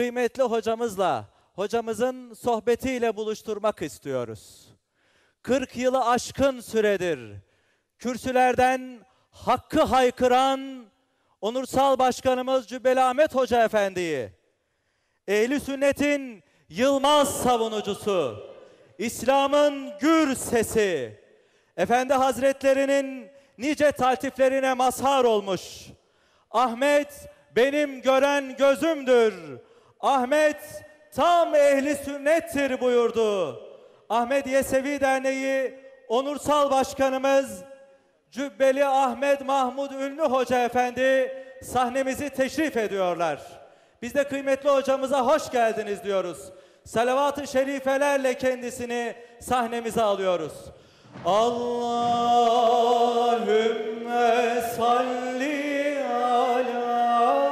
Kıymetli hocamızla, hocamızın sohbetiyle buluşturmak istiyoruz. 40 yılı aşkın süredir kürsülerden hakkı haykıran onursal başkanımız Cübbeli Ahmet Hoca Efendi'yi, ehli sünnetin yılmaz savunucusu, İslam'ın gür sesi, Efendi Hazretlerinin nice taltiflerine mazhar olmuş. Ahmet benim gören gözümdür. Ahmet tam ehli sünnettir buyurdu. Ahmet Yesevi Derneği onursal başkanımız Cübbeli Ahmet Mahmud Ünlü Hoca Efendi sahnemizi teşrif ediyorlar. Biz de kıymetli hocamıza hoş geldiniz diyoruz. Salavat-ı şerifelerle kendisini sahnemize alıyoruz. Allahümme salli ala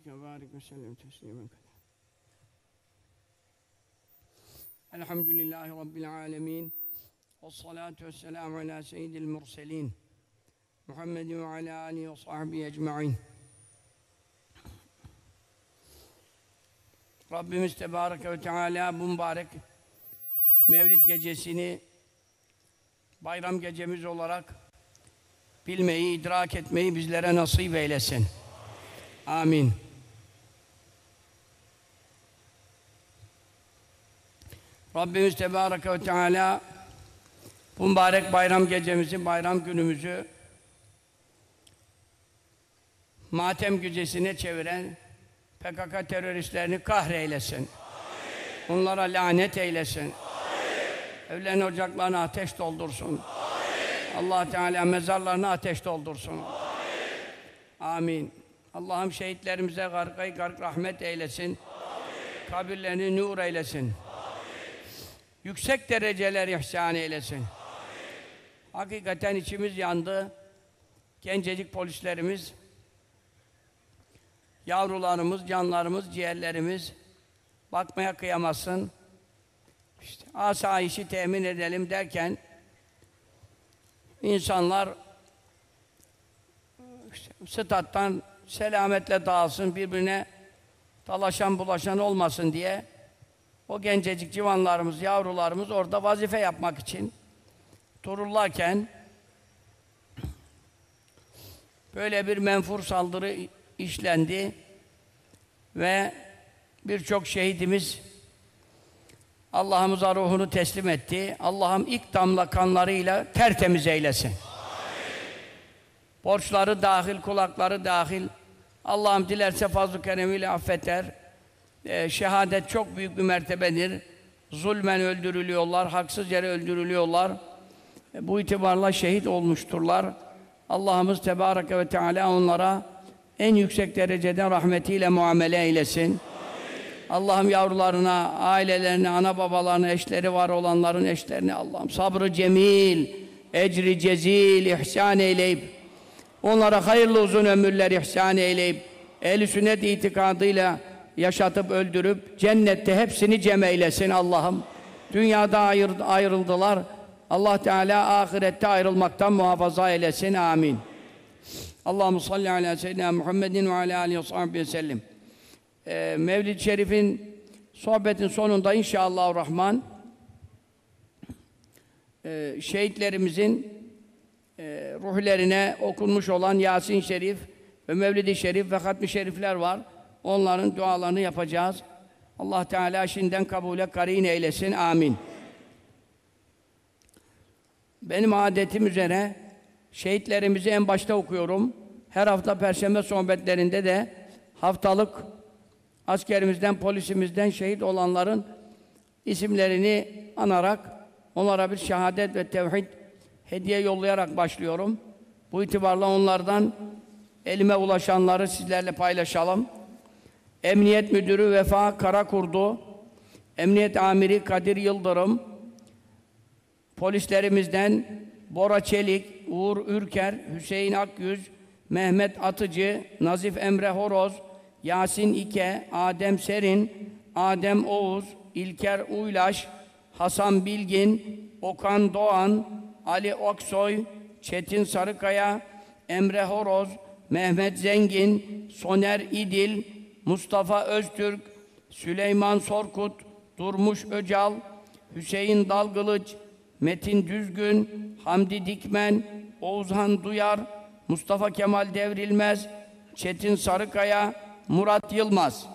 rahmetike ve barik ve sellem teslimen kadar. Elhamdülillahi Rabbil alemin. Ve salatu ve selamu ala seyyidil murselin. Muhammedin ve ala alihi ve sahbihi ecma'in. Rabbimiz Tebareke ve Teala bu mübarek Mevlid gecesini bayram gecemiz olarak bilmeyi, idrak etmeyi bizlere nasip eylesin. Amin. Rabbimiz Tebareke ve Teala bu mübarek bayram gecemizi, bayram günümüzü matem gecesine çeviren PKK teröristlerini kahreylesin. Onlara lanet eylesin. Evlerin ocaklarına ateş doldursun. Allah Teala mezarlarına ateş doldursun. Amin. Allah'ım şehitlerimize gargayı garg rahmet eylesin. Kabirlerini nur eylesin. Yüksek dereceler ihsan eylesin. Hakikaten içimiz yandı. Gencecik polislerimiz, yavrularımız, canlarımız, ciğerlerimiz bakmaya kıyamasın. İşte asayişi temin edelim derken insanlar işte, stat'tan selametle dağılsın, birbirine dalaşan bulaşan olmasın diye o gencecik civanlarımız, yavrularımız orada vazife yapmak için dururlarken böyle bir menfur saldırı işlendi ve birçok şehidimiz Allah'ımıza ruhunu teslim etti. Allah'ım ilk damla kanlarıyla tertemiz eylesin. Borçları dahil, kulakları dahil. Allah'ım dilerse fazl-ı keremiyle affeder. Ee, şehadet çok büyük bir mertebedir. Zulmen öldürülüyorlar, haksız yere öldürülüyorlar. E, bu itibarla şehit olmuşturlar. Allah'ımız Tebareke ve Teala onlara en yüksek derecede rahmetiyle muamele eylesin. Allah'ım yavrularına, ailelerine, ana babalarına, eşleri var olanların eşlerine Allah'ım sabrı cemil, ecri cezil ihsan eyleyip onlara hayırlı uzun ömürler ihsan eyleyip ehl-i sünnet itikadıyla yaşatıp öldürüp cennette hepsini cem eylesin Allah'ım. Dünyada ayır, ayrıldılar. Allah Teala ahirette ayrılmaktan muhafaza eylesin. Amin. Allahu salli ala seyyidina Muhammedin ve ala alihi ve sahbihi sellem. Ee, Mevlid-i Şerif'in sohbetin sonunda inşallah Rahman e, şehitlerimizin e, ruhlerine okunmuş olan Yasin Şerif ve Mevlid-i Şerif ve Hatmi Şerifler var. Onların dualarını yapacağız. Allah Teala şimdiden kabule karin eylesin. Amin. Benim adetim üzere şehitlerimizi en başta okuyorum. Her hafta perşembe sohbetlerinde de haftalık askerimizden, polisimizden şehit olanların isimlerini anarak onlara bir şehadet ve tevhid hediye yollayarak başlıyorum. Bu itibarla onlardan elime ulaşanları sizlerle paylaşalım. Emniyet Müdürü Vefa Karakurdu, Emniyet Amiri Kadir Yıldırım, polislerimizden Bora Çelik, Uğur Ürker, Hüseyin Akyüz, Mehmet Atıcı, Nazif Emre Horoz, Yasin İke, Adem Serin, Adem Oğuz, İlker Uylaş, Hasan Bilgin, Okan Doğan, Ali Oksoy, Çetin Sarıkaya, Emre Horoz, Mehmet Zengin, Soner İdil, Mustafa Öztürk, Süleyman Sorkut, Durmuş Öcal, Hüseyin Dalgılıç, Metin Düzgün, Hamdi Dikmen, Oğuzhan Duyar, Mustafa Kemal Devrilmez, Çetin Sarıkaya, Murat Yılmaz.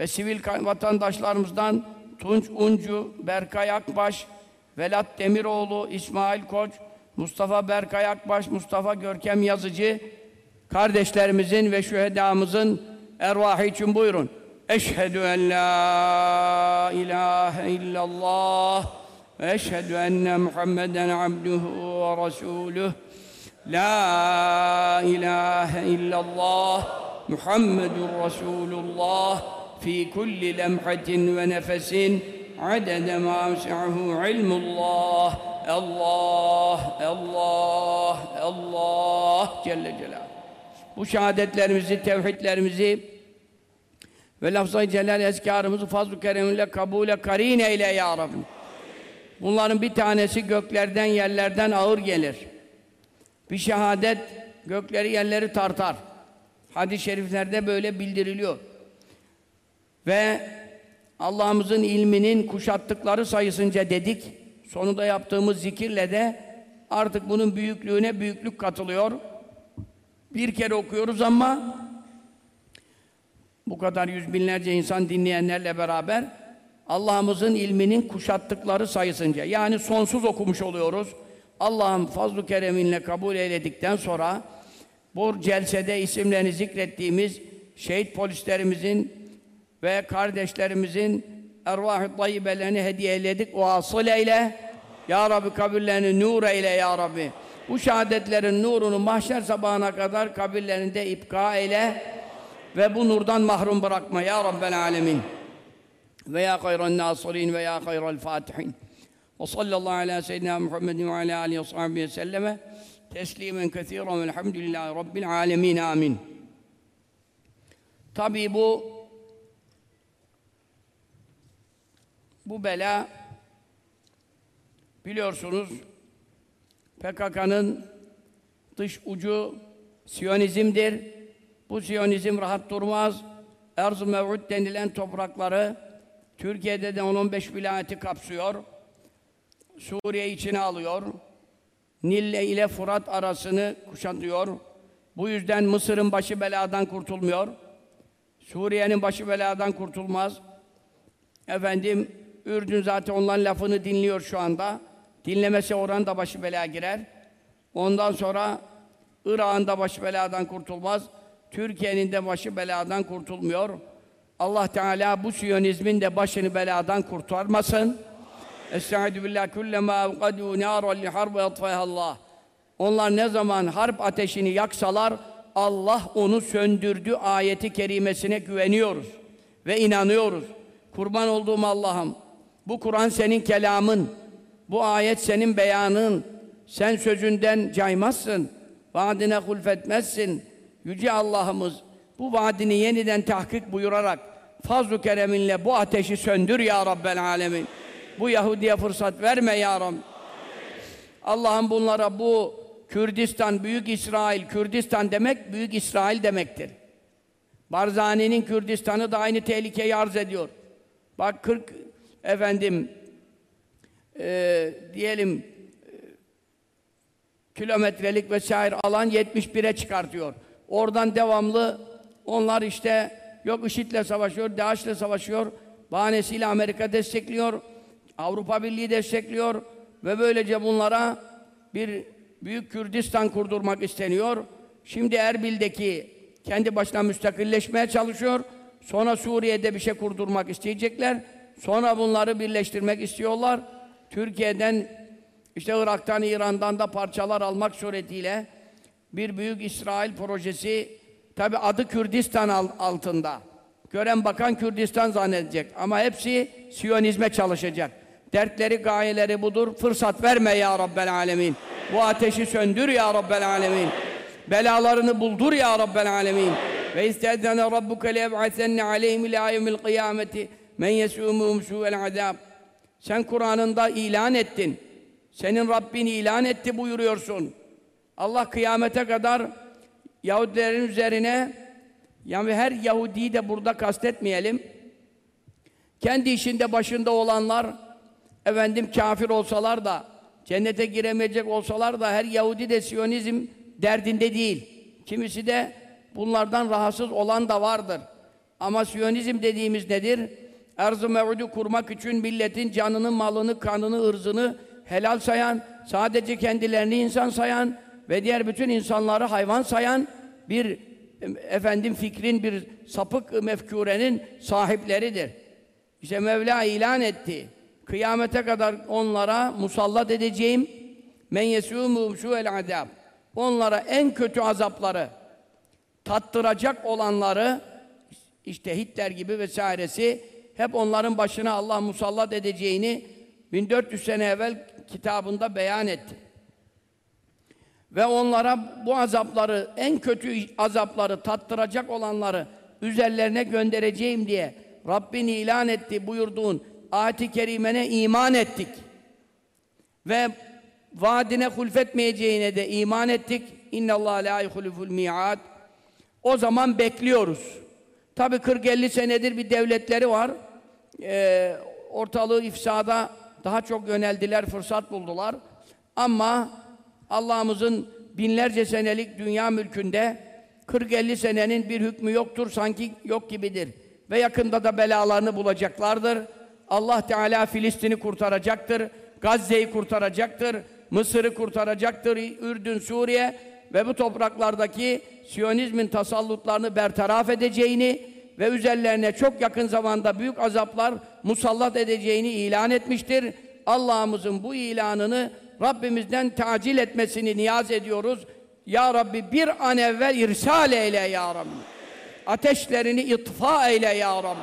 Ve sivil vatandaşlarımızdan Tunç Uncu, Berkay Akbaş, Velat Demiroğlu, İsmail Koç, Mustafa Berkay Akbaş, Mustafa Görkem Yazıcı kardeşlerimizin ve şühedamızın ارواحي كم بيرون أشهد أن لا إله إلا الله. واشهد أن محمدا عبده ورسوله. لا إله إلا الله. محمد رسول الله. في كل لمحة ونفس. عدد ما أوسعه علم الله. الله الله, الله. جل جلاله. Bu şehadetlerimizi, tevhidlerimizi ve lafzayı celal eskarımızı fazl-ı kereminle kabule karin eyle ya Rabbi. Bunların bir tanesi göklerden, yerlerden ağır gelir. Bir şehadet gökleri, yerleri tartar. Hadis-i şeriflerde böyle bildiriliyor. Ve Allah'ımızın ilminin kuşattıkları sayısınca dedik, sonunda yaptığımız zikirle de artık bunun büyüklüğüne büyüklük katılıyor. Bir kere okuyoruz ama bu kadar yüz binlerce insan dinleyenlerle beraber Allah'ımızın ilminin kuşattıkları sayısınca yani sonsuz okumuş oluyoruz. Allah'ın fazl-ı kereminle kabul eyledikten sonra bu celsede isimlerini zikrettiğimiz şehit polislerimizin ve kardeşlerimizin ervah-ı tayyibelerini hediye eyledik. O asıl eyle. Ya Rabbi kabirlerini nur eyle Ya Rabbi. Bu şehadetlerin nurunu mahşer sabahına kadar kabirlerinde ipka eyle ve bu nurdan mahrum bırakma Ya Rabbel Alemin. Ve ya hayran nasirin ve ya hayral fatihin. Ve sallallahu ala seyyidina Muhammedin ve ala alihi ve sahbihi selleme teslimen kethiren velhamdülillahi rabbil alemin amin. Tabi bu bu bela biliyorsunuz PKK'nın dış ucu Siyonizm'dir. Bu Siyonizm rahat durmaz. Erz-ı Mev'ud denilen toprakları Türkiye'de de 10-15 vilayeti kapsıyor. Suriye içine alıyor. Nil ile Fırat arasını kuşatıyor. Bu yüzden Mısır'ın başı beladan kurtulmuyor. Suriye'nin başı beladan kurtulmaz. Efendim, Ürdün zaten onların lafını dinliyor şu anda. Dinlemese oranın da başı belaya girer. Ondan sonra Irak'ın da başı beladan kurtulmaz. Türkiye'nin de başı beladan kurtulmuyor. Allah Teala bu Siyonizmin de başını beladan kurtarmasın. Estaizu billah kullema evkadu naran li harbi Allah. Onlar ne zaman harp ateşini yaksalar Allah onu söndürdü ayeti kerimesine güveniyoruz ve inanıyoruz. Kurban olduğum Allah'ım bu Kur'an senin kelamın. Bu ayet senin beyanın. Sen sözünden caymazsın. Vaadine hulfetmezsin. Yüce Allah'ımız bu vaadini yeniden tahkik buyurarak fazl-ı kereminle bu ateşi söndür ya Rabbel alemin. Bu Yahudi'ye fırsat verme ya Rabbi. Allah'ım bunlara bu Kürdistan, Büyük İsrail, Kürdistan demek Büyük İsrail demektir. Barzani'nin Kürdistan'ı da aynı tehlikeyi arz ediyor. Bak 40 efendim e, diyelim e, kilometrelik vesaire alan 71'e çıkartıyor. Oradan devamlı onlar işte yok IŞİD'le savaşıyor, DAEŞ'le savaşıyor. Bahanesiyle Amerika destekliyor. Avrupa Birliği destekliyor ve böylece bunlara bir büyük Kürdistan kurdurmak isteniyor. Şimdi Erbil'deki kendi başına müstakilleşmeye çalışıyor. Sonra Suriye'de bir şey kurdurmak isteyecekler. Sonra bunları birleştirmek istiyorlar. Türkiye'den işte Irak'tan, İran'dan da parçalar almak suretiyle bir büyük İsrail projesi tabi adı Kürdistan altında. Gören bakan Kürdistan zannedecek ama hepsi Siyonizme çalışacak. Dertleri, gayeleri budur. Fırsat verme ya Rabbel Alemin. Bu ateşi söndür ya Rabbel Alemin. Belalarını buldur ya Rabbel Alemin. Ve istedene rabbuke leyeb'asenne aleyhim ila yevmil kıyameti men yesumuhum su'el azab. Sen Kur'an'ında ilan ettin. Senin Rabbin ilan etti buyuruyorsun. Allah kıyamete kadar Yahudilerin üzerine yani her Yahudi'yi de burada kastetmeyelim. Kendi işinde başında olanlar efendim kafir olsalar da cennete giremeyecek olsalar da her Yahudi de Siyonizm derdinde değil. Kimisi de bunlardan rahatsız olan da vardır. Ama Siyonizm dediğimiz nedir? Erz-ı mev'udu kurmak için milletin canını, malını, kanını, ırzını helal sayan, sadece kendilerini insan sayan ve diğer bütün insanları hayvan sayan bir efendim fikrin, bir sapık mefkurenin sahipleridir. İşte Mevla ilan etti. Kıyamete kadar onlara musallat edeceğim. Men yesûmûm şu'el azab. Onlara en kötü azapları tattıracak olanları işte Hitler gibi vesairesi hep onların başına Allah musallat edeceğini 1400 sene evvel kitabında beyan etti. Ve onlara bu azapları, en kötü azapları tattıracak olanları üzerlerine göndereceğim diye Rabbin ilan etti buyurduğun ayet-i kerimene iman ettik. Ve vaadine hulfetmeyeceğine de iman ettik. İnna Allah la yuhliful mi'ad. O zaman bekliyoruz. Tabi 40-50 senedir bir devletleri var. Ee, ortalığı ifsada daha çok yöneldiler, fırsat buldular. Ama Allah'ımızın binlerce senelik dünya mülkünde 40-50 senenin bir hükmü yoktur, sanki yok gibidir. Ve yakında da belalarını bulacaklardır. Allah Teala Filistin'i kurtaracaktır, Gazze'yi kurtaracaktır, Mısır'ı kurtaracaktır, Ürdün, Suriye ve bu topraklardaki Siyonizmin tasallutlarını bertaraf edeceğini ve üzerlerine çok yakın zamanda büyük azaplar musallat edeceğini ilan etmiştir. Allah'ımızın bu ilanını Rabbimizden tacil etmesini niyaz ediyoruz. Ya Rabbi bir an evvel irsal eyle ya Rabbi. Ateşlerini itfa eyle ya Rabbi.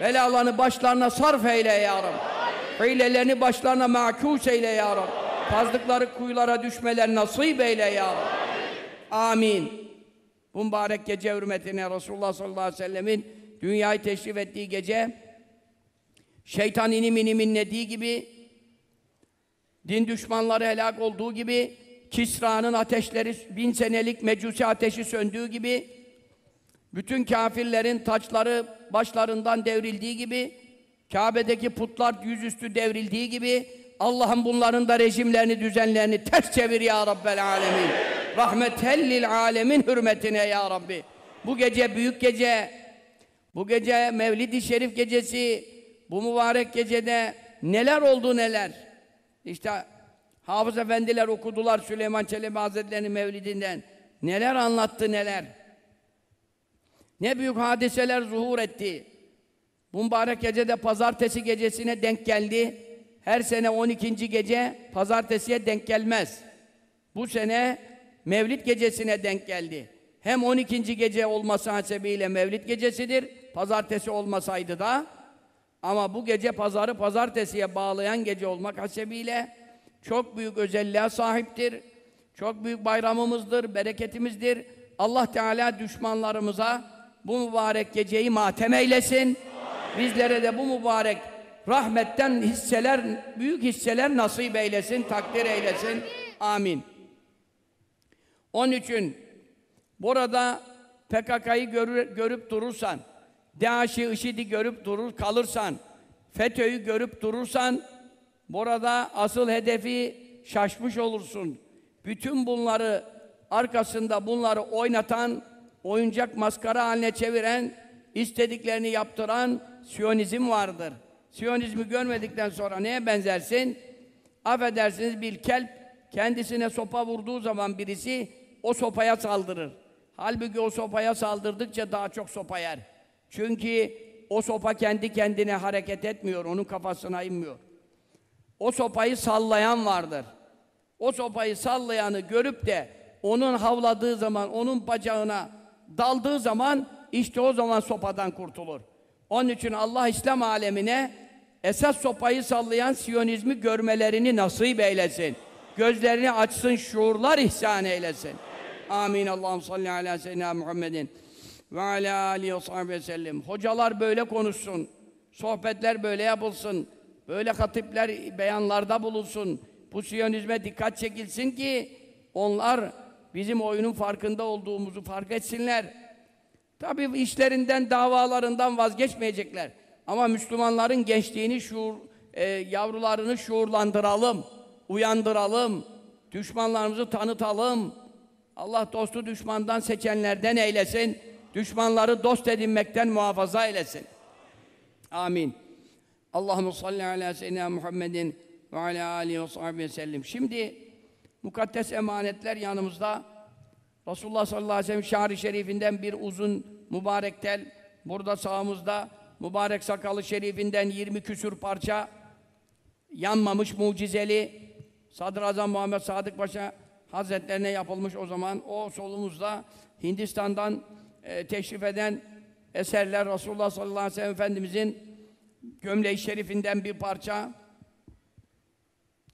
Belalarını başlarına sarf eyle ya Rabbi. Hilelerini başlarına makus eyle ya Rabbi. Kazdıkları kuyulara düşmeler nasip eyle ya Rabbi. Amin. Bu mübarek gece hürmetine Resulullah sallallahu aleyhi ve sellemin dünyayı teşrif ettiği gece şeytan inim inim inlediği gibi din düşmanları helak olduğu gibi Kisra'nın ateşleri bin senelik mecusi ateşi söndüğü gibi bütün kafirlerin taçları başlarından devrildiği gibi Kabe'deki putlar yüzüstü devrildiği gibi Allah'ın bunların da rejimlerini, düzenlerini ters çevir ya Rabbel Alemin. Rahmetellil alemin hürmetine ya Rabbi. Bu gece büyük gece, bu gece Mevlid-i Şerif gecesi, bu mübarek gecede neler oldu neler. İşte Hafız efendiler okudular Süleyman Çelebi Hazretleri'nin mevlidinden. Neler anlattı neler. Ne büyük hadiseler zuhur etti. Bu mübarek gecede pazartesi gecesine denk geldi. Her sene 12. gece pazartesiye denk gelmez. Bu sene Mevlid gecesine denk geldi. Hem 12. gece olması hasebiyle Mevlid gecesidir. Pazartesi olmasaydı da ama bu gece pazarı pazartesiye bağlayan gece olmak hasebiyle çok büyük özelliğe sahiptir. Çok büyük bayramımızdır, bereketimizdir. Allah Teala düşmanlarımıza bu mübarek geceyi matem eylesin. Bizlere de bu mübarek rahmetten hisseler, büyük hisseler nasip eylesin, takdir eylesin. Amin. Onun için burada PKK'yı görüp durursan, DAEŞ'i, IŞİD'i görüp durur kalırsan, FETÖ'yü görüp durursan, burada asıl hedefi şaşmış olursun. Bütün bunları arkasında bunları oynatan, oyuncak maskara haline çeviren, istediklerini yaptıran Siyonizm vardır. Siyonizmi görmedikten sonra neye benzersin? Affedersiniz bir kelp kendisine sopa vurduğu zaman birisi o sopaya saldırır. Halbuki o sopaya saldırdıkça daha çok sopa yer. Çünkü o sopa kendi kendine hareket etmiyor, onun kafasına inmiyor. O sopayı sallayan vardır. O sopayı sallayanı görüp de onun havladığı zaman, onun bacağına daldığı zaman işte o zaman sopadan kurtulur. Onun için Allah İslam alemine esas sopayı sallayan Siyonizmi görmelerini nasip eylesin. Gözlerini açsın, şuurlar ihsan eylesin. Amin. Allah'ım salli ala seyyidina Muhammedin ve ala alihi ve sahbihi sellem. Hocalar böyle konuşsun. Sohbetler böyle yapılsın. Böyle hatipler beyanlarda bulunsun. Bu Siyonizme dikkat çekilsin ki onlar bizim oyunun farkında olduğumuzu fark etsinler. Tabii işlerinden, davalarından vazgeçmeyecekler. Ama Müslümanların gençliğini, şuur, e, yavrularını şuurlandıralım, uyandıralım, düşmanlarımızı tanıtalım. Allah dostu düşmandan seçenlerden eylesin, düşmanları dost edinmekten muhafaza eylesin. Amin. Allahumme salli ala seyyidina Muhammedin ve ala alihi ve sahbihi sellem. Şimdi mukaddes emanetler yanımızda. Resulullah sallallahu aleyhi ve sellem şahri şerifinden bir uzun mübarek tel burada sağımızda mübarek sakalı şerifinden 20 küsür parça yanmamış mucizeli Sadrazam Muhammed Sadık Paşa Hazretlerine yapılmış o zaman o solumuzda Hindistan'dan e, teşrif eden eserler Resulullah sallallahu aleyhi ve sellem Efendimizin gömleği şerifinden bir parça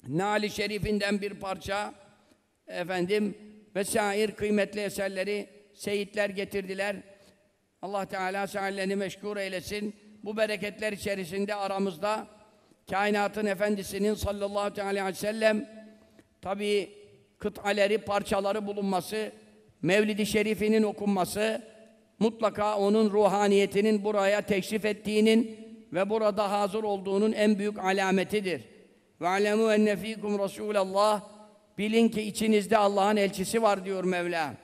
Nali şerifinden bir parça efendim vesair kıymetli eserleri seyitler getirdiler. Allah Teala sahillerini meşgul eylesin. Bu bereketler içerisinde aramızda kainatın efendisinin sallallahu aleyhi ve sellem tabi kıtaleri, parçaları bulunması, Mevlid-i Şerif'inin okunması, mutlaka onun ruhaniyetinin buraya teşrif ettiğinin ve burada hazır olduğunun en büyük alametidir. Alemu enne fikum Resulallah bilin ki içinizde Allah'ın elçisi var diyor Mevla.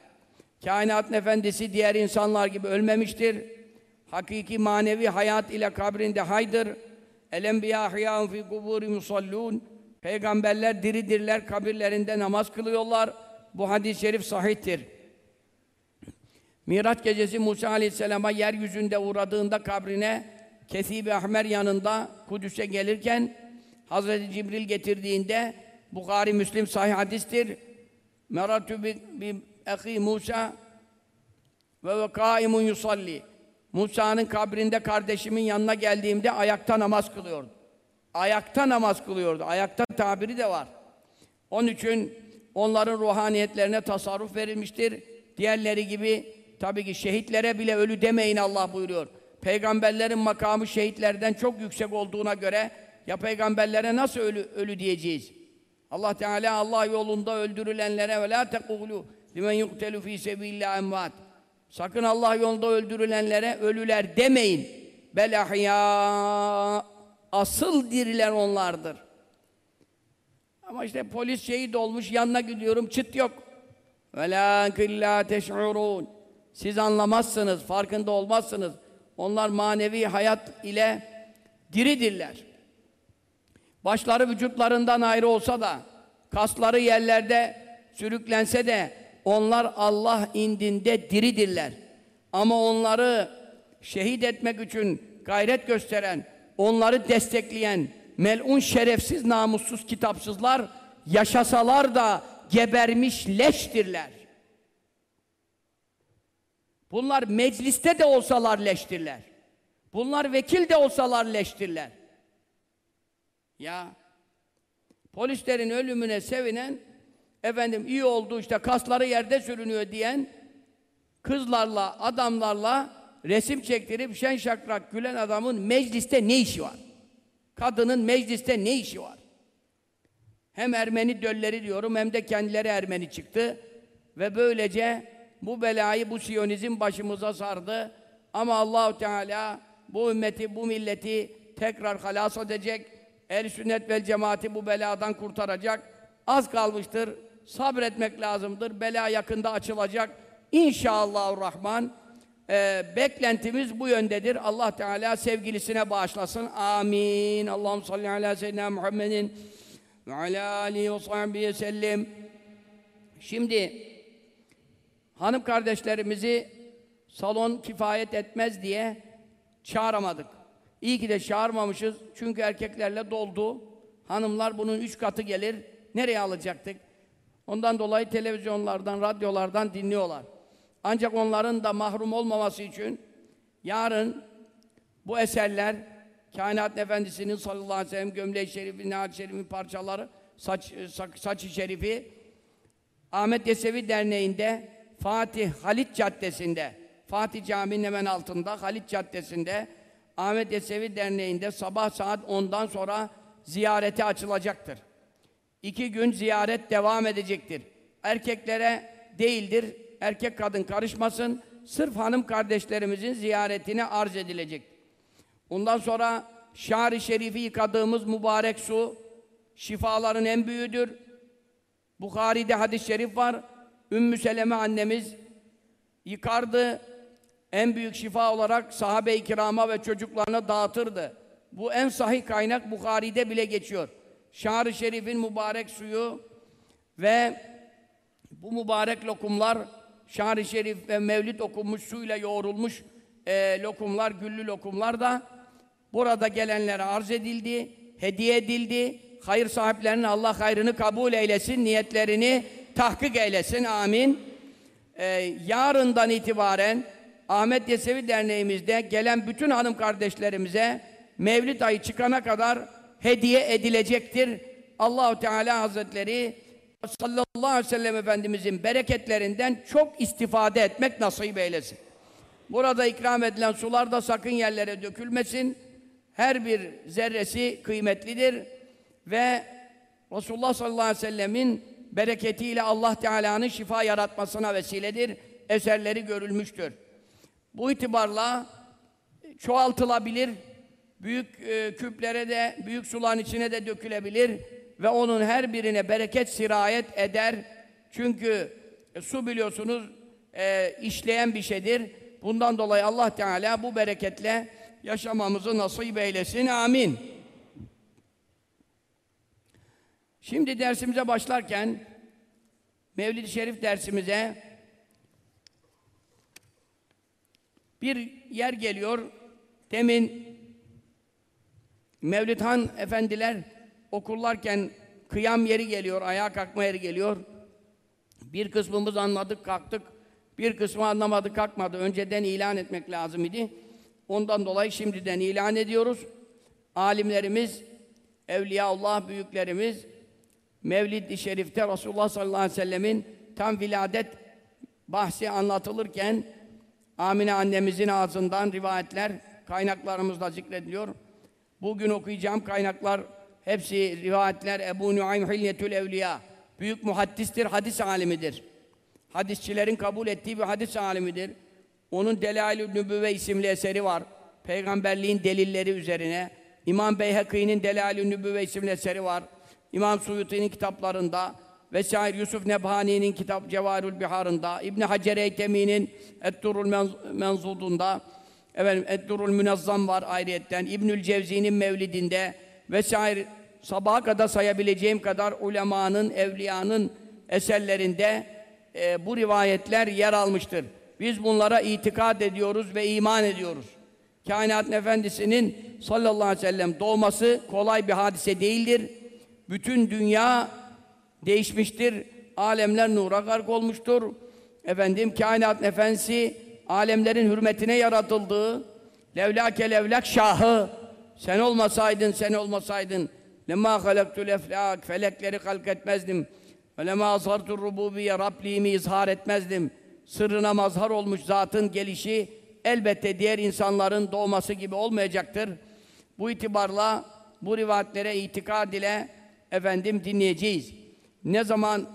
Kainatın efendisi diğer insanlar gibi ölmemiştir. Hakiki manevi hayat ile kabrinde haydır. El enbiya ahyâun fî kubûri musallûn. Peygamberler diridirler, kabirlerinde namaz kılıyorlar. Bu hadis-i şerif sahihtir. Miraç gecesi Musa Aleyhisselam'a yeryüzünde uğradığında kabrine Kesib-i Ahmer yanında Kudüs'e gelirken Hazreti Cibril getirdiğinde Bukhari Müslim sahih hadistir. Meratü bi, bi ehi Musa ve ve kaimun yusalli. Musa'nın kabrinde kardeşimin yanına geldiğimde ayakta namaz kılıyordu. Ayakta namaz kılıyordu. Ayakta tabiri de var. Onun için onların ruhaniyetlerine tasarruf verilmiştir. Diğerleri gibi tabii ki şehitlere bile ölü demeyin Allah buyuruyor. Peygamberlerin makamı şehitlerden çok yüksek olduğuna göre ya peygamberlere nasıl ölü, ölü diyeceğiz? Allah Teala Allah yolunda öldürülenlere ve la tekulu limen yuktelu fi sebillah emvat. Sakın Allah yolunda öldürülenlere ölüler demeyin. Bel ahya asıl diriler onlardır. Ama işte polis şehit olmuş yanına gidiyorum çıt yok. Velakin la teş'urun. Siz anlamazsınız, farkında olmazsınız. Onlar manevi hayat ile diridirler. Başları vücutlarından ayrı olsa da, kasları yerlerde sürüklense de, onlar Allah indinde diridirler. Ama onları şehit etmek için gayret gösteren, onları destekleyen, melun şerefsiz, namussuz kitapsızlar, yaşasalar da gebermiş leştirler. Bunlar mecliste de olsalar leştirler. Bunlar vekil de olsalar leştirler. Ya polislerin ölümüne sevinen efendim iyi oldu işte kasları yerde sürünüyor diyen kızlarla, adamlarla resim çektirip şen şakrak gülen adamın mecliste ne işi var? Kadının mecliste ne işi var? Hem Ermeni dölleri diyorum hem de kendileri Ermeni çıktı. Ve böylece bu belayı bu Siyonizm başımıza sardı. Ama Allahu Teala bu ümmeti, bu milleti tekrar halas edecek. El sünnet vel cemaati bu beladan kurtaracak. Az kalmıştır. Sabretmek lazımdır. Bela yakında açılacak. İnşallahurrahman. Ee, beklentimiz bu yöndedir. Allah Teala sevgilisine bağışlasın. Amin. Allahum salli ala seyyidina Muhammedin ve ala alihi ve sahbihi sellem. Şimdi hanım kardeşlerimizi salon kifayet etmez diye çağıramadık. İyi ki de çağırmamışız. Çünkü erkeklerle doldu. Hanımlar bunun üç katı gelir. Nereye alacaktık? Ondan dolayı televizyonlardan, radyolardan dinliyorlar. Ancak onların da mahrum olmaması için yarın bu eserler Kainat Efendisi'nin sallallahu aleyhi ve sellem gömleği şerifi, Nihat şerifin parçaları, saç, saç, saçı şerifi Ahmet Yesevi Derneği'nde Fatih Halit Caddesi'nde Fatih Camii'nin hemen altında Halit Caddesi'nde Ahmet Yesevi Derneği'nde sabah saat 10'dan sonra ziyarete açılacaktır. İki gün ziyaret devam edecektir. Erkeklere değildir, erkek kadın karışmasın, sırf hanım kardeşlerimizin ziyaretine arz edilecek. Ondan sonra Şari Şerif'i yıkadığımız mübarek su, şifaların en büyüğüdür. Bukhari'de hadis-i şerif var. Ümmü Seleme annemiz yıkardı. En büyük şifa olarak sahabe-i kirama ve çocuklarına dağıtırdı. Bu en sahih kaynak Bukhari'de bile geçiyor. Şar-ı Şerif'in mübarek suyu ve bu mübarek lokumlar Şar-ı Şerif ve Mevlid okunmuş suyla yoğrulmuş e, lokumlar, güllü lokumlar da burada gelenlere arz edildi, hediye edildi. Hayır sahiplerinin Allah hayrını kabul eylesin, niyetlerini tahkik eylesin. Amin. E, yarından itibaren Ahmet Yesevi Derneğimizde gelen bütün hanım kardeşlerimize Mevlid ayı çıkana kadar hediye edilecektir. Allahu Teala Hazretleri sallallahu aleyhi ve sellem Efendimizin bereketlerinden çok istifade etmek nasip eylesin. Burada ikram edilen sular da sakın yerlere dökülmesin. Her bir zerresi kıymetlidir ve Resulullah sallallahu aleyhi ve sellemin bereketiyle Allah Teala'nın şifa yaratmasına vesiledir. Eserleri görülmüştür. Bu itibarla çoğaltılabilir, büyük e, küplere de, büyük suların içine de dökülebilir ve onun her birine bereket sirayet eder. Çünkü e, su biliyorsunuz e, işleyen bir şeydir. Bundan dolayı Allah Teala bu bereketle yaşamamızı nasip eylesin. Amin. Şimdi dersimize başlarken Mevlid-i Şerif dersimize bir yer geliyor. Demin Mevlid Han efendiler okurlarken kıyam yeri geliyor, ayağa kalkma yeri geliyor. Bir kısmımız anladık, kalktık. Bir kısmı anlamadı, kalkmadı. Önceden ilan etmek lazım idi. Ondan dolayı şimdiden ilan ediyoruz. Alimlerimiz, Evliyaullah büyüklerimiz, Mevlid-i Şerif'te Resulullah sallallahu aleyhi ve sellemin tam viladet bahsi anlatılırken Amine annemizin ağzından rivayetler kaynaklarımızda zikrediliyor. Bugün okuyacağım kaynaklar hepsi rivayetler Ebu Nuaym Hilyetül Evliya. Büyük muhaddistir, hadis alimidir. Hadisçilerin kabul ettiği bir hadis alimidir. Onun Delail-ü Nübüvve isimli eseri var. Peygamberliğin delilleri üzerine. İmam Beyhaki'nin Delail-ü Nübüvve isimli eseri var. İmam Suyuti'nin kitaplarında vesaire Yusuf Nebhani'nin kitap Cevarül Bihar'ında, İbn Hacer Eytemi'nin Eddurul Menzudunda, efendim Eddurul Münazzam var ayrıyetten, İbnül Cevzi'nin Mevlidinde vesaire sabaha kadar sayabileceğim kadar ulemanın, evliyanın eserlerinde e, bu rivayetler yer almıştır. Biz bunlara itikad ediyoruz ve iman ediyoruz. Kainatın Efendisi'nin sallallahu aleyhi ve sellem doğması kolay bir hadise değildir. Bütün dünya değişmiştir. Alemler nura gark olmuştur. Efendim kainat efendisi alemlerin hürmetine yaratıldığı levlake levlak şahı sen olmasaydın sen olmasaydın lemma halaktul eflak felekleri halk etmezdim ve lemma azhartur rububiyye Rabliğimi izhar etmezdim sırrına mazhar olmuş zatın gelişi elbette diğer insanların doğması gibi olmayacaktır. Bu itibarla bu rivayetlere itikad ile efendim dinleyeceğiz. Ne zaman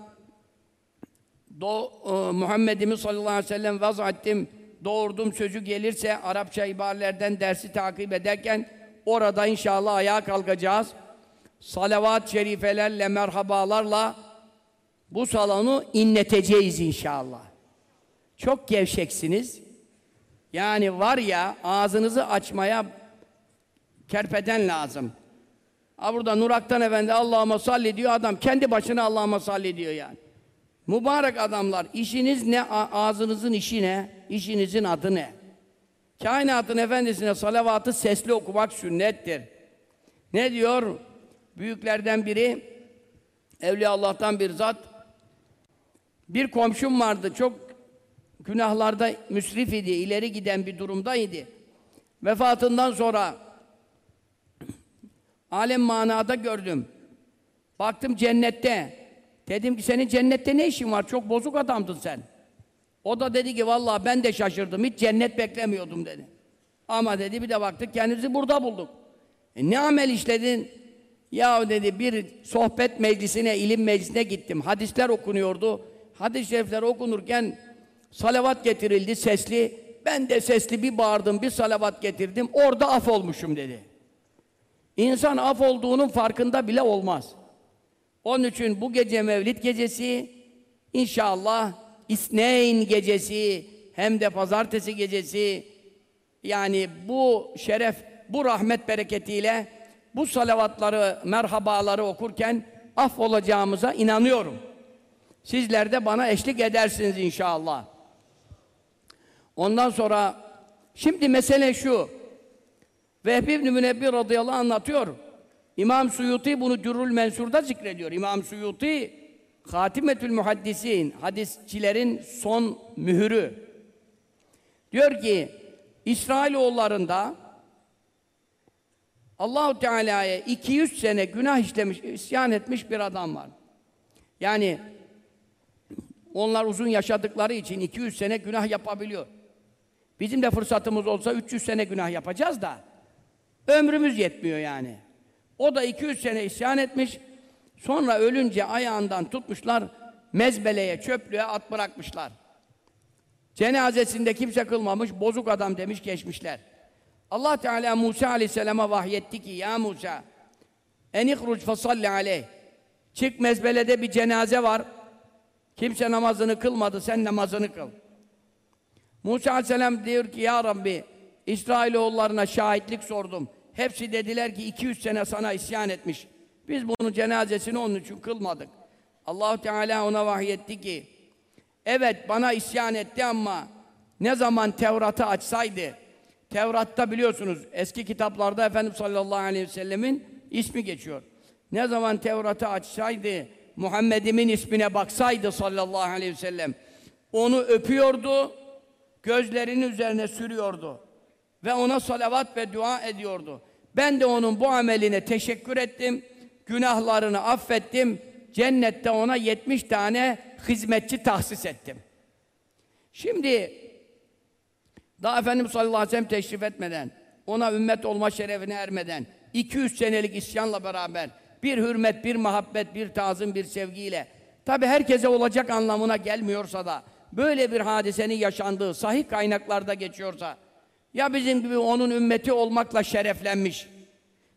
Do e, Muhammed'imi sallallahu aleyhi ve sellem vaz ettim, doğurdum sözü gelirse Arapça ibarelerden dersi takip ederken orada inşallah ayağa kalkacağız. Salavat-ı şerifelerle, merhabalarla bu salonu inleteceğiz inşallah. Çok gevşeksiniz. Yani var ya ağzınızı açmaya kerpeden lazım. Ha burada Nurak'tan Efendi Allah'ıma salli diyor adam kendi başına Allah'ıma salli diyor yani. Mübarek adamlar işiniz ne ağzınızın işi ne? İşinizin adı ne? Kainatın efendisine salavatı sesli okumak sünnettir. Ne diyor? Büyüklerden biri Evliya Allah'tan bir zat bir komşum vardı çok günahlarda müsrif idi, ileri giden bir durumdaydı. Vefatından sonra alem manada gördüm. Baktım cennette. Dedim ki senin cennette ne işin var? Çok bozuk adamdın sen. O da dedi ki vallahi ben de şaşırdım. Hiç cennet beklemiyordum dedi. Ama dedi bir de baktık kendimizi burada bulduk. E, ne amel işledin? Ya dedi bir sohbet meclisine, ilim meclisine gittim. Hadisler okunuyordu. Hadis-i şerifler okunurken salavat getirildi sesli. Ben de sesli bir bağırdım, bir salavat getirdim. Orada af olmuşum dedi. İnsan af olduğunun farkında bile olmaz. Onun için bu gece Mevlid gecesi inşallah İsneyn gecesi hem de pazartesi gecesi yani bu şeref, bu rahmet bereketiyle bu salavatları, merhabaları okurken af olacağımıza inanıyorum. Sizler de bana eşlik edersiniz inşallah. Ondan sonra şimdi mesele şu. Vehbi ibn Münebbi radıyallahu anh anlatıyor. İmam Suyuti bunu Dürrül Mensur'da zikrediyor. İmam Suyuti Hatimetül Muhaddisin, hadisçilerin son mühürü. Diyor ki İsrailoğullarında Allahu Teala'ya 200 sene günah işlemiş, isyan etmiş bir adam var. Yani onlar uzun yaşadıkları için 200 sene günah yapabiliyor. Bizim de fırsatımız olsa 300 sene günah yapacağız da ömrümüz yetmiyor yani. O da 200 sene isyan etmiş. Sonra ölünce ayağından tutmuşlar, mezbeleye, çöplüğe at bırakmışlar. Cenazesinde kimse kılmamış, bozuk adam demiş geçmişler. Allah Teala Musa Aleyhisselam'a vahyetti ki, ya Musa, enikruc fasalli aleyh. Çık mezbelede bir cenaze var. Kimse namazını kılmadı, sen namazını kıl. Musa Aleyhisselam diyor ki, ya Rabbi, İsrailoğullarına şahitlik sordum. Hepsi dediler ki 200 sene sana isyan etmiş. Biz bunun cenazesini onun için kılmadık. Allahu Teala ona vahyetti ki evet bana isyan etti ama ne zaman Tevrat'ı açsaydı Tevrat'ta biliyorsunuz eski kitaplarda Efendimiz sallallahu aleyhi ve sellemin ismi geçiyor. Ne zaman Tevrat'ı açsaydı Muhammed'imin ismine baksaydı sallallahu aleyhi ve sellem onu öpüyordu gözlerinin üzerine sürüyordu ve ona salavat ve dua ediyordu. Ben de onun bu ameline teşekkür ettim. Günahlarını affettim. Cennette ona 70 tane hizmetçi tahsis ettim. Şimdi daha Efendimiz sallallahu aleyhi ve sellem teşrif etmeden, ona ümmet olma şerefine ermeden, 200 senelik isyanla beraber bir hürmet, bir muhabbet, bir tazım, bir sevgiyle tabi herkese olacak anlamına gelmiyorsa da böyle bir hadisenin yaşandığı sahih kaynaklarda geçiyorsa ya bizim gibi onun ümmeti olmakla şereflenmiş.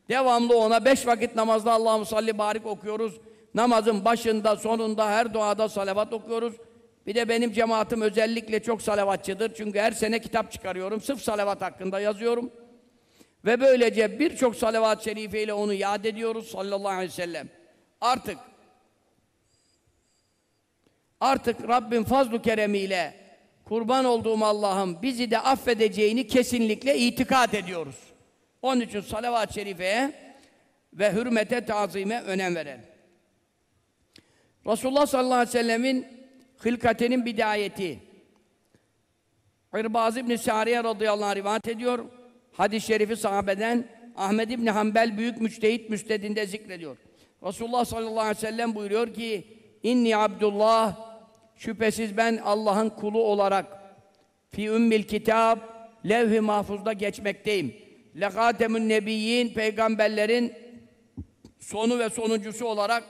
Devamlı ona beş vakit namazda Allahu salli barik okuyoruz. Namazın başında, sonunda, her duada salavat okuyoruz. Bir de benim cemaatim özellikle çok salavatçıdır. Çünkü her sene kitap çıkarıyorum. Sırf salavat hakkında yazıyorum. Ve böylece birçok salavat-ı şerife onu yad ediyoruz sallallahu aleyhi ve sellem. Artık artık Rabbim fazlu keremiyle kurban olduğum Allah'ım bizi de affedeceğini kesinlikle itikad ediyoruz. Onun için salavat-ı şerifeye ve hürmete, tazime önem verelim. Resulullah sallallahu aleyhi ve sellemin hılkatenin bidayeti İrbaz İbni Sariye radıyallahu anh rivayet ediyor. Hadis-i şerifi sahabeden Ahmed İbni Hanbel büyük müçtehit müstedinde zikrediyor. Resulullah sallallahu aleyhi ve sellem buyuruyor ki İnni Abdullah Şüphesiz ben Allah'ın kulu olarak fi ümmil kitap levh-i mahfuzda geçmekteyim. Lekatemun nebiyyin peygamberlerin sonu ve sonuncusu olarak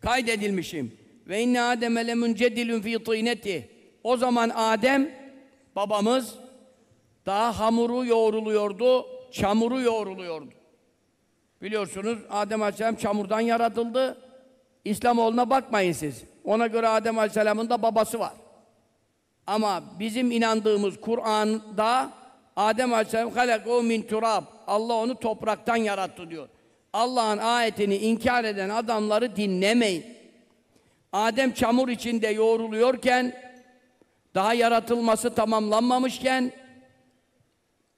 kaydedilmişim. Ve inne Adem'e lemuncedilun fi tîneti. O zaman Adem babamız daha hamuru yoğruluyordu, çamuru yoğruluyordu. Biliyorsunuz Adem Aleyhisselam çamurdan yaratıldı. İslamoğlu'na bakmayın siz. Ona göre Adem Aleyhisselam'ın da babası var. Ama bizim inandığımız Kur'an'da Adem Aleyhisselam halakû min turab. Allah onu topraktan yarattı diyor. Allah'ın ayetini inkar eden adamları dinlemeyin. Adem çamur içinde yoğruluyorken daha yaratılması tamamlanmamışken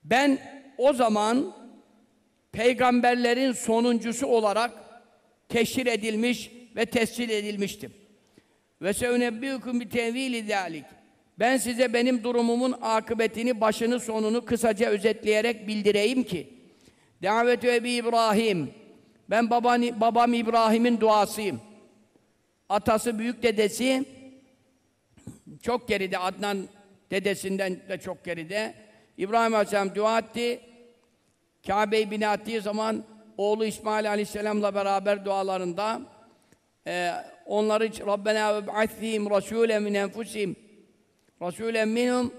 ben o zaman peygamberlerin sonuncusu olarak teşhir edilmiş ve tescil edilmiştim. Ve sevnebbiyukum bi tevili zalik. Ben size benim durumumun akıbetini, başını, sonunu kısaca özetleyerek bildireyim ki Davetü Ebi İbrahim ben babam, babam İbrahim'in duasıyım. Atası büyük dedesi çok geride Adnan dedesinden de çok geride. İbrahim Aleyhisselam dua etti. Kabe'yi bina ettiği zaman oğlu İsmail Aleyhisselam'la beraber dualarında e, onları Rabbena ve ba'athihim rasûlen min enfusihim rasûlen minhum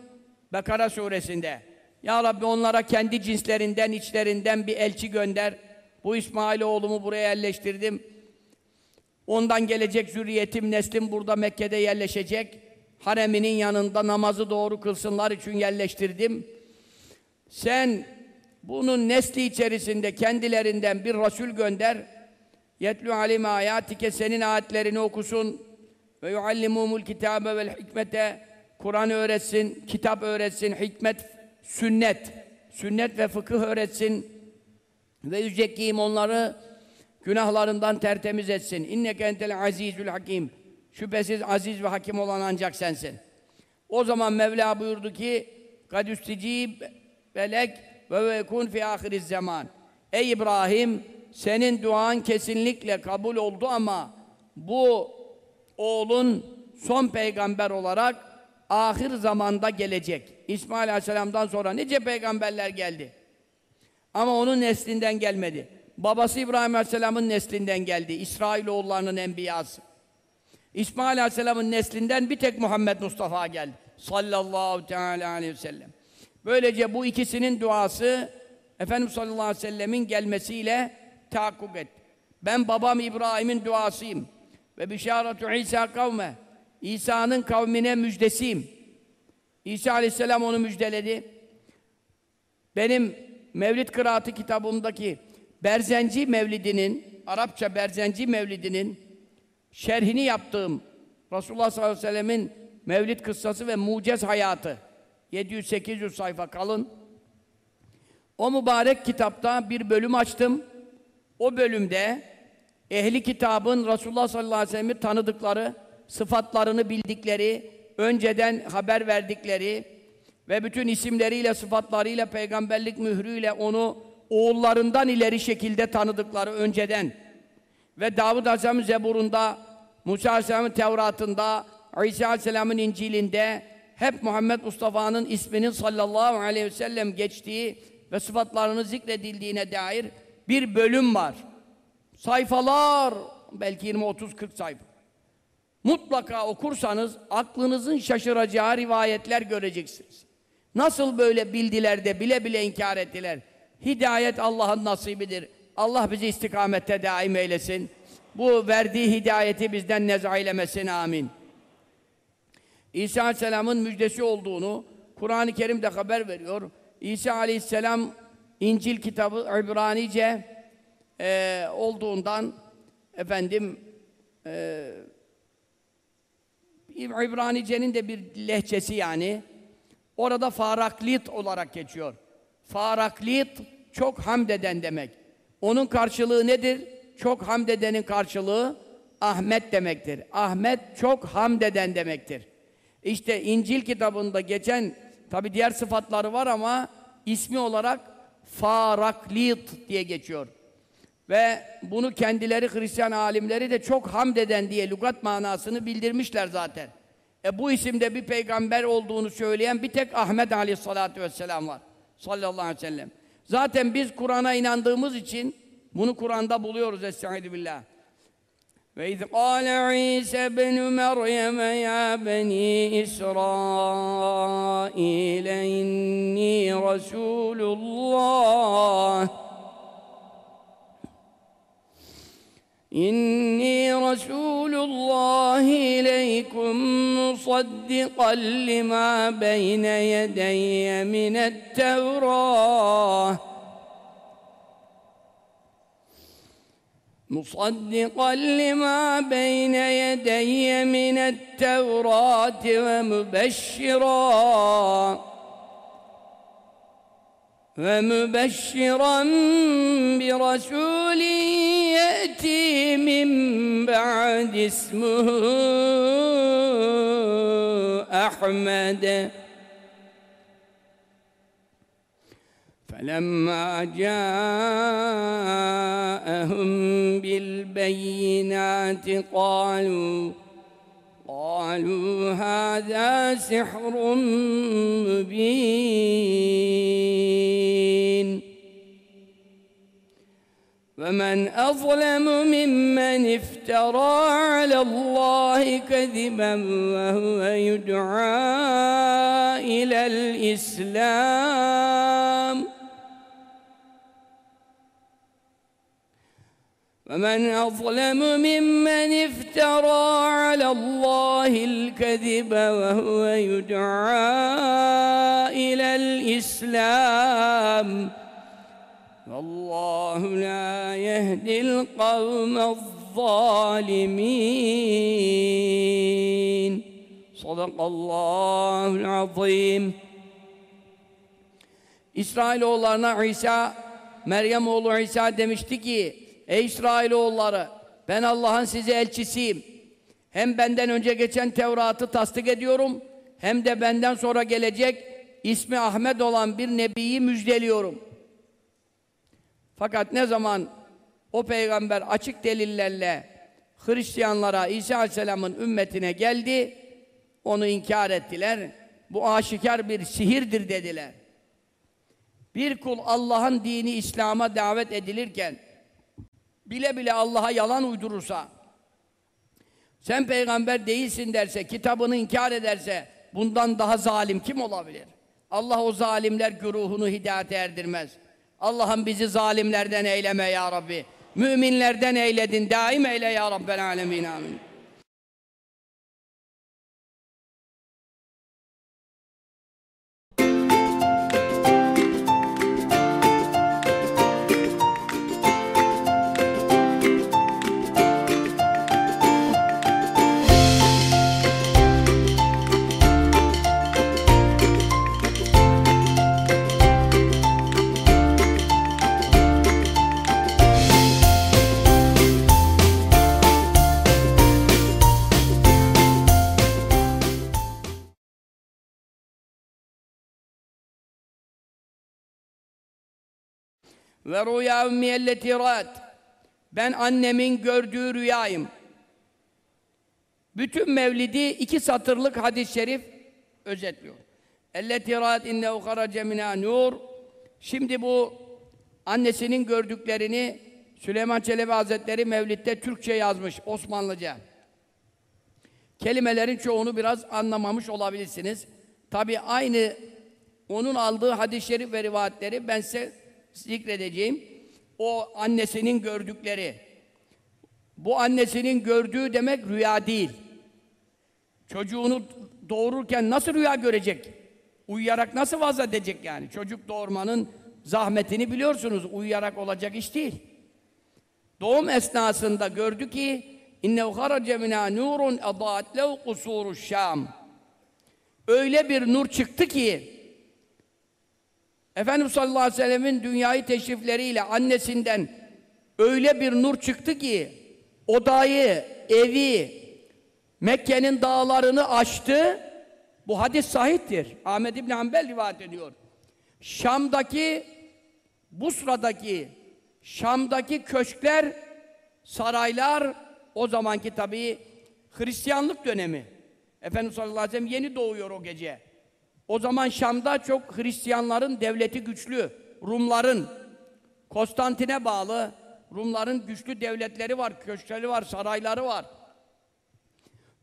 Bekara suresinde Ya Rabbi onlara kendi cinslerinden, içlerinden bir elçi gönder. Bu İsmail oğlumu buraya yerleştirdim. Ondan gelecek zürriyetim, neslim burada Mekke'de yerleşecek. Hareminin yanında namazı doğru kılsınlar için yerleştirdim. Sen bunun nesli içerisinde kendilerinden bir Resul gönder. Yetlü alim ayatike senin ayetlerini okusun. Ve yuallimumul kitabe vel hikmete Kur'an öğretsin, kitap öğretsin, hikmet, sünnet, sünnet ve fıkıh öğretsin. Ve yücekkiyim onları günahlarından tertemiz etsin. İnneke entel azizül hakim. Şüphesiz aziz ve hakim olan ancak sensin. O zaman Mevla buyurdu ki kad velek ve ve kun fi ahiriz zaman. Ey İbrahim senin duan kesinlikle kabul oldu ama bu oğlun son peygamber olarak ahir zamanda gelecek. İsmail Aleyhisselam'dan sonra nice peygamberler geldi. Ama onun neslinden gelmedi. Babası İbrahim Aleyhisselam'ın neslinden geldi. İsrailoğullarının enbiyası. İsmail Aleyhisselam'ın neslinden bir tek Muhammed Mustafa geldi. Sallallahu teala aleyhi ve sellem. Böylece bu ikisinin duası Efendimiz sallallahu aleyhi ve sellemin gelmesiyle tahakkuk etti. Ben babam İbrahim'in duasıyım. Ve bişaratu İsa kavme. İsa'nın kavmine müjdesiyim. İsa aleyhisselam onu müjdeledi. Benim Mevlid Kıraatı kitabımdaki Berzenci Mevlidinin, Arapça Berzenci Mevlidinin şerhini yaptığım Resulullah sallallahu aleyhi ve sellemin Mevlid kıssası ve mucez hayatı 700-800 sayfa kalın. O mübarek kitapta bir bölüm açtım. O bölümde ehli kitabın Resulullah sallallahu aleyhi ve sellem'i tanıdıkları, sıfatlarını bildikleri, önceden haber verdikleri ve bütün isimleriyle, sıfatlarıyla, peygamberlik mührüyle onu oğullarından ileri şekilde tanıdıkları önceden ve Davud Aleyhisselam'ın Zebur'unda, Musa Aleyhisselam'ın Tevrat'ında, İsa Aleyhisselam'ın İncil'inde hep Muhammed Mustafa'nın isminin sallallahu aleyhi ve sellem geçtiği ve sıfatlarını zikredildiğine dair bir bölüm var. Sayfalar, belki 20-30-40 sayfa. Mutlaka okursanız aklınızın şaşıracağı rivayetler göreceksiniz. Nasıl böyle bildiler de bile bile inkar ettiler. Hidayet Allah'ın nasibidir. Allah bizi istikamette daim eylesin. Bu verdiği hidayeti bizden neza eylemesin. Amin. İsa Aleyhisselam'ın müjdesi olduğunu Kur'an-ı Kerim'de haber veriyor. İsa Aleyhisselam İncil kitabı İbranice e, olduğundan efendim e, İbranice'nin de bir lehçesi yani. Orada faraklit olarak geçiyor. Faraklit çok hamd eden demek. Onun karşılığı nedir? Çok hamd edenin karşılığı Ahmet demektir. Ahmet çok hamd eden demektir. İşte İncil kitabında geçen tabi diğer sıfatları var ama ismi olarak Faraklit diye geçiyor. Ve bunu kendileri Hristiyan alimleri de çok hamd eden diye lügat manasını bildirmişler zaten. E bu isimde bir peygamber olduğunu söyleyen bir tek Ahmet aleyhissalatü vesselam var. Sallallahu aleyhi ve sellem. Zaten biz Kur'an'a inandığımız için bunu Kur'an'da buluyoruz. Estaizu billah. وإذ قال عيسى ابن مريم يا بني إسرائيل إني رسول الله. إني رسول الله إليكم مصدقا لما بين يدي من التوراة. مصدقا لما بين يدي من التوراة ومبشرا ومبشرا برسول يأتي من بعد اسمه أحمد. فلما جاءهم بالبينات قالوا قالوا هذا سحر مبين. ومن أظلم ممن افترى على الله كذبا وهو يدعى إلى الإسلام. ومن أظلم ممن افترى على الله الكذب وهو يدعى إلى الإسلام والله لا يهدي القوم الظالمين صدق الله العظيم İsrailoğullarına İsa, Meryem oğlu İsa demişti ki Ey İsrailoğulları ben Allah'ın size elçisiyim. Hem benden önce geçen Tevrat'ı tasdik ediyorum hem de benden sonra gelecek ismi Ahmet olan bir nebiyi müjdeliyorum. Fakat ne zaman o peygamber açık delillerle Hristiyanlara, İsa Aleyhisselam'ın ümmetine geldi, onu inkar ettiler. Bu aşikar bir sihirdir dediler. Bir kul Allah'ın dini İslam'a davet edilirken bile bile Allah'a yalan uydurursa sen peygamber değilsin derse, kitabını inkar ederse bundan daha zalim kim olabilir? Allah o zalimler güruhunu hidayete erdirmez. Allah'ım bizi zalimlerden eyleme ya Rabbi. Müminlerden eyledin, daim eyle ya Rabbel alemin amin. Ve rüya ümmiyelleti ra'at. Ben annemin gördüğü rüyayım. Bütün mevlidi iki satırlık hadis-i şerif özetliyor. Elleti ra'at innehu kharace minâ nur. Şimdi bu annesinin gördüklerini Süleyman Çelebi Hazretleri Mevlid'de Türkçe yazmış, Osmanlıca. Kelimelerin çoğunu biraz anlamamış olabilirsiniz. Tabi aynı onun aldığı hadis-i şerif ve rivayetleri ben size zikredeceğim. O annesinin gördükleri. Bu annesinin gördüğü demek rüya değil. Çocuğunu doğururken nasıl rüya görecek? Uyuyarak nasıl vaz edecek yani? Çocuk doğurmanın zahmetini biliyorsunuz. Uyuyarak olacak iş değil. Doğum esnasında gördü ki innehu harace minâ nurun adaat lev kusûru şâm. Öyle bir nur çıktı ki Efendimiz sallallahu aleyhi ve sellemin dünyayı teşrifleriyle annesinden öyle bir nur çıktı ki odayı, evi, Mekke'nin dağlarını açtı. Bu hadis sahiptir. Ahmed İbni Hanbel rivayet ediyor. Şam'daki, Busra'daki, Şam'daki köşkler, saraylar, o zamanki tabii Hristiyanlık dönemi. Efendimiz sallallahu aleyhi ve sellem yeni doğuyor o gece. O zaman Şam'da çok Hristiyanların devleti güçlü. Rumların, Konstantin'e bağlı Rumların güçlü devletleri var, köşkleri var, sarayları var.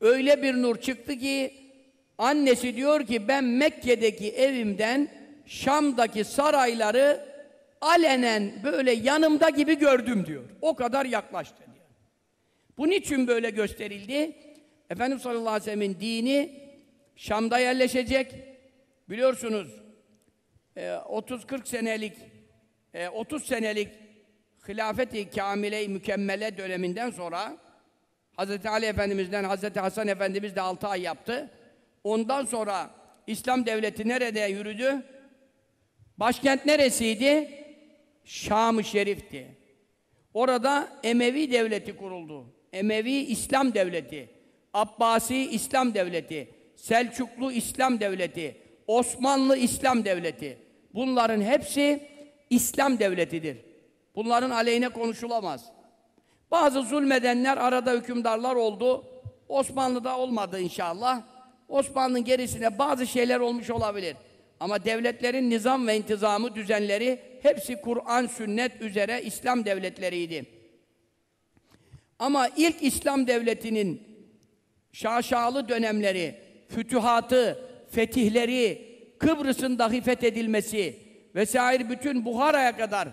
Öyle bir nur çıktı ki annesi diyor ki ben Mekke'deki evimden Şam'daki sarayları alenen böyle yanımda gibi gördüm diyor. O kadar yaklaştı diyor. Bu niçin böyle gösterildi? Efendimiz sallallahu aleyhi ve sellem'in dini Şam'da yerleşecek. Biliyorsunuz e, 30-40 senelik e, 30 senelik hilafeti kamile mükemmele döneminden sonra Hz. Ali Efendimiz'den Hz. Hasan Efendimiz de 6 ay yaptı. Ondan sonra İslam devleti nerede yürüdü? Başkent neresiydi? Şam-ı Şerif'ti. Orada Emevi devleti kuruldu. Emevi İslam devleti, Abbasi İslam devleti, Selçuklu İslam devleti, Osmanlı İslam devleti. Bunların hepsi İslam devletidir. Bunların aleyhine konuşulamaz. Bazı zulmedenler arada hükümdarlar oldu. Osmanlı'da olmadı inşallah. Osmanlı'nın gerisine bazı şeyler olmuş olabilir. Ama devletlerin nizam ve intizamı, düzenleri hepsi Kur'an, sünnet üzere İslam devletleriydi. Ama ilk İslam devletinin şaşalı dönemleri, fütühatı, fetihleri, Kıbrıs'ın dahi fethedilmesi vesaire bütün Buhara'ya kadar,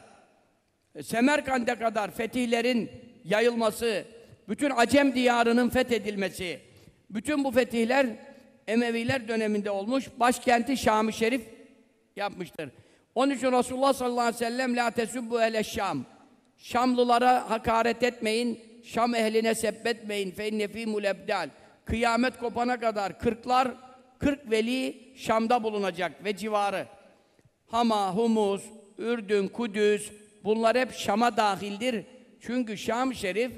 Semerkand'e kadar fetihlerin yayılması, bütün Acem diyarının fethedilmesi, bütün bu fetihler Emeviler döneminde olmuş, başkenti Şam-ı Şerif yapmıştır. Onun için Resulullah sallallahu aleyhi ve sellem la tesubbu ele Şam. Şamlılara hakaret etmeyin, Şam ehline sebbetmeyin. Fe inne fîmul. Kıyamet kopana kadar kırklar, kırk veli Şam'da bulunacak ve civarı. Hama, Humus, Ürdün, Kudüs bunlar hep Şam'a dahildir. Çünkü Şam Şerif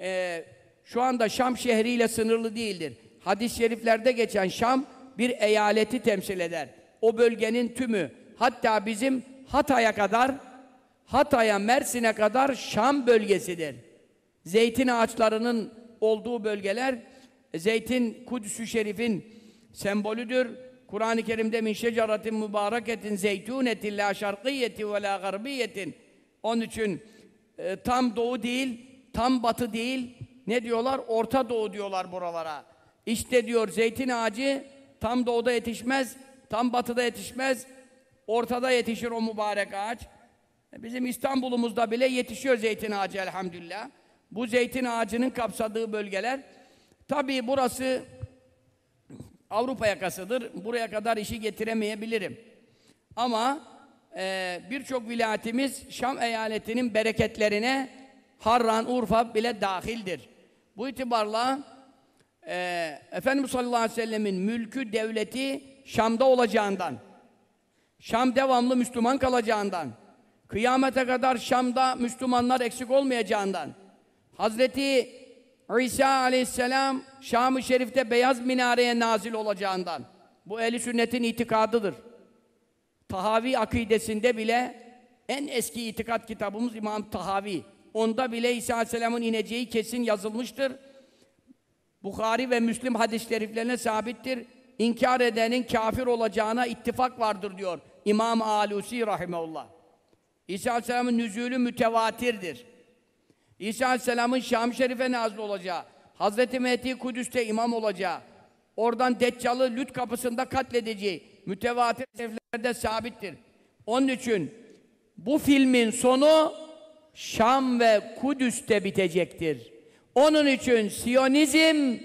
e, şu anda Şam şehriyle sınırlı değildir. Hadis-i şeriflerde geçen Şam bir eyaleti temsil eder. O bölgenin tümü hatta bizim Hatay'a kadar Hatay'a, Mersin'e kadar Şam bölgesidir. Zeytin ağaçlarının olduğu bölgeler zeytin Kudüs-ü Şerif'in sembolüdür. Kur'an-ı Kerim'de min şeceratin mübareketin zeytunetin la şarkiyeti ve la garbiyetin onun için e, tam doğu değil, tam batı değil, ne diyorlar? Orta doğu diyorlar buralara. İşte diyor zeytin ağacı tam doğuda yetişmez, tam batıda yetişmez, ortada yetişir o mübarek ağaç. E, bizim İstanbul'umuzda bile yetişiyor zeytin ağacı elhamdülillah. Bu zeytin ağacının kapsadığı bölgeler. Tabii burası Avrupa yakasıdır. Buraya kadar işi getiremeyebilirim. Ama e, birçok vilayetimiz Şam eyaletinin bereketlerine Harran, Urfa bile dahildir. Bu itibarla e, Efendimiz sallallahu aleyhi ve sellemin mülkü, devleti Şam'da olacağından, Şam devamlı Müslüman kalacağından, kıyamete kadar Şam'da Müslümanlar eksik olmayacağından, Hazreti İsa aleyhisselam Şam-ı Şerif'te beyaz minareye nazil olacağından, bu ehli sünnetin itikadıdır. Tahavi akidesinde bile en eski itikat kitabımız İmam Tahavi. Onda bile İsa Aleyhisselam'ın ineceği kesin yazılmıştır. Bukhari ve Müslim hadis-i şeriflerine sabittir. İnkar edenin kafir olacağına ittifak vardır diyor İmam Alusi rahimeullah. İsa Aleyhisselam'ın nüzulü mütevatirdir. İsa Aleyhisselam'ın Şam-ı Şerif'e nazil olacağı, Hazreti Mehdi Kudüs'te imam olacağı, oradan Deccal'ı Lüt kapısında katledeceği mütevatir seflerde sabittir. Onun için bu filmin sonu Şam ve Kudüs'te bitecektir. Onun için Siyonizm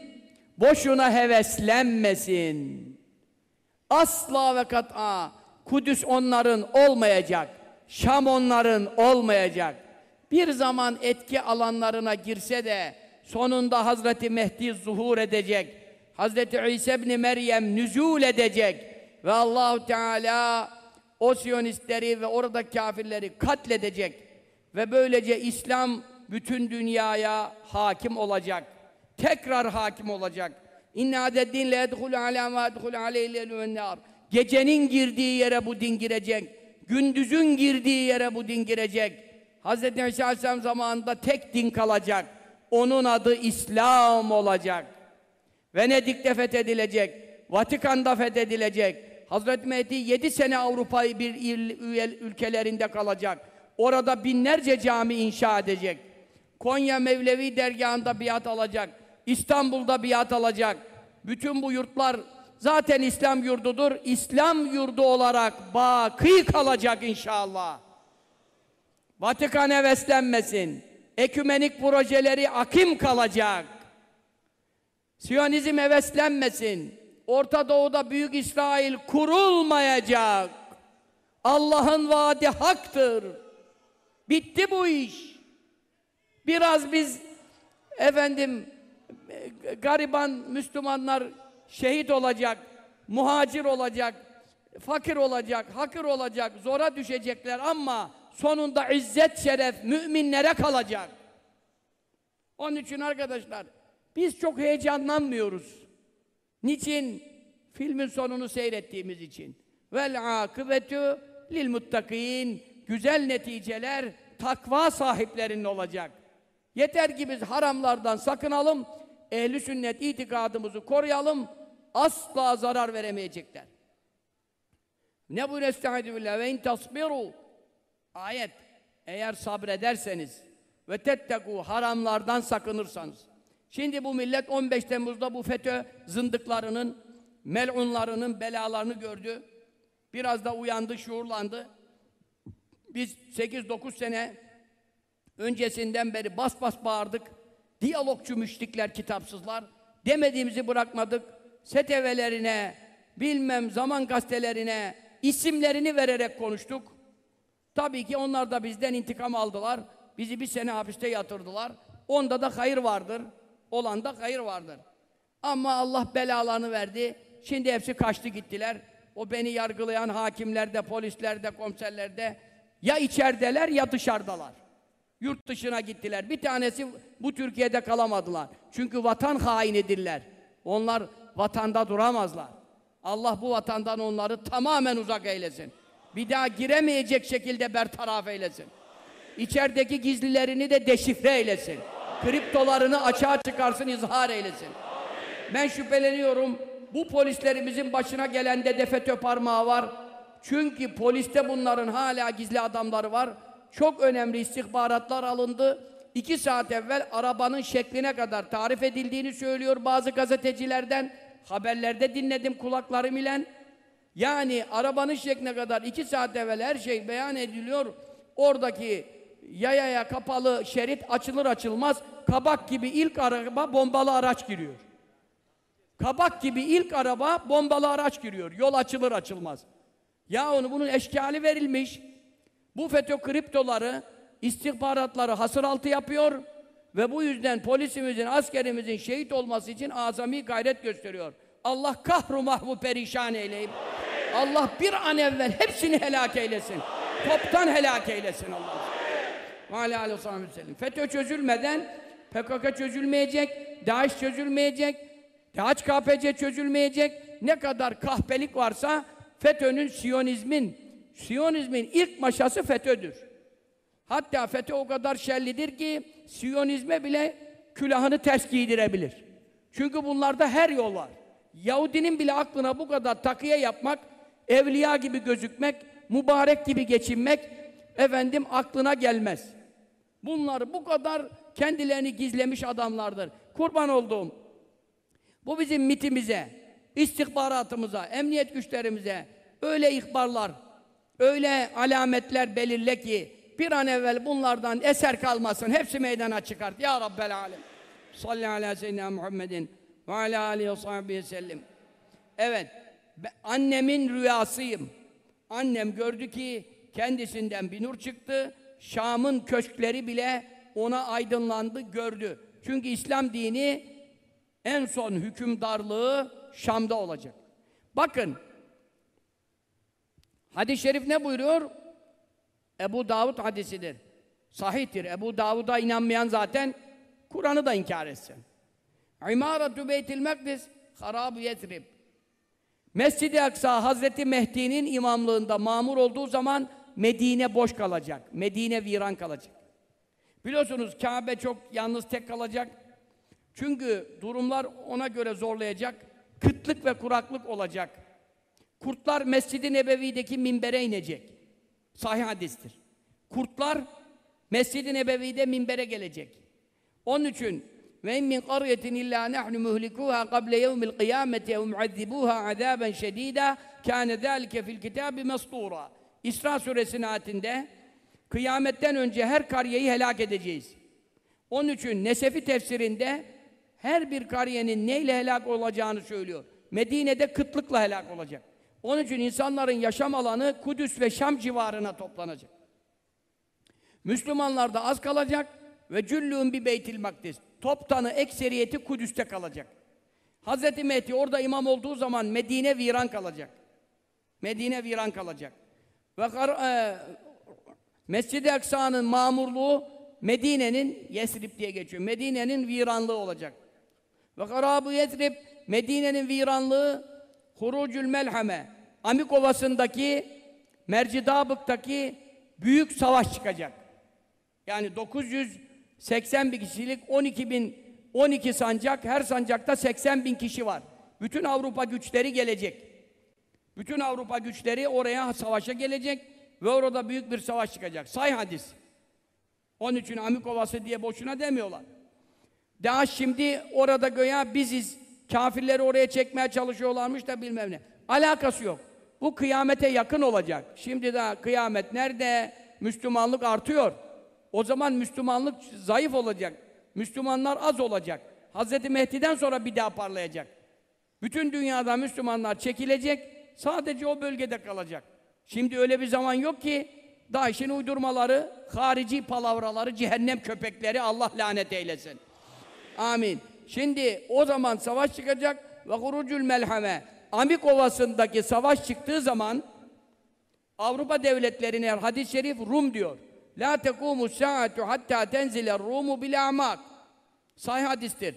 boşuna heveslenmesin. Asla ve kat'a Kudüs onların olmayacak. Şam onların olmayacak. Bir zaman etki alanlarına girse de sonunda Hazreti Mehdi zuhur edecek. Hazreti İsa ibn Meryem nüzul edecek ve Allahu Teala o Siyonistleri ve orada kafirleri katledecek ve böylece İslam bütün dünyaya hakim olacak. Tekrar hakim olacak. İnna deddin le yedhulu ala ma yedhulu aleyhi. Gecenin girdiği yere bu din girecek. Gündüzün girdiği yere bu din girecek. Hz. İsa Aleyhisselam zamanında tek din kalacak. Onun adı İslam olacak. Venedik'te fethedilecek, Vatikan'da fethedilecek. Hazreti Mehdi 7 sene Avrupa'yı bir il- ülkelerinde kalacak. Orada binlerce cami inşa edecek. Konya Mevlevi dergahında biat alacak. İstanbul'da biat alacak. Bütün bu yurtlar zaten İslam yurdudur. İslam yurdu olarak baki kalacak inşallah. Vatikan heveslenmesin. Ekümenik projeleri akim kalacak. Siyonizm heveslenmesin. Orta Doğu'da Büyük İsrail kurulmayacak. Allah'ın vaadi haktır. Bitti bu iş. Biraz biz efendim gariban Müslümanlar şehit olacak, muhacir olacak, fakir olacak, hakir olacak, zora düşecekler ama sonunda izzet şeref müminlere kalacak. Onun için arkadaşlar biz çok heyecanlanmıyoruz. Niçin? Filmin sonunu seyrettiğimiz için. Vel akıbetu lil muttakin. Güzel neticeler takva sahiplerinin olacak. Yeter ki biz haramlardan sakınalım, ehli sünnet itikadımızı koruyalım, asla zarar veremeyecekler. Ne bu estaizu billah ve in tasbiru ayet eğer sabrederseniz ve tetteku haramlardan sakınırsanız. Şimdi bu millet 15 Temmuz'da bu FETÖ zındıklarının melunlarının belalarını gördü. Biraz da uyandı şuurlandı. Biz 8-9 sene öncesinden beri bas bas bağırdık. Diyalogçu müşrikler kitapsızlar. Demediğimizi bırakmadık. Setevelerine bilmem zaman gazetelerine isimlerini vererek konuştuk Tabii ki onlar da bizden intikam aldılar. Bizi bir sene hapiste yatırdılar. Onda da hayır vardır. Olanda hayır vardır. Ama Allah belalarını verdi. Şimdi hepsi kaçtı gittiler. O beni yargılayan hakimlerde, polislerde, komiserlerde ya içerideler ya dışarıdalar. Yurt dışına gittiler. Bir tanesi bu Türkiye'de kalamadılar. Çünkü vatan hainidirler. Onlar vatanda duramazlar. Allah bu vatandan onları tamamen uzak eylesin. Bir daha giremeyecek şekilde bertaraf eylesin. İçerideki gizlilerini de deşifre eylesin. Kriptolarını açığa çıkarsın, izhar eylesin. Ben şüpheleniyorum, bu polislerimizin başına gelen de FETÖ parmağı var. Çünkü poliste bunların hala gizli adamları var. Çok önemli istihbaratlar alındı. İki saat evvel arabanın şekline kadar tarif edildiğini söylüyor bazı gazetecilerden. Haberlerde dinledim kulaklarım ile. Yani arabanın şekline kadar iki saat evvel her şey beyan ediliyor. Oradaki yayaya kapalı şerit açılır açılmaz kabak gibi ilk araba bombalı araç giriyor. Kabak gibi ilk araba bombalı araç giriyor. Yol açılır açılmaz. Ya onu bunun eşkali verilmiş. Bu FETÖ kriptoları, istihbaratları hasır altı yapıyor ve bu yüzden polisimizin, askerimizin şehit olması için azami gayret gösteriyor. Allah kahru mahvu perişan eyleyip Allah bir an evvel hepsini helak eylesin. Toptan helak eylesin Allah. Ve alâ aleyhi. FETÖ çözülmeden PKK çözülmeyecek, DAEŞ çözülmeyecek, DHKPC çözülmeyecek. Ne kadar kahpelik varsa FETÖ'nün, Siyonizmin, Siyonizmin ilk maşası FETÖ'dür. Hatta FETÖ o kadar şerlidir ki Siyonizme bile külahını ters giydirebilir. Çünkü bunlarda her yol var. Yahudinin bile aklına bu kadar takıya yapmak, evliya gibi gözükmek, mübarek gibi geçinmek efendim aklına gelmez. Bunlar bu kadar kendilerini gizlemiş adamlardır. Kurban olduğum. Bu bizim mitimize, istihbaratımıza, emniyet güçlerimize öyle ihbarlar, öyle alametler belirle ki bir an evvel bunlardan eser kalmasın. Hepsi meydana çıkart. Ya Rabbel Alem. Salli ala seyyidina Muhammedin ve ala aleyhi ve sahbihi. Evet, annemin rüyasıyım. Annem gördü ki kendisinden bir nur çıktı. Şam'ın köşkleri bile ona aydınlandı, gördü. Çünkü İslam dini en son hükümdarlığı Şam'da olacak. Bakın, hadis-i şerif ne buyuruyor? Ebu Davud hadisidir. Sahihtir. Ebu Davud'a inanmayan zaten Kur'an'ı da inkar etsin. İmaratu Beytil Mekdis harab Yetrib. Mescid-i Aksa Hazreti Mehdi'nin imamlığında mamur olduğu zaman Medine boş kalacak. Medine viran kalacak. Biliyorsunuz Kabe çok yalnız tek kalacak. Çünkü durumlar ona göre zorlayacak. Kıtlık ve kuraklık olacak. Kurtlar Mescid-i Nebevi'deki minbere inecek. Sahih hadistir. Kurtlar Mescid-i Nebevi'de minbere gelecek. Onun için ve in min qaryetin illa nahnu muhlikuha qabla yevmil kıyameti ev muazzibuha azaben şedida kâne zâlike fil kitâbi mestura. İsra suresinin ayetinde kıyametten önce her kariyeyi helak edeceğiz. Onun için Nesefi tefsirinde her bir kariyenin neyle helak olacağını söylüyor. Medine'de kıtlıkla helak olacak. Onun için insanların yaşam alanı Kudüs ve Şam civarına toplanacak. Müslümanlar da az kalacak ve cüllûn bir beytil makdis. Toptanı ekseriyeti Kudüs'te kalacak. Hazreti Mehdi orada imam olduğu zaman Medine viran kalacak. Medine viran kalacak. Ve e, Mescid-i Aksa'nın mamurluğu Medine'nin Yesrib diye geçiyor. Medine'nin viranlığı olacak. Ve karabu Yesrib Medine'nin viranlığı Hurucül Melhame Amik Ovası'ndaki Mercidabık'taki büyük savaş çıkacak. Yani 980 bin kişilik 12 bin 12 sancak her sancakta 80 bin kişi var. Bütün Avrupa güçleri gelecek. Bütün Avrupa güçleri oraya savaşa gelecek ve orada büyük bir savaş çıkacak. Say hadis. Onun için Amik Ovası diye boşuna demiyorlar. Daha şimdi orada göya biziz. Kafirleri oraya çekmeye çalışıyorlarmış da bilmem ne. Alakası yok. Bu kıyamete yakın olacak. Şimdi daha kıyamet nerede? Müslümanlık artıyor. O zaman Müslümanlık zayıf olacak. Müslümanlar az olacak. Hz. Mehdi'den sonra bir daha parlayacak. Bütün dünyada Müslümanlar çekilecek. Sadece o bölgede kalacak. Şimdi öyle bir zaman yok ki DAEŞ'in uydurmaları, harici palavraları, cehennem köpekleri Allah lanet eylesin. Amin. Şimdi o zaman savaş çıkacak ve hurucul melhame. Amik Ovası'ndaki savaş çıktığı zaman Avrupa devletlerine hadis-i şerif Rum diyor. La tekumu saatu hatta tenzile Rumu bil amak. Sahih hadistir.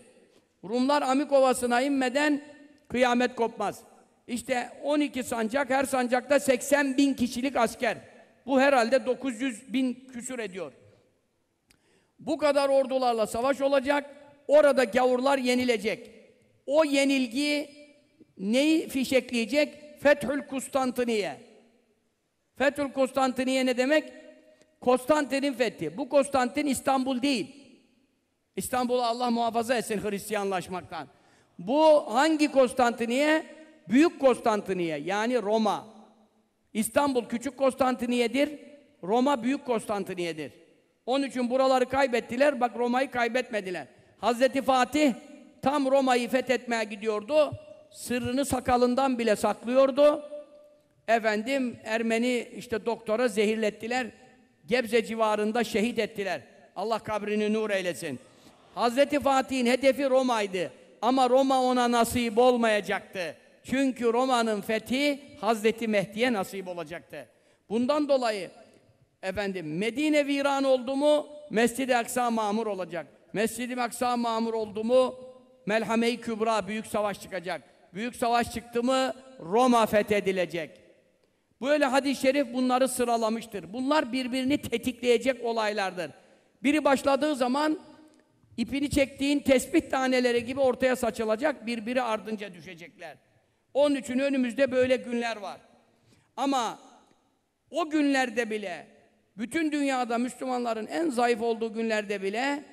Rumlar Amik Ovası'na inmeden kıyamet kopmaz. İşte 12 sancak, her sancakta 80 bin kişilik asker. Bu herhalde 900 bin küsür ediyor. Bu kadar ordularla savaş olacak, orada gavurlar yenilecek. O yenilgi neyi fişekleyecek? Fethül Kustantiniye. Fethül Konstantiniye ne demek? Konstantin'in fethi. Bu Konstantin İstanbul değil. İstanbul'u Allah muhafaza etsin Hristiyanlaşmaktan. Bu hangi Konstantiniye? Büyük Konstantiniye yani Roma. İstanbul küçük Konstantiniye'dir. Roma büyük Konstantiniye'dir. Onun için buraları kaybettiler. Bak Roma'yı kaybetmediler. Hazreti Fatih tam Roma'yı fethetmeye gidiyordu. Sırrını sakalından bile saklıyordu. Efendim Ermeni işte doktora zehirlettiler. Gebze civarında şehit ettiler. Allah kabrini nur eylesin. Hazreti Fatih'in hedefi Roma'ydı. Ama Roma ona nasip olmayacaktı. Çünkü Roma'nın fethi Hazreti Mehdi'ye nasip olacaktı. Bundan dolayı efendim Medine viran oldu mu Mescid-i Aksa mamur olacak. Mescid-i Aksa mamur oldu mu Melhame-i Kübra büyük savaş çıkacak. Büyük savaş çıktı mı Roma fethedilecek. Böyle hadis-i şerif bunları sıralamıştır. Bunlar birbirini tetikleyecek olaylardır. Biri başladığı zaman ipini çektiğin tespih taneleri gibi ortaya saçılacak, birbiri ardınca düşecekler. Onun için önümüzde böyle günler var. Ama o günlerde bile, bütün dünyada Müslümanların en zayıf olduğu günlerde bile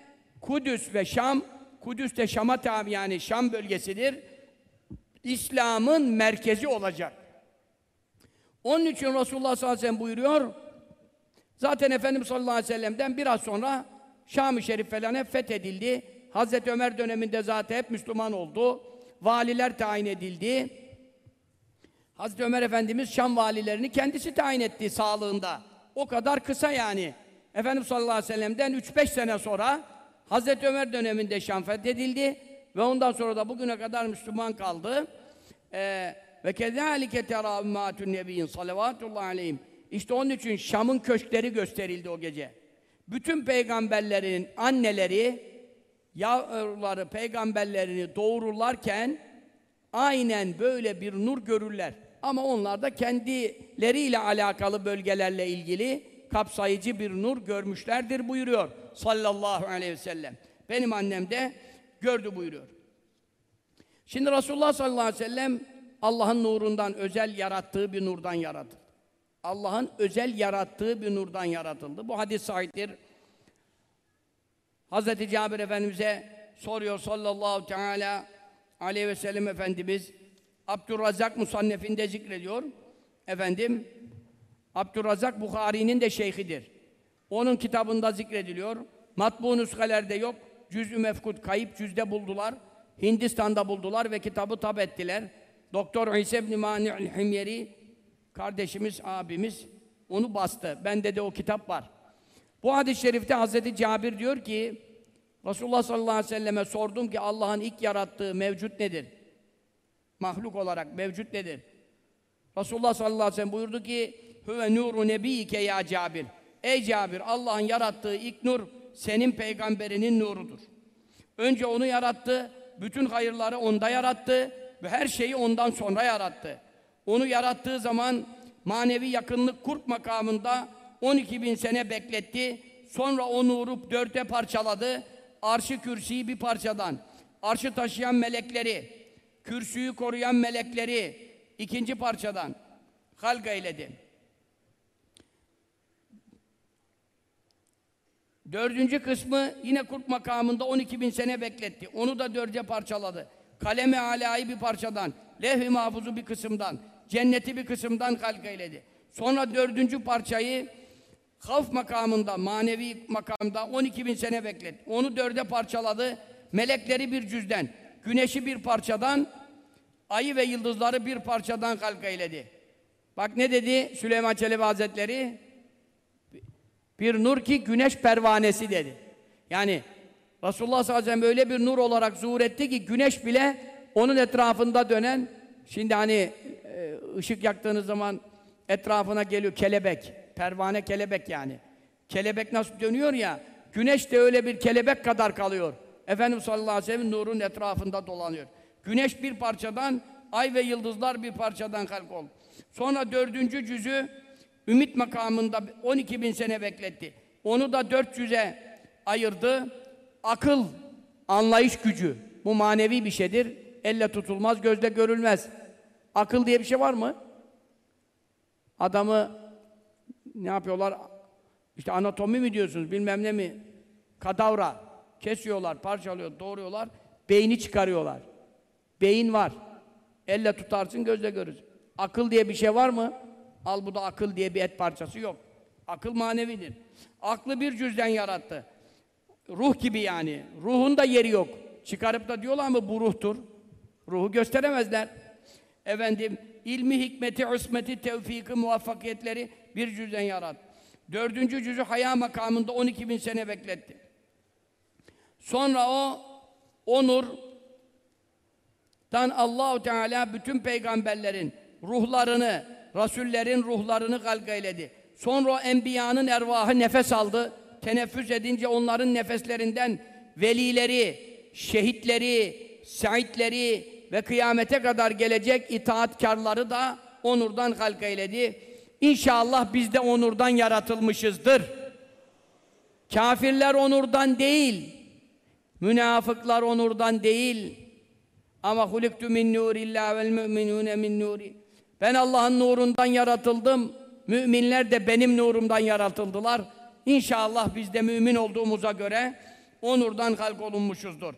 Kudüs ve Şam, Kudüs de Şam'a tabi yani Şam bölgesidir. İslam'ın merkezi olacak. Onun için Resulullah sallallahu aleyhi ve sellem buyuruyor, zaten Efendimiz sallallahu aleyhi ve sellem'den biraz sonra Şam-ı Şerif falan hep fethedildi. Hazreti Ömer döneminde zaten hep Müslüman oldu. Valiler tayin edildi. Hazreti Ömer Efendimiz Şam valilerini kendisi tayin etti sağlığında. O kadar kısa yani. Efendimiz sallallahu aleyhi ve sellem'den 3-5 sene sonra Hazreti Ömer döneminde Şam fethedildi ve ondan sonra da bugüne kadar Müslüman kaldı. Ee, ve kezalike tera ümmatun nebiyyin salavatullahi aleyhim. İşte onun için Şam'ın köşkleri gösterildi o gece. Bütün peygamberlerin anneleri yavruları peygamberlerini doğururlarken aynen böyle bir nur görürler. Ama onlar da kendileriyle alakalı bölgelerle ilgili kapsayıcı bir nur görmüşlerdir buyuruyor sallallahu aleyhi ve sellem. Benim annem de gördü buyuruyor. Şimdi Resulullah sallallahu aleyhi ve sellem Allah'ın nurundan özel yarattığı bir nurdan yaratıldı. Allah'ın özel yarattığı bir nurdan yaratıldı. Bu hadis sahiptir. Hazreti Cabir Efendimiz'e soruyor sallallahu teala aleyhi ve sellem Efendimiz Abdurrazak Musannef'inde zikrediyor. Efendim Abdurrazak Bukhari'nin de şeyhidir. Onun kitabında zikrediliyor. Matbu nuskalerde yok. Cüz-ü mefkut kayıp cüzde buldular. Hindistan'da buldular ve kitabı tab ettiler. Doktor İsa ibn Mani'l Himyeri kardeşimiz, abimiz onu bastı. Bende de o kitap var. Bu hadis-i şerifte Hazreti Cabir diyor ki Resulullah sallallahu aleyhi ve selleme sordum ki Allah'ın ilk yarattığı mevcut nedir? Mahluk olarak mevcut nedir? Resulullah sallallahu aleyhi ve sellem buyurdu ki Hüve nuru nebiyike ya Cabir. Ey Cabir Allah'ın yarattığı ilk nur senin peygamberinin nurudur. Önce onu yarattı, bütün hayırları onda yarattı ve her şeyi ondan sonra yarattı. Onu yarattığı zaman manevi yakınlık kurp makamında 12 bin sene bekletti. Sonra o nuru dörde parçaladı. Arşı kürsüyü bir parçadan, arşı taşıyan melekleri, kürsüyü koruyan melekleri ikinci parçadan halk eyledi. Dördüncü kısmı yine kurt makamında 12 bin sene bekletti. Onu da dörde parçaladı. Kalemi alayı bir parçadan, levh-i mahfuzu bir kısımdan, cenneti bir kısımdan halk eyledi. Sonra dördüncü parçayı havf makamında, manevi makamda 12 bin sene bekletti. Onu dörde parçaladı. Melekleri bir cüzden, güneşi bir parçadan, ayı ve yıldızları bir parçadan halk eyledi. Bak ne dedi Süleyman Çelebi Hazretleri? Bir nur ki güneş pervanesi dedi. Yani Resulullah sallallahu aleyhi ve sellem öyle bir nur olarak zuhur etti ki güneş bile onun etrafında dönen şimdi hani e, ışık yaktığınız zaman etrafına geliyor kelebek. Pervane kelebek yani. Kelebek nasıl dönüyor ya güneş de öyle bir kelebek kadar kalıyor. Efendimiz sallallahu aleyhi ve sellem nurun etrafında dolanıyor. Güneş bir parçadan, ay ve yıldızlar bir parçadan halk. Sonra dördüncü cüzü ümit makamında 12 bin sene bekletti. Onu da 400'e ayırdı. Akıl, anlayış gücü. Bu manevi bir şeydir. Elle tutulmaz, gözle görülmez. Akıl diye bir şey var mı? Adamı ne yapıyorlar? İşte anatomi mi diyorsunuz, bilmem ne mi? Kadavra. Kesiyorlar, parçalıyor, doğruyorlar. Beyni çıkarıyorlar. Beyin var. Elle tutarsın, gözle görürsün. Akıl diye bir şey var mı? Al bu da akıl diye bir et parçası yok. Akıl manevidir. Aklı bir cüzden yarattı. Ruh gibi yani. Ruhun da yeri yok. Çıkarıp da diyorlar mı bu ruhtur? Ruhu gösteremezler. Efendim, ilmi, hikmeti, usmeti, tevfiki, muvaffakiyetleri bir cüzden yarattı. Dördüncü cüzü haya makamında 12 bin sene bekletti. Sonra o, o nur, Dan Allahu Teala bütün peygamberlerin ruhlarını, rasullerin ruhlarını galgayledi. Sonra o enbiyanın ervahı nefes aldı. Teneffüs edince onların nefeslerinden velileri, şehitleri, saitleri ve kıyamete kadar gelecek itaatkarları da onurdan halk eyledi. İnşallah biz de onurdan yaratılmışızdır. Kafirler onurdan değil, münafıklar onurdan değil. Ama huliktu min nurillah vel müminune min nuri. Ben Allah'ın nurundan yaratıldım. Müminler de benim nurumdan yaratıldılar. İnşallah biz de mümin olduğumuza göre o nurdan halk olunmuşuzdur.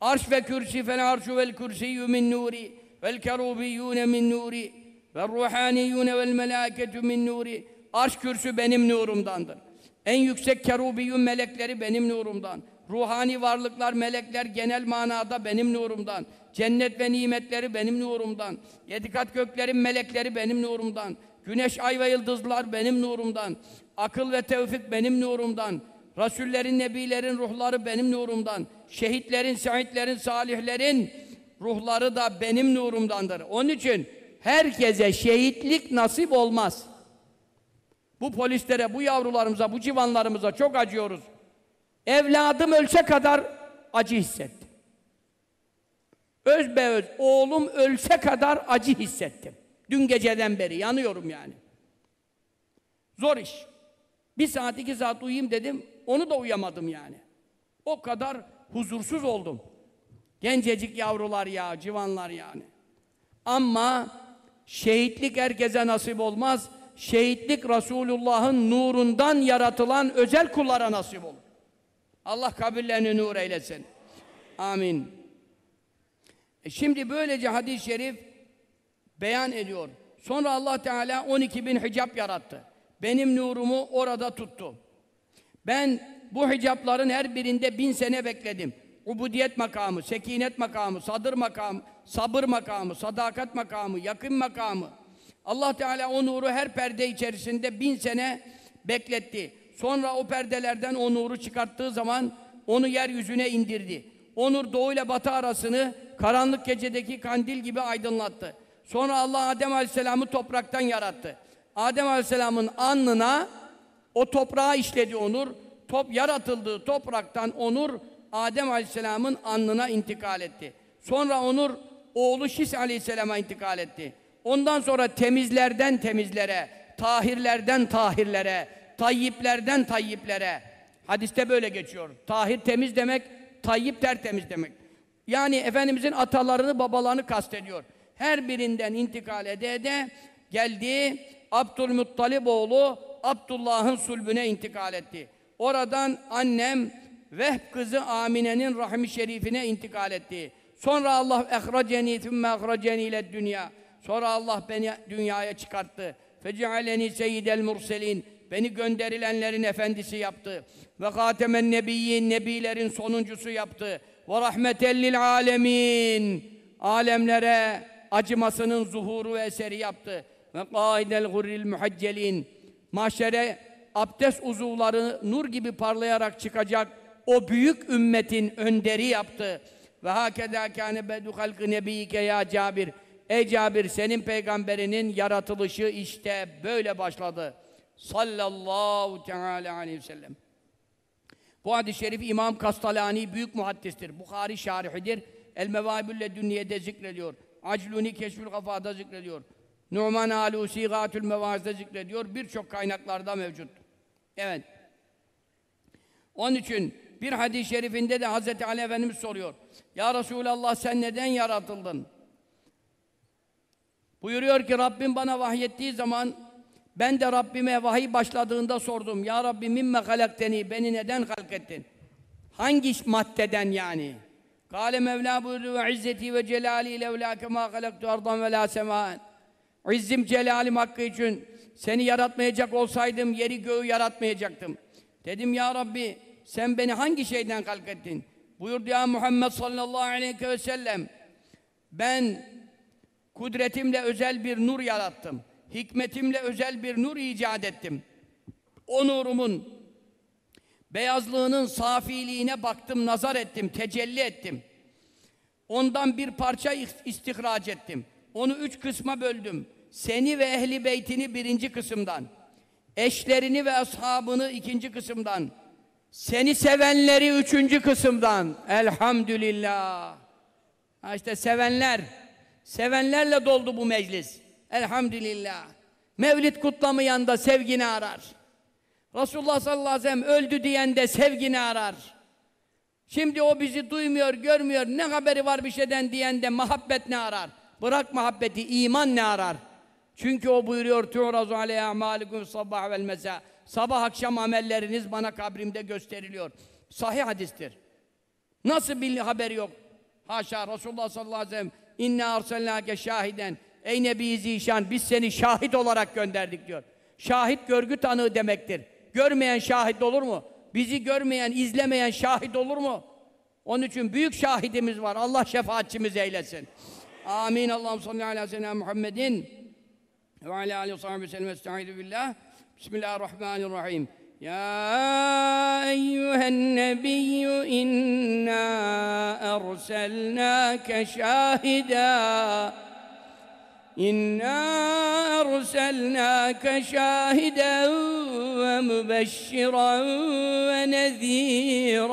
Arş ve kürsi fel arşu vel kürsiyyü min nuri vel kerubiyyûne min nuri ve ruhaniyyûne vel melâketü min nuri. Arş kürsü benim nurumdandır. En yüksek kerubiyyün melekleri benim nurumdan. Ruhani varlıklar, melekler genel manada benim nurumdan. Cennet ve nimetleri benim nurumdan. Yedi kat göklerin melekleri benim nurumdan. Güneş, ay ve yıldızlar benim nurumdan. Akıl ve tevfik benim nurumdan. Rasullerin, nebilerin ruhları benim nurumdan. Şehitlerin, şehitlerin, salihlerin ruhları da benim nurumdandır. Onun için herkese şehitlik nasip olmaz. Bu polislere, bu yavrularımıza, bu civanlarımıza çok acıyoruz. Evladım ölse kadar acı hissettim. Öz be öz, oğlum ölse kadar acı hissettim. Dün geceden beri yanıyorum yani. Zor iş. Bir saat, iki saat uyuyayım dedim, onu da uyamadım yani. O kadar huzursuz oldum. Gencecik yavrular ya, civanlar yani. Ama şehitlik herkese nasip olmaz. Şehitlik Resulullah'ın nurundan yaratılan özel kullara nasip olur. Allah kabirlerini nur eylesin. Amin. E şimdi böylece hadis-i şerif beyan ediyor. Sonra Allah Teala 12 bin hicap yarattı. Benim nurumu orada tuttu. Ben bu hicapların her birinde bin sene bekledim. Ubudiyet makamı, sekinet makamı, sadır makamı, sabır makamı, sadakat makamı, yakın makamı. Allah Teala o nuru her perde içerisinde bin sene bekletti. Sonra o perdelerden o nuru çıkarttığı zaman onu yeryüzüne indirdi. O nur doğu ile batı arasını karanlık gecedeki kandil gibi aydınlattı. Sonra Allah Adem Aleyhisselam'ı topraktan yarattı. Adem Aleyhisselam'ın alnına o toprağa işledi onur. Top yaratıldığı topraktan onur Adem Aleyhisselam'ın alnına intikal etti. Sonra onur oğlu Şis Aleyhisselam'a intikal etti. Ondan sonra temizlerden temizlere, tahirlerden tahirlere, tayyiplerden tayyiplere. Hadiste böyle geçiyor. Tahir temiz demek, tayyip tertemiz demek. Yani Efendimizin atalarını, babalarını kastediyor. Her birinden intikal ede ede geldi. Abdülmuttalib oğlu Abdullah'ın sulbüne intikal etti. Oradan annem Vehb kızı Amine'nin rahmi şerifine intikal etti. Sonra Allah ehraceni thümme ehraceni ile dünya. Sonra Allah beni dünyaya çıkarttı. Fecealeni seyyidel murselin. Beni gönderilenlerin efendisi yaptı. Ve hatemen nebiyyin nebilerin sonuncusu yaptı. Ve rahmetellil alemin. Alemlere acımasının zuhuru ve eseri yaptı. Ve kaidel gurril muhaccelin. Mahşere abdest uzuvları nur gibi parlayarak çıkacak o büyük ümmetin önderi yaptı. Ve hakeda kâne bedu halkı nebiyike ya Cabir. Ey Cabir senin peygamberinin yaratılışı işte böyle başladı. Sallallahu teala aleyhi ve sellem. Bu hadis-i şerif İmam Kastalani büyük muhaddistir. Bukhari şarihidir. El Mevâbülle Dünniye'de zikrediyor. Acluni Keşfül Gafa'da zikrediyor. Numan Alusi Gâtül Mevâz'da zikrediyor. Birçok kaynaklarda mevcut. Evet. Onun için bir hadis-i şerifinde de Hz. Ali Efendimiz soruyor. Ya Resulallah sen neden yaratıldın? Buyuruyor ki Rabbim bana vahyettiği zaman ben de Rabbime vahiy başladığında sordum. Ya Rabbi mimme halakteni beni neden halk ettin? Hangi maddeden yani? Kale Mevla buyurdu ve izzeti ve celali levla kema halaktu ardan ve la semaen. İzzim celalim hakkı için seni yaratmayacak olsaydım yeri göğü yaratmayacaktım. Dedim ya Rabbi sen beni hangi şeyden halk ettin? Buyurdu ya Muhammed sallallahu aleyhi ve sellem ben kudretimle özel bir nur yarattım. Hikmetimle özel bir nur icat ettim. O nurumun beyazlığının safiliğine baktım, nazar ettim, tecelli ettim. Ondan bir parça istihraç ettim. Onu üç kısma böldüm. Seni ve ehli beytini birinci kısımdan, eşlerini ve ashabını ikinci kısımdan, seni sevenleri üçüncü kısımdan. Elhamdülillah. Ha işte sevenler, sevenlerle doldu bu meclis. Elhamdülillah. Mevlid kutlamayan da sevgini arar. Resulullah sallallahu aleyhi ve sellem öldü diyen de sevgini arar. Şimdi o bizi duymuyor, görmüyor, ne haberi var bir şeyden diyen de muhabbet ne arar? Bırak muhabbeti, iman ne arar? Çünkü o buyuruyor, tu'razu aleyhi amalikum sabah vel mesa. Sabah akşam amelleriniz bana kabrimde gösteriliyor. Sahih hadistir. Nasıl bir haberi yok? Haşa Resulullah sallallahu aleyhi ve sellem inna arsalnake şahiden ey nebi zişan biz seni şahit olarak gönderdik diyor. Şahit görgü tanığı demektir. Görmeyen şahit olur mu? Bizi görmeyen, izlemeyen şahit olur mu? Onun için büyük şahidimiz var. Allah şefaatçimiz eylesin. آمين. اللهم صل على سيدنا محمد وعلى آله وصحبه وسلم. استعيذ بالله. بسم الله الرحمن الرحيم. يا أيها النبي إنا أرسلناك شاهدا. إنا أرسلناك شاهدا ومبشرا ونذيرا.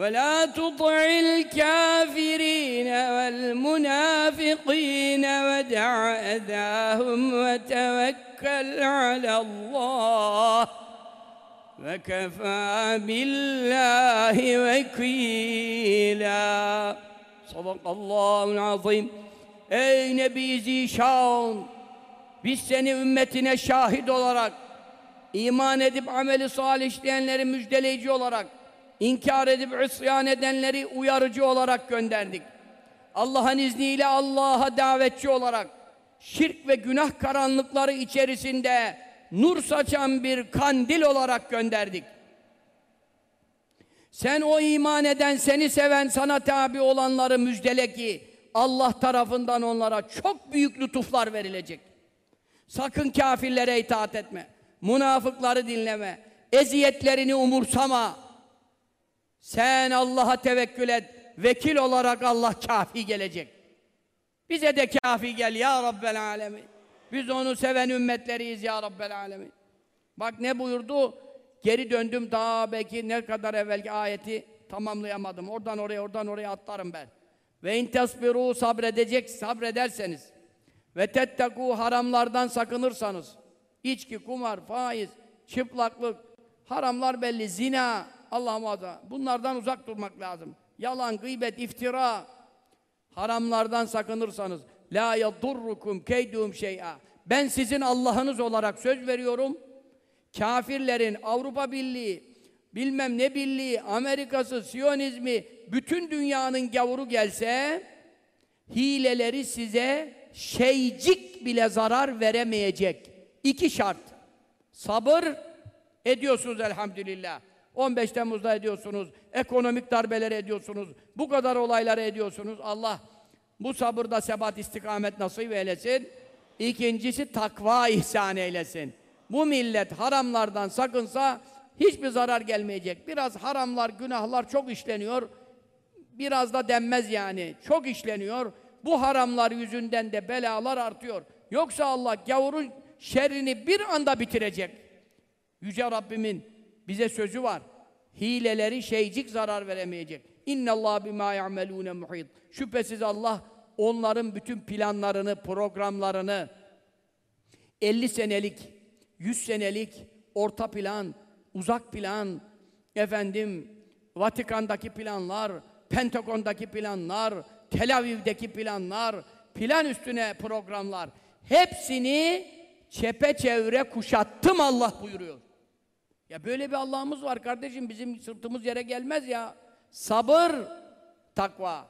ولا تطع الكافرين والمنافقين ودع أذاهم وتوكل على الله وكفى بالله وكيلا صدق الله العظيم Ey Nebi Zişan biz seni ümmetine şahit olarak iman edip ameli salih işleyenleri müjdeleyici olarak inkar edip isyan edenleri uyarıcı olarak gönderdik. Allah'ın izniyle Allah'a davetçi olarak şirk ve günah karanlıkları içerisinde nur saçan bir kandil olarak gönderdik. Sen o iman eden, seni seven, sana tabi olanları müjdele ki Allah tarafından onlara çok büyük lütuflar verilecek. Sakın kafirlere itaat etme. Münafıkları dinleme. Eziyetlerini umursama. Sen Allah'a tevekkül et. Vekil olarak Allah kafi gelecek. Bize de kafi gel ya Rabbel Alemin. Biz onu seven ümmetleriyiz ya Rabbel Alemin. Bak ne buyurdu? Geri döndüm daha belki ne kadar evvelki ayeti tamamlayamadım. Oradan oraya oradan oraya atlarım ben. Ve in tasbiru sabredecek sabrederseniz ve tetteku haramlardan sakınırsanız içki, kumar, faiz, çıplaklık, haramlar belli, zina, Allah muhafaza. Bunlardan uzak durmak lazım. Yalan, gıybet, iftira, haramlardan sakınırsanız la yadurrukum keydum şey'a. Ben sizin Allah'ınız olarak söz veriyorum. Kafirlerin Avrupa Birliği, bilmem ne birliği, Amerikası, Siyonizmi, bütün dünyanın gavuru gelse hileleri size şeycik bile zarar veremeyecek. İki şart. Sabır ediyorsunuz elhamdülillah. 15 Temmuz'da ediyorsunuz, ekonomik darbeleri ediyorsunuz, bu kadar olayları ediyorsunuz. Allah bu sabırda sebat istikamet nasip eylesin. İkincisi takva ihsan eylesin. Bu millet haramlardan sakınsa hiçbir zarar gelmeyecek. Biraz haramlar, günahlar çok işleniyor. Biraz da denmez yani. Çok işleniyor. Bu haramlar yüzünden de belalar artıyor. Yoksa Allah gavurun şerrini bir anda bitirecek. Yüce Rabbimin bize sözü var. Hileleri şeycik zarar veremeyecek. İnna Allah bima ya'melun muhit. Şüphesiz Allah onların bütün planlarını, programlarını 50 senelik, 100 senelik orta plan, uzak plan, efendim Vatikan'daki planlar, Pentagon'daki planlar, Tel Aviv'deki planlar, plan üstüne programlar hepsini çepeçevre kuşattım Allah buyuruyor. Ya böyle bir Allah'ımız var kardeşim bizim sırtımız yere gelmez ya. Sabır, takva.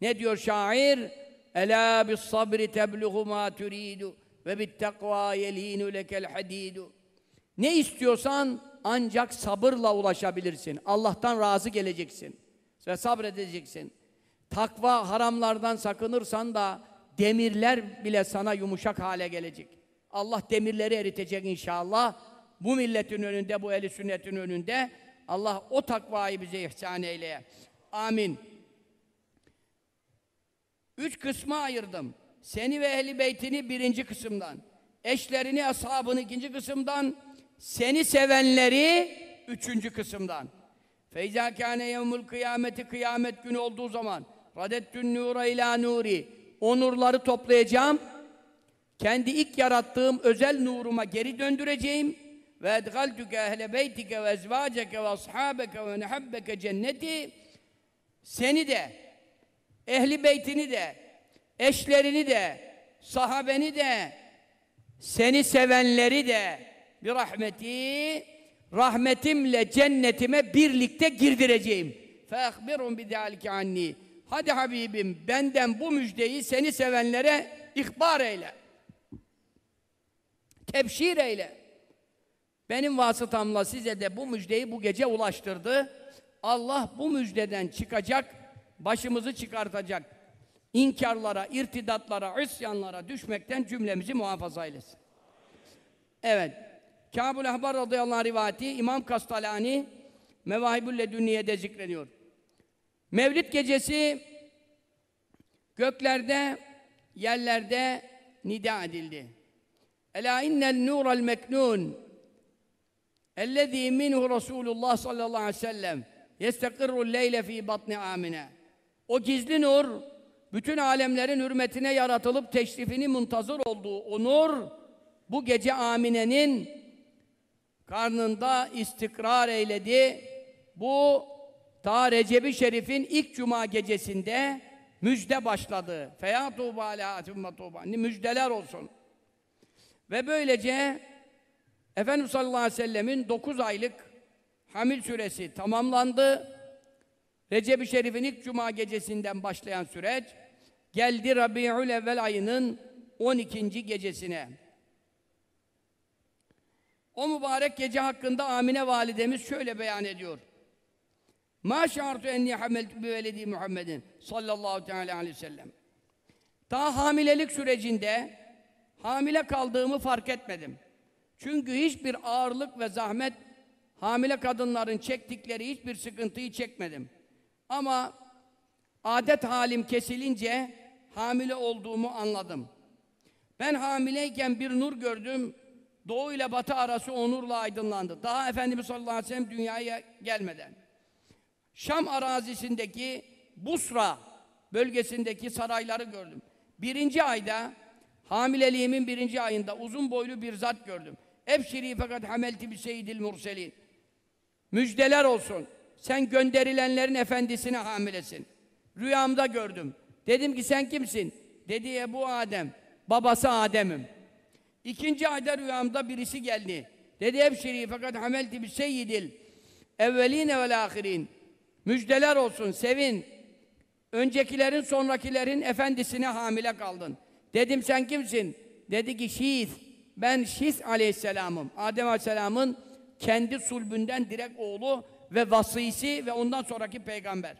Ne diyor şair? Ela bis sabri tebluğu ma turidu ve bit takva yelinu lekel hadidu. Ne istiyorsan ancak sabırla ulaşabilirsin. Allah'tan razı geleceksin. Ve sabredeceksin. Takva haramlardan sakınırsan da demirler bile sana yumuşak hale gelecek. Allah demirleri eritecek inşallah. Bu milletin önünde, bu eli sünnetin önünde Allah o takvayı bize ihsan eyleye. Amin. Üç kısma ayırdım. Seni ve ehli beytini birinci kısımdan, eşlerini, ashabını ikinci kısımdan, seni sevenleri üçüncü kısımdan. Feyza kâne yevmul kıyameti kıyamet günü olduğu zaman radettün nura ila nuri o nurları toplayacağım. Kendi ilk yarattığım özel nuruma geri döndüreceğim. Ve edgaltüke ehle beytike ve ezvaceke ve ashabeke ve nehabbeke cenneti seni de ehli beytini de eşlerini de sahabeni de seni sevenleri de bir rahmeti rahmetimle cennetime birlikte girdireceğim. Fekhbirun bidalike anni. Hadi Habibim benden bu müjdeyi seni sevenlere ihbar eyle. Tebşir eyle. Benim vasıtamla size de bu müjdeyi bu gece ulaştırdı. Allah bu müjdeden çıkacak, başımızı çıkartacak. İnkarlara, irtidatlara, isyanlara düşmekten cümlemizi muhafaza eylesin. Evet. Kâb-ül Ahbar radıyallahu anh rivayeti İmam Kastalani Mevahibül Ledünniye'de zikrediyor. Mevlid gecesi Göklerde, yerlerde nida edildi. Ela innel nurel meknun ellezî minhu Resulullah sallallahu aleyhi ve sellem yestekirru leyle fî batni amine. O gizli nur, bütün alemlerin hürmetine yaratılıp teşrifini muntazır olduğu o nur, bu gece Amine'nin karnında istikrar eyledi. Bu ta Recep-i Şerif'in ilk cuma gecesinde müjde başladı. Feya tuğba ala. Müjdeler olsun. Ve böylece Efendimiz sallallahu aleyhi ve sellemin 9 aylık hamil süresi tamamlandı. Recep-i Şerif'in ilk cuma gecesinden başlayan süreç geldi Rabiül Evvel ayının 12. gecesine. O mübarek gece hakkında Amine validemiz şöyle beyan ediyor. Ma şartu enni hameltu bi veledi Muhammedin sallallahu teala aleyhi ve sellem. Daha hamilelik sürecinde hamile kaldığımı fark etmedim. Çünkü hiçbir ağırlık ve zahmet hamile kadınların çektikleri hiçbir sıkıntıyı çekmedim. Ama adet halim kesilince hamile olduğumu anladım. Ben hamileyken bir nur gördüm. Doğu ile batı arası o nurla aydınlandı. Daha Efendimiz sallallahu aleyhi ve sellem dünyaya gelmeden. Şam arazisindeki Busra bölgesindeki sarayları gördüm. Birinci ayda, hamileliğimin birinci ayında uzun boylu bir zat gördüm. Ebşiri fakat hamelti bi seyyidil murselin. Müjdeler olsun. Sen gönderilenlerin efendisine hamilesin. Rüyamda gördüm. Dedim ki sen kimsin? Dedi Ebu Adem. Babası Adem'im. İkinci ayda rüyamda birisi geldi. Dedi Ebşiri fakat hamelti bi seyyidil evveline vel ahirin. Müjdeler olsun, sevin. Öncekilerin, sonrakilerin efendisine hamile kaldın. Dedim sen kimsin? Dedi ki Şiiz. Ben Şiiz aleyhisselamım. Adem aleyhisselamın kendi sulbünden direkt oğlu ve vasisi ve ondan sonraki peygamber.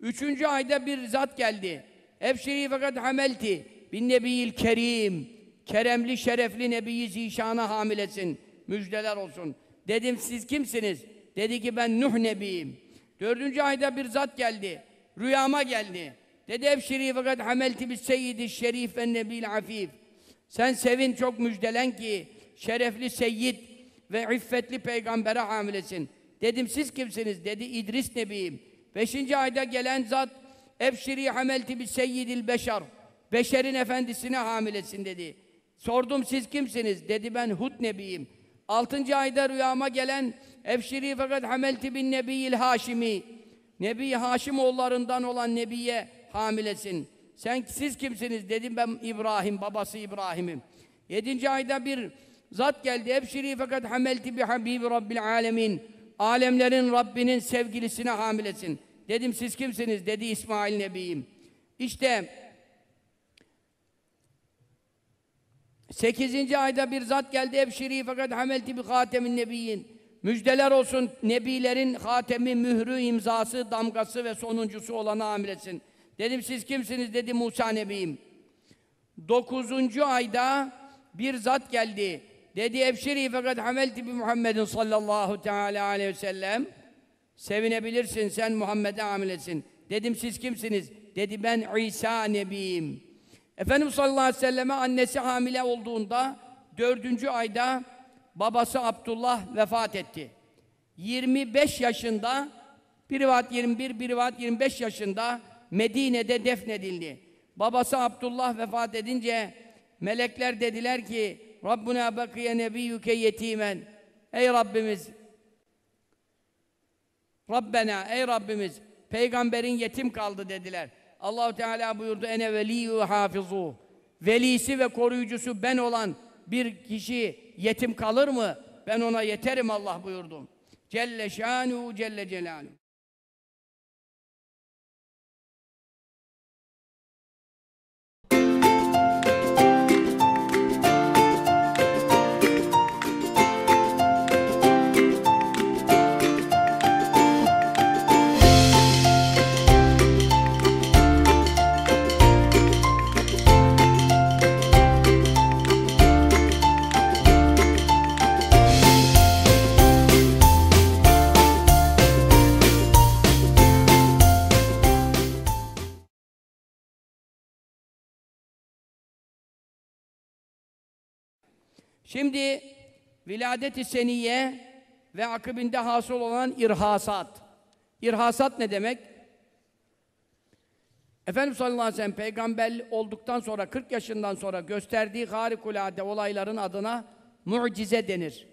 Üçüncü ayda bir zat geldi. Ebşiri fakat hamelti bin nebiyil kerim. Keremli, şerefli Nebiyi Zişan'a hamilesin. Müjdeler olsun. Dedim siz kimsiniz? Dedi ki ben Nuh Nebiyim. Dördüncü ayda bir zat geldi. Rüyama geldi. Dedi ebşiri fakat hamelti bis seyyidi şerif ve nebil afif. Sen sevin çok müjdelen ki şerefli seyyid ve iffetli peygambere hamilesin. Dedim siz kimsiniz? Dedi İdris Nebiyim. Beşinci ayda gelen zat ebşiri hamelti bis seyyidil beşer. Beşerin efendisine hamilesin dedi. Sordum siz kimsiniz? Dedi ben Hud Nebiyim. Altıncı ayda rüyama gelen Ebşiri fakat hamelti bin nebiyil haşimi. Nebi Haşim oğullarından olan Nebiye hamilesin. Sen siz kimsiniz? Dedim ben İbrahim, babası İbrahim'im. Yedinci ayda bir zat geldi. Ebşiri fakat hamelti bi habibi rabbil alemin. Alemlerin Rabbinin sevgilisine hamilesin. Dedim siz kimsiniz? Dedi İsmail Nebiyim. İşte sekizinci ayda bir zat geldi. Ebşiri fakat hamelti bi hatemin nebiyyin. Müjdeler olsun nebilerin hatemi, mührü, imzası, damgası ve sonuncusu olana hamilesin. Dedim siz kimsiniz? Dedi Musa Nebiyim. Dokuzuncu ayda bir zat geldi. Dedi ebşiri fakat hamelti bi Muhammedin sallallahu teala aleyhi ve sellem. Sevinebilirsin sen Muhammed'e hamilesin. Dedim siz kimsiniz? Dedi ben İsa Nebiyim. Efendimiz sallallahu aleyhi ve selleme annesi hamile olduğunda dördüncü ayda babası Abdullah vefat etti. 25 yaşında, bir rivayet 21, bir rivayet 25 yaşında Medine'de defnedildi. Babası Abdullah vefat edince melekler dediler ki Rabbuna bakiye nebiyyüke yetimen Ey Rabbimiz Rabbena ey Rabbimiz peygamberin yetim kaldı dediler. Allahu Teala buyurdu ene veliyyu hafizu. Velisi ve koruyucusu ben olan bir kişi yetim kalır mı? Ben ona yeterim Allah buyurdu. Celle şanu celle celaluhu. Şimdi viladet-i seniye ve akabinde hasıl olan irhasat. İrhasat ne demek? Efendimiz sallallahu aleyhi ve sellem peygamber olduktan sonra 40 yaşından sonra gösterdiği harikulade olayların adına mucize denir.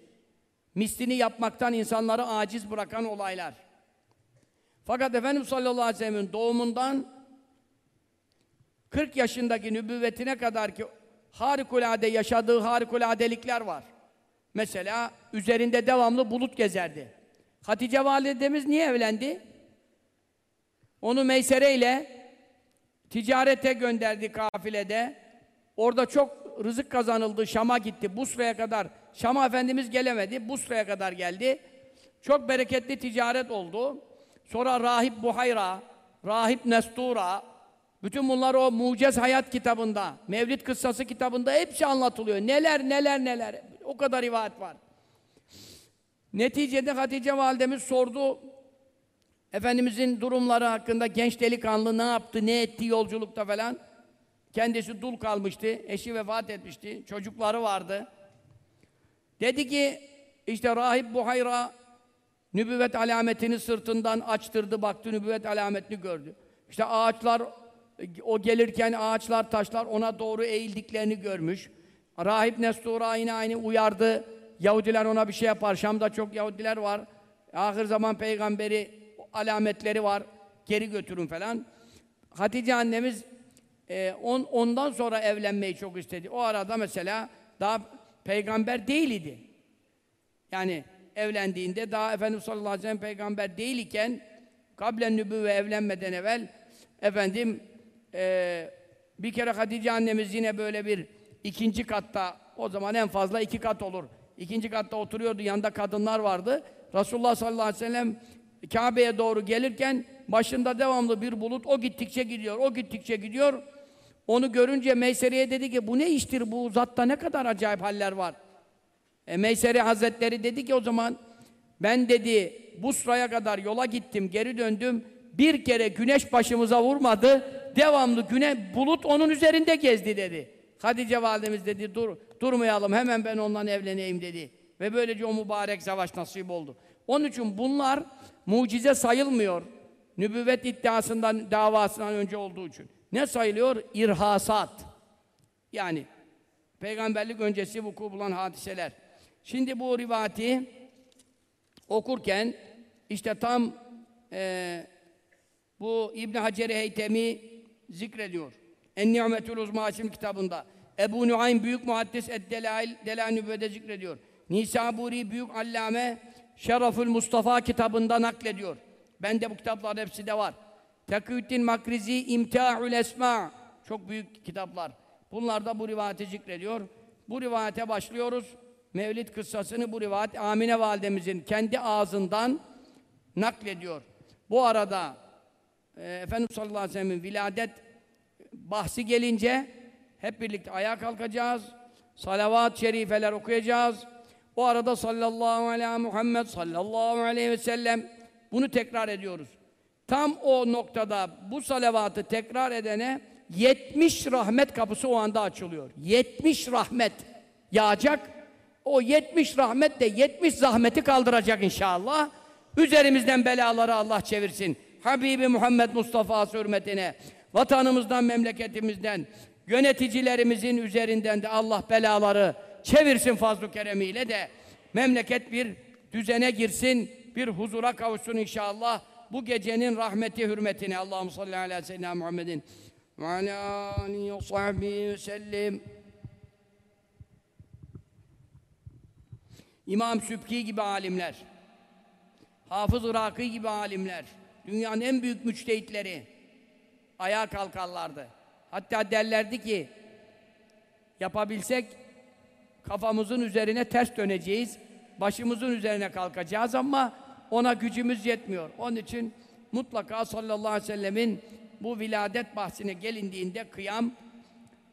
Mislini yapmaktan insanları aciz bırakan olaylar. Fakat Efendimiz sallallahu aleyhi ve sellem'in doğumundan 40 yaşındaki nübüvvetine kadar ki harikulade yaşadığı harikuladelikler var. Mesela üzerinde devamlı bulut gezerdi. Hatice validemiz niye evlendi? Onu Meysere ile ticarete gönderdi kafilede. Orada çok rızık kazanıldı. Şam'a gitti. Busra'ya kadar. Şam'a Efendimiz gelemedi. Busra'ya kadar geldi. Çok bereketli ticaret oldu. Sonra Rahip Buhayra, Rahip Nestura, bütün bunlar o Mucez Hayat kitabında, Mevlid Kıssası kitabında hepsi anlatılıyor. Neler neler neler. O kadar rivayet var. Neticede Hatice validemiz sordu. Efendimizin durumları hakkında genç delikanlı ne yaptı, ne etti yolculukta falan. Kendisi dul kalmıştı, eşi vefat etmişti, çocukları vardı. Dedi ki, işte Rahip Buhayra nübüvvet alametini sırtından açtırdı, baktı nübüvvet alametini gördü. İşte ağaçlar, o gelirken ağaçlar, taşlar ona doğru eğildiklerini görmüş. Rahip Nestura yine aynı uyardı. Yahudiler ona bir şey yapar. Şam'da çok Yahudiler var. Ahir zaman peygamberi alametleri var. Geri götürün falan. Hatice annemiz e, on, ondan sonra evlenmeyi çok istedi. O arada mesela daha peygamber değildi. Yani evlendiğinde daha Efendimiz sallallahu aleyhi ve sellem peygamber değil iken kablen nübüvve evlenmeden evvel efendim e, bir kere Hatice annemiz yine böyle bir ikinci katta o zaman en fazla iki kat olur. İkinci katta oturuyordu, yanında kadınlar vardı. Resulullah sallallahu aleyhi ve sellem Kabe'ye doğru gelirken başında devamlı bir bulut o gittikçe gidiyor, o gittikçe gidiyor. Onu görünce Meysere'ye dedi ki bu ne iştir bu zatta ne kadar acayip haller var. E, Meysere Hazretleri dedi ki o zaman ben dedi Busra'ya kadar yola gittim, geri döndüm. Bir kere güneş başımıza vurmadı. Devamlı güne bulut onun üzerinde gezdi dedi. Hatice validemiz dedi dur durmayalım hemen ben ondan evleneyim dedi. Ve böylece o mübarek savaş nasip oldu. Onun için bunlar mucize sayılmıyor. Nübüvvet iddiasından, davasından önce olduğu için. Ne sayılıyor? İrhasat. Yani peygamberlik öncesi vuku bulan hadiseler. Şimdi bu rivati okurken işte tam e, bu İbn Hacer Heytemi zikrediyor. En-Ni'metül Uzma isim kitabında. Ebu Nuaym büyük muhaddis Ed-Delail Delail Nübüvve'de zikrediyor. Nisaburi büyük allame Şerafül Mustafa kitabında naklediyor. Bende bu kitaplar hepsi de var. Teküddin Makrizi İmta'ül Esma çok büyük kitaplar. Bunlar da bu rivayeti zikrediyor. Bu rivayete başlıyoruz. Mevlid kıssasını bu rivayet Amine validemizin kendi ağzından naklediyor. Bu arada e, Efendimiz sallallahu aleyhi ve sellem'in viladet bahsi gelince hep birlikte ayağa kalkacağız. Salavat-ı şerifeler okuyacağız. O arada sallallahu aleyhi Muhammed sallallahu aleyhi ve sellem bunu tekrar ediyoruz. Tam o noktada bu salavatı tekrar edene 70 rahmet kapısı o anda açılıyor. 70 rahmet yağacak. O 70 rahmet de 70 zahmeti kaldıracak inşallah. Üzerimizden belaları Allah çevirsin. Habibi Muhammed Mustafa hürmetine, vatanımızdan, memleketimizden, yöneticilerimizin üzerinden de Allah belaları çevirsin fazl-ı keremiyle de memleket bir düzene girsin, bir huzura kavuşsun inşallah. Bu gecenin rahmeti hürmetine Allahu salli ala seyyidina Muhammedin ve ala alihi sellem. İmam Sübki gibi alimler, Hafız Iraki gibi alimler, dünyanın en büyük müçtehitleri ayağa kalkarlardı. Hatta derlerdi ki yapabilsek kafamızın üzerine ters döneceğiz, başımızın üzerine kalkacağız ama ona gücümüz yetmiyor. Onun için mutlaka sallallahu aleyhi ve sellemin bu viladet bahsine gelindiğinde kıyam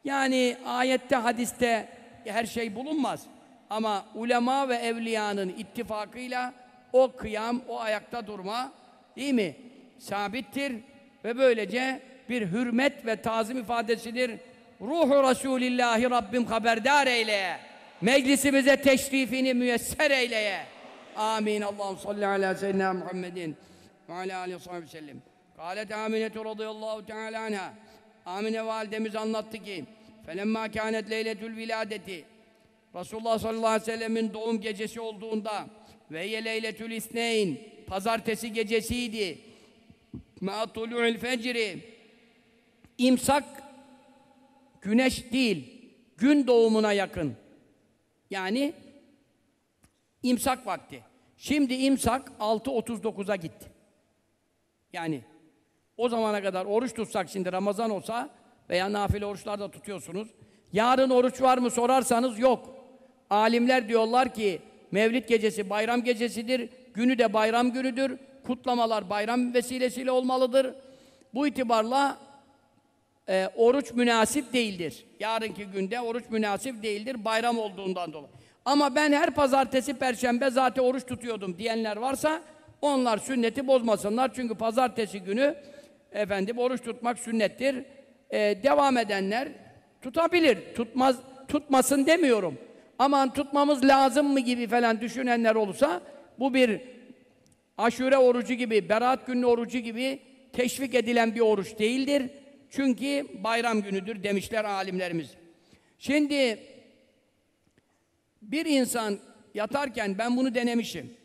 yani ayette, hadiste her şey bulunmaz. Ama ulema ve evliyanın ittifakıyla o kıyam, o ayakta durma değil mi? Sabittir ve böylece bir hürmet ve tazim ifadesidir. Ruhu Resulillahi Rabbim haberdar eyle. Meclisimize teşrifini müyesser eyleye. Amin. Allah'ım salli ala seyyidina Muhammedin ve ala aleyhi ve sellem. Kâlet Aminetu radıyallahu teâlâ anha. Amine validemiz anlattı ki felemma kânet leyletül viladeti Resulullah sallallahu aleyhi ve sellemin doğum gecesi olduğunda ve ye leyletül isneyn pazartesi gecesiydi. Ma tulu'il fecri imsak güneş değil gün doğumuna yakın. Yani imsak vakti. Şimdi imsak 6.39'a gitti. Yani o zamana kadar oruç tutsak şimdi Ramazan olsa veya nafile oruçlar da tutuyorsunuz. Yarın oruç var mı sorarsanız yok. Alimler diyorlar ki Mevlid gecesi bayram gecesidir. Günü de bayram günüdür. Kutlamalar bayram vesilesiyle olmalıdır. Bu itibarla e, oruç münasip değildir. Yarınki günde oruç münasip değildir bayram olduğundan dolayı. Ama ben her pazartesi, perşembe zaten oruç tutuyordum diyenler varsa onlar sünneti bozmasınlar. Çünkü pazartesi günü efendim oruç tutmak sünnettir. Ee, devam edenler tutabilir. Tutmaz, tutmasın demiyorum. Aman tutmamız lazım mı gibi falan düşünenler olursa bu bir aşure orucu gibi, berat günü orucu gibi teşvik edilen bir oruç değildir. Çünkü bayram günüdür demişler alimlerimiz. Şimdi bir insan yatarken ben bunu denemişim.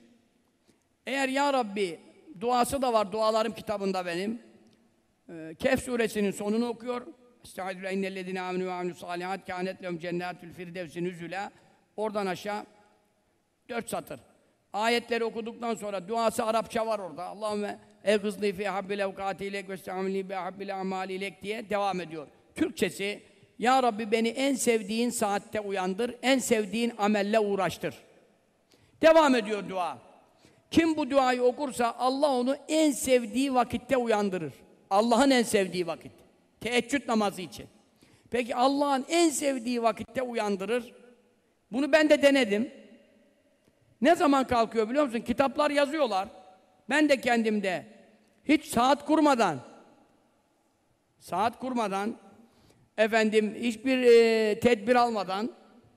Eğer Ya Rabbi duası da var dualarım kitabında benim. Ee, Kehf suresinin sonunu okuyor. Estaizu le innellezine aminu ve aminu salihat kânet lehum cennetül firdevsi nüzüla. Oradan aşağı dört satır. Ayetleri okuduktan sonra duası Arapça var orada. Allahümme egızli fi habbil evkati ilek ve estağmili bi habbil amali ilek diye devam ediyor. Türkçesi Ya Rabbi beni en sevdiğin saatte uyandır, en sevdiğin amelle uğraştır. Devam ediyor dua. Kim bu duayı okursa Allah onu en sevdiği vakitte uyandırır. Allah'ın en sevdiği vakit. Teheccüd namazı için. Peki Allah'ın en sevdiği vakitte uyandırır. Bunu ben de denedim. Ne zaman kalkıyor biliyor musun? Kitaplar yazıyorlar. Ben de kendimde hiç saat kurmadan saat kurmadan efendim hiçbir e, tedbir almadan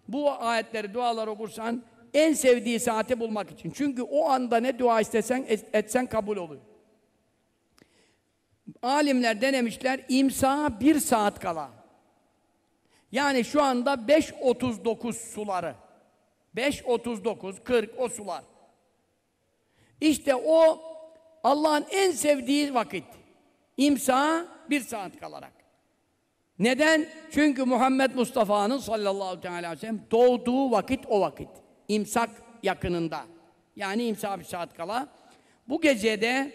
bu ayetleri, dualar okursan en sevdiği saati bulmak için. Çünkü o anda ne dua istesen etsen kabul oluyor. Alimler denemişler imsa bir saat kala. Yani şu anda 5.39 suları. 5.39, 40 o sular. İşte o Allah'ın en sevdiği vakit. İmsa bir saat kalarak. Neden? Çünkü Muhammed Mustafa'nın sallallahu aleyhi ve sellem doğduğu vakit o vakit. İmsak yakınında. Yani imsa bir saat kala. Bu gecede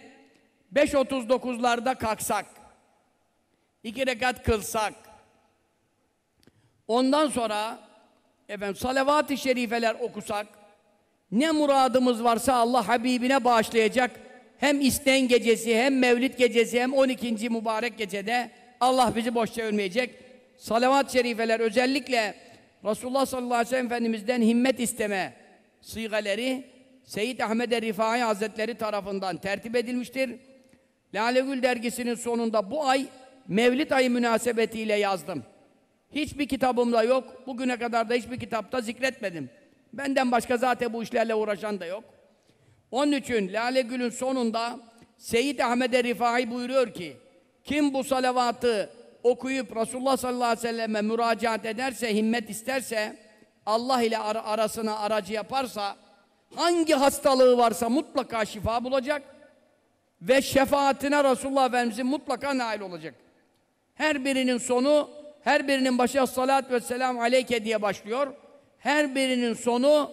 5.39'larda kalksak, iki rekat kılsak, ondan sonra efendim salavat-ı şerifeler okusak, ne muradımız varsa Allah Habibine bağışlayacak. Hem İsten gecesi, hem Mevlid gecesi, hem 12. mübarek gecede Allah bizi boş çevirmeyecek. Salavat-ı şerifeler özellikle Resulullah sallallahu aleyhi ve sellem Efendimiz'den himmet isteme sigaleri Seyyid Ahmed Rifai Hazretleri tarafından tertip edilmiştir. Lale Gül dergisinin sonunda bu ay Mevlid ayı münasebetiyle yazdım. Hiçbir kitabımda yok. Bugüne kadar da hiçbir kitapta zikretmedim. Benden başka zaten bu işlerle uğraşan da yok. Onun için Lale Gül'ün sonunda Seyyid Ahmed Rifai buyuruyor ki kim bu salavatı okuyup Resulullah sallallahu aleyhi ve selleme müracaat ederse, himmet isterse, Allah ile ar arasına aracı yaparsa, hangi hastalığı varsa mutlaka şifa bulacak ve şefaatine Resulullah Efendimiz'in mutlaka nail olacak. Her birinin sonu, her birinin başı salat ve selam aleyke diye başlıyor. Her birinin sonu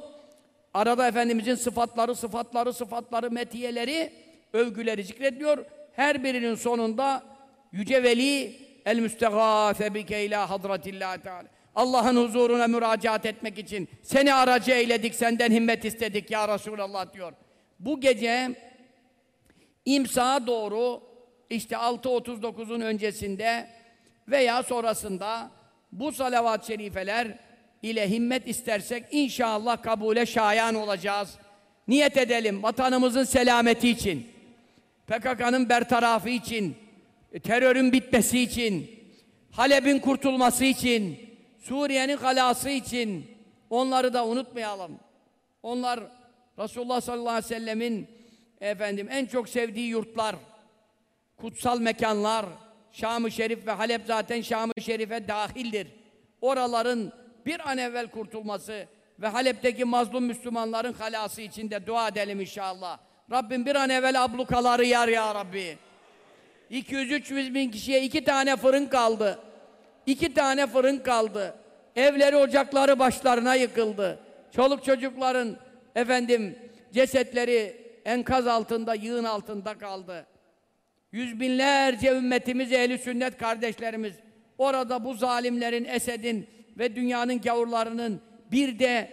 arada Efendimiz'in sıfatları, sıfatları, sıfatları, metiyeleri, övgüleri zikrediyor. Her birinin sonunda Yüce Veli el müstegâfe bike ilâ hadratillâhi teâlâ. Allah'ın huzuruna müracaat etmek için seni aracı eyledik, senden himmet istedik ya Resulallah diyor. Bu gece imsağa doğru işte 6.39'un öncesinde veya sonrasında bu salavat-ı şerifeler ile himmet istersek inşallah kabule şayan olacağız. Niyet edelim vatanımızın selameti için, PKK'nın bertarafı için, terörün bitmesi için, Halep'in kurtulması için, Suriye'nin halası için, Onları da unutmayalım. Onlar Resulullah sallallahu aleyhi ve sellemin efendim en çok sevdiği yurtlar, kutsal mekanlar, Şam-ı Şerif ve Halep zaten Şam-ı Şerif'e dahildir. Oraların bir an evvel kurtulması ve Halep'teki mazlum Müslümanların halası için de dua edelim inşallah. Rabbim bir an evvel ablukaları yar ya Rabbi. 200-300 bin kişiye iki tane fırın kaldı. İki tane fırın kaldı. Evleri, ocakları başlarına yıkıldı. Çoluk çocukların efendim cesetleri enkaz altında, yığın altında kaldı. Yüz binlerce ümmetimiz, ehli sünnet kardeşlerimiz orada bu zalimlerin, Esed'in ve dünyanın gavurlarının bir de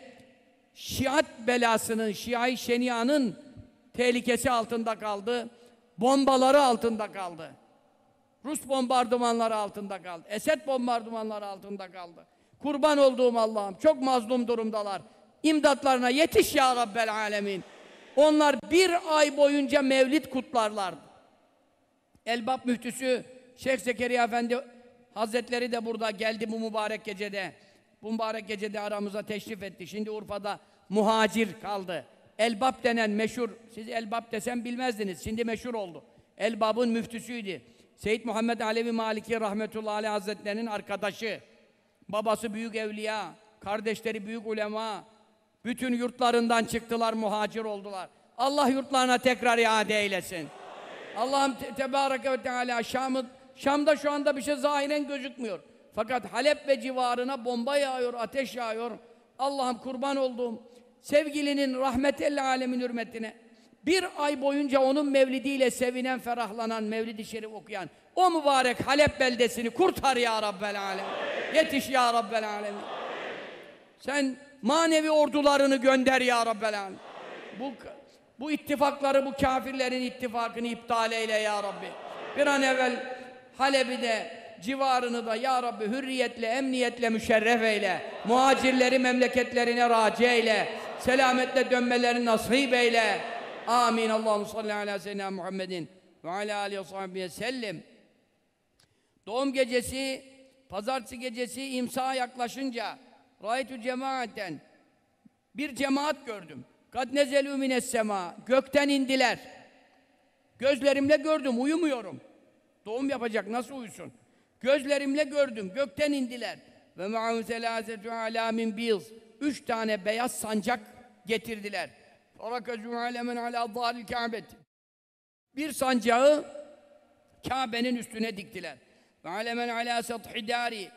Şiat belasının, Şia-i Şenia'nın tehlikesi altında kaldı. Bombaları altında kaldı. Rus bombardımanları altında kaldı. Esed bombardımanları altında kaldı. Kurban olduğum Allah'ım çok mazlum durumdalar. İmdatlarına yetiş ya Rabbel Alemin. Onlar bir ay boyunca mevlid kutlarlardı. Elbap müftüsü Şeyh Zekeriya Efendi Hazretleri de burada geldi bu mübarek gecede. Bu mübarek gecede aramıza teşrif etti. Şimdi Urfa'da muhacir kaldı. Elbap denen meşhur, siz Elbap desem bilmezdiniz. Şimdi meşhur oldu. Elbap'ın müftüsüydü. Seyyid Muhammed Alevi Maliki Rahmetullahi Aleyh Hazretleri'nin arkadaşı. Babası büyük evliya, kardeşleri büyük ulema. Bütün yurtlarından çıktılar, muhacir oldular. Allah yurtlarına tekrar iade eylesin. Allah'ım te Tebareke ve Teala Şam'ı Şam'da şu anda bir şey zahiren gözükmüyor. Fakat Halep ve civarına bomba yağıyor, ateş yağıyor. Allah'ım kurban olduğum sevgilinin rahmetelli alemin hürmetine bir ay boyunca onun mevlidiyle sevinen, ferahlanan, mevlid-i şerif okuyan o mübarek Halep beldesini kurtar ya Rabbel alem. Yetiş ya Rabbel alem. Sen manevi ordularını gönder ya Rabbel alem. Bu bu ittifakları, bu kafirlerin ittifakını iptal eyle ya Rabbi. Bir an evvel Halep'i de, civarını da ya Rabbi hürriyetle, emniyetle müşerref eyle. Muhacirleri memleketlerine raci eyle. Selametle dönmelerini nasip eyle. Amin. Allahu salli ala seyyidina Muhammedin ve ala alihi sahbihi sellem. Doğum gecesi, pazartesi gecesi imsa yaklaşınca Rayetü cemaaten bir cemaat gördüm. Kad nezelü mines sema. Gökten indiler. Gözlerimle gördüm, uyumuyorum. Doğum yapacak, nasıl uyusun? Gözlerimle gördüm, gökten indiler. Ve ma'u selâsetü alâ min bîz. Üç tane beyaz sancak getirdiler. Farakazû alemen alâ zâlil kâbet. Bir sancağı Kabe'nin üstüne diktiler. Ve alemen alâ sathidâri.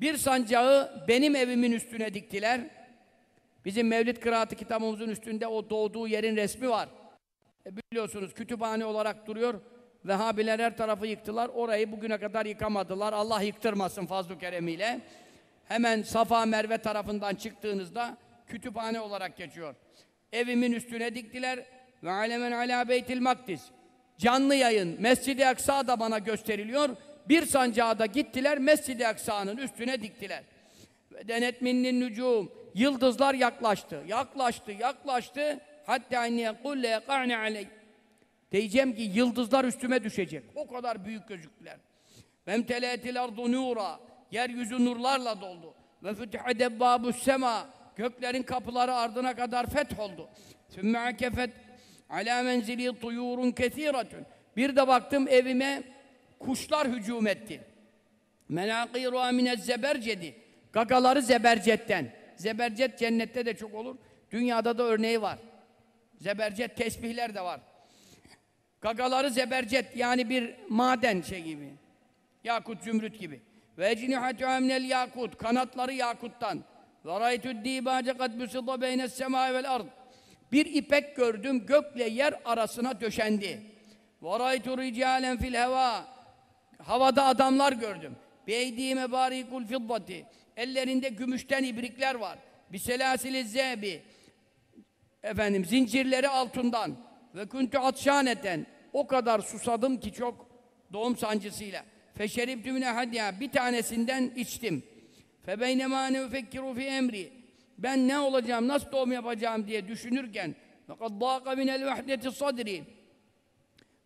Bir sancağı benim evimin üstüne diktiler. Bizim Mevlid Kıraatı kitabımızın üstünde o doğduğu yerin resmi var. E biliyorsunuz kütüphane olarak duruyor. Vehhabiler her tarafı yıktılar. Orayı bugüne kadar yıkamadılar. Allah yıktırmasın fazl-ı keremiyle. Hemen Safa Merve tarafından çıktığınızda kütüphane olarak geçiyor. Evimin üstüne diktiler. Ve alemen ala beytil makdis. Canlı yayın. Mescid-i Aksa da bana gösteriliyor. Bir sancağı da gittiler Mescid-i Aksa'nın üstüne diktiler. Ve denet nücum. Yıldızlar yaklaştı. Yaklaştı, yaklaştı. Hatta enniye kulle yeka'ne aleyh. Diyeceğim ki yıldızlar üstüme düşecek. O kadar büyük gözüktüler. Vemteletil ardu nura. Yeryüzü nurlarla doldu. Ve fütühe debbâbus sema. Göklerin kapıları ardına kadar feth oldu. Sümme akefet alâ menzili tuyurun kethiratun. Bir de baktım evime kuşlar hücum etti. Menâkîru amine zebercedi. Gagaları zebercetten. Zebercet cennette de çok olur. Dünyada da örneği var. Zebercet tesbihler de var. Gagaları zebercet yani bir maden şey gibi. Yakut, zümrüt gibi. Ve ecnihatü amnel yakut. Kanatları yakuttan. Ve raytü dîbâce kad büsıda beynes semâ vel ard. Bir ipek gördüm gökle yer arasına döşendi. Ve raytü ricâlen fil hevâ. Havada adamlar gördüm. Beydîme bârikul fiddati. Ellerinde gümüşten ibrikler var. Biselâsil-i zâbi. Efendim zincirleri altından. Ve kuntu atşâneten. O kadar susadım ki çok doğum sancısıyla. Feşeribtü mine hadya. Bir tanesinden içtim. Febeynemâ ne ufekkiru fi emri. Ben ne olacağım, nasıl doğum yapacağım diye düşünürken وَقَدْ ضَاقَ مِنَ الْوَحْدَةِ صَدْرِ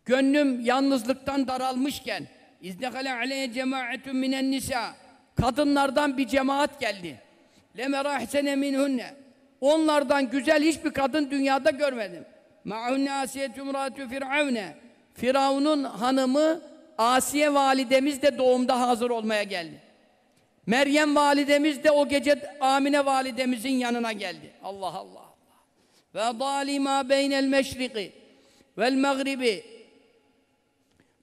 Gönlüm yalnızlıktan daralmışken اِذْدَخَلَ عَلَيَّ جَمَاعَةٌ مِنَ النِّسَى Kadınlardan bir cemaat geldi. lemera ahsene minhunne. Onlardan güzel hiçbir kadın dünyada görmedim. Ma'hunne asiyetü imratü firavne. Firavun'un hanımı Asiye validemiz de doğumda hazır olmaya geldi. Meryem validemiz de o gece Amine validemizin yanına geldi. Allah Allah. Ve zalima beynel meşriki vel mağribi.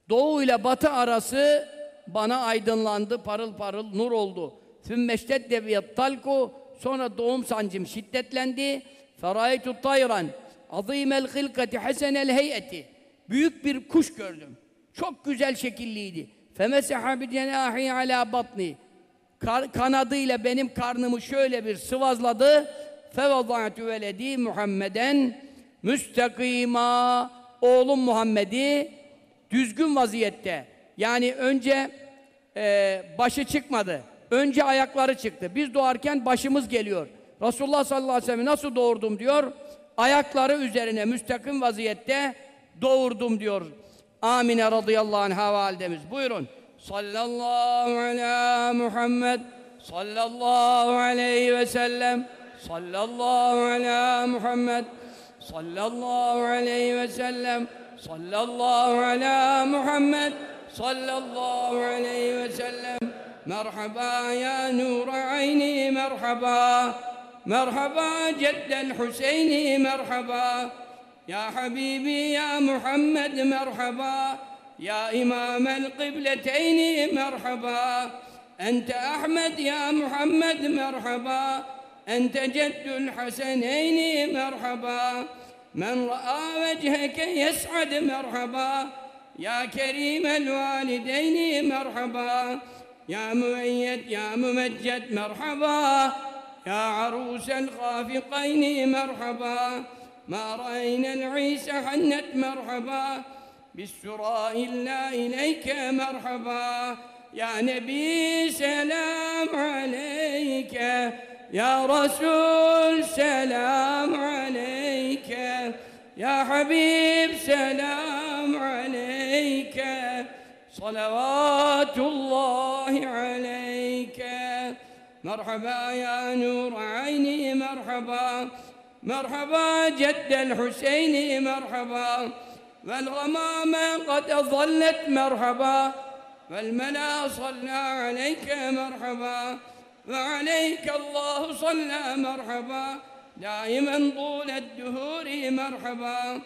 Doğu ile batı arası bana aydınlandı, parıl parıl nur oldu. Sümmeştedde biyat talku. Sonra doğum sancım şiddetlendi. Feraytu tayran. Azimel hilkati hasenel heyeti. Büyük bir kuş gördüm. Çok güzel şekilliydi. Femeseha bi cenahi ala batni. Kanadıyla benim karnımı şöyle bir sıvazladı. Fevada'tu veledi Muhammeden müstakima. Oğlum Muhammed'i düzgün vaziyette. Yani önce e, başı çıkmadı. Önce ayakları çıktı. Biz doğarken başımız geliyor. Resulullah sallallahu aleyhi ve sellem nasıl doğurdum diyor. Ayakları üzerine müstakim vaziyette doğurdum diyor. Amine radıyallahu anha validemiz. Buyurun. Sallallahu ala Muhammed sallallahu aleyhi ve sellem sallallahu ala Muhammed sallallahu aleyhi ve sellem sallallahu ala Muhammed صلى الله عليه وسلم. مرحبا يا نور عيني مرحبا. مرحبا جد الحسين مرحبا. يا حبيبي يا محمد مرحبا. يا إمام القبلتين مرحبا. أنت أحمد يا محمد مرحبا. أنت جد الحسنين مرحبا. من رأى وجهك يسعد مرحبا. يا كريم الوالدين مرحبا. يا مؤيد يا ممجد مرحبا. يا عروس الخافقين مرحبا. ما رأينا العيس حنت مرحبا. بالسراء إلا إليك مرحبا. يا نبي سلام عليك. يا رسول سلام عليك. يا حبيب سلام عليك صلوات الله عليك. مرحبا يا نور عيني مرحبا. مرحبا جد الحسين مرحبا. والغمامة قد ظلت مرحبا. والملا صلى عليك مرحبا. وعليك الله صلى مرحبا. دائما طول الدهور مرحبا.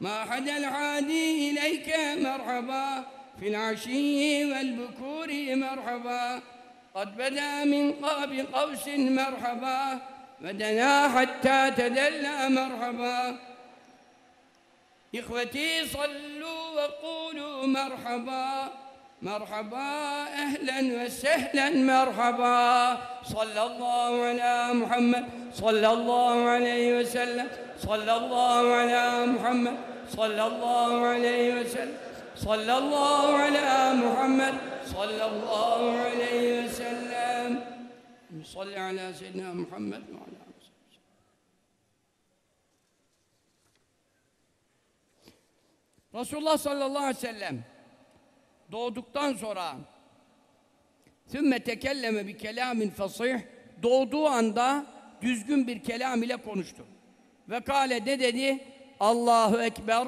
ما حدا العادي إليك مرحبا. في العشي والبكور مرحبا. قد بدا من قاب قوس مرحبا. ودنا حتى تدلى مرحبا. إخوتي صلوا وقولوا مرحبا. مرحبا أهلا وسهلا مرحبا صلى الله على محمد صلى الله عليه وسلم صلى الله على محمد صلى الله عليه وسلم صلى الله على محمد صلى الله عليه وسلم صل على سيدنا محمد وعلى آله وصحبه Resulullah sallallahu aleyhi ve sellem doğduktan sonra ثُمَّ tekelleme bi kelamin fasih doğduğu anda düzgün bir kelam ile konuştu. Ve kâle ne dedi? Allahu Ekber,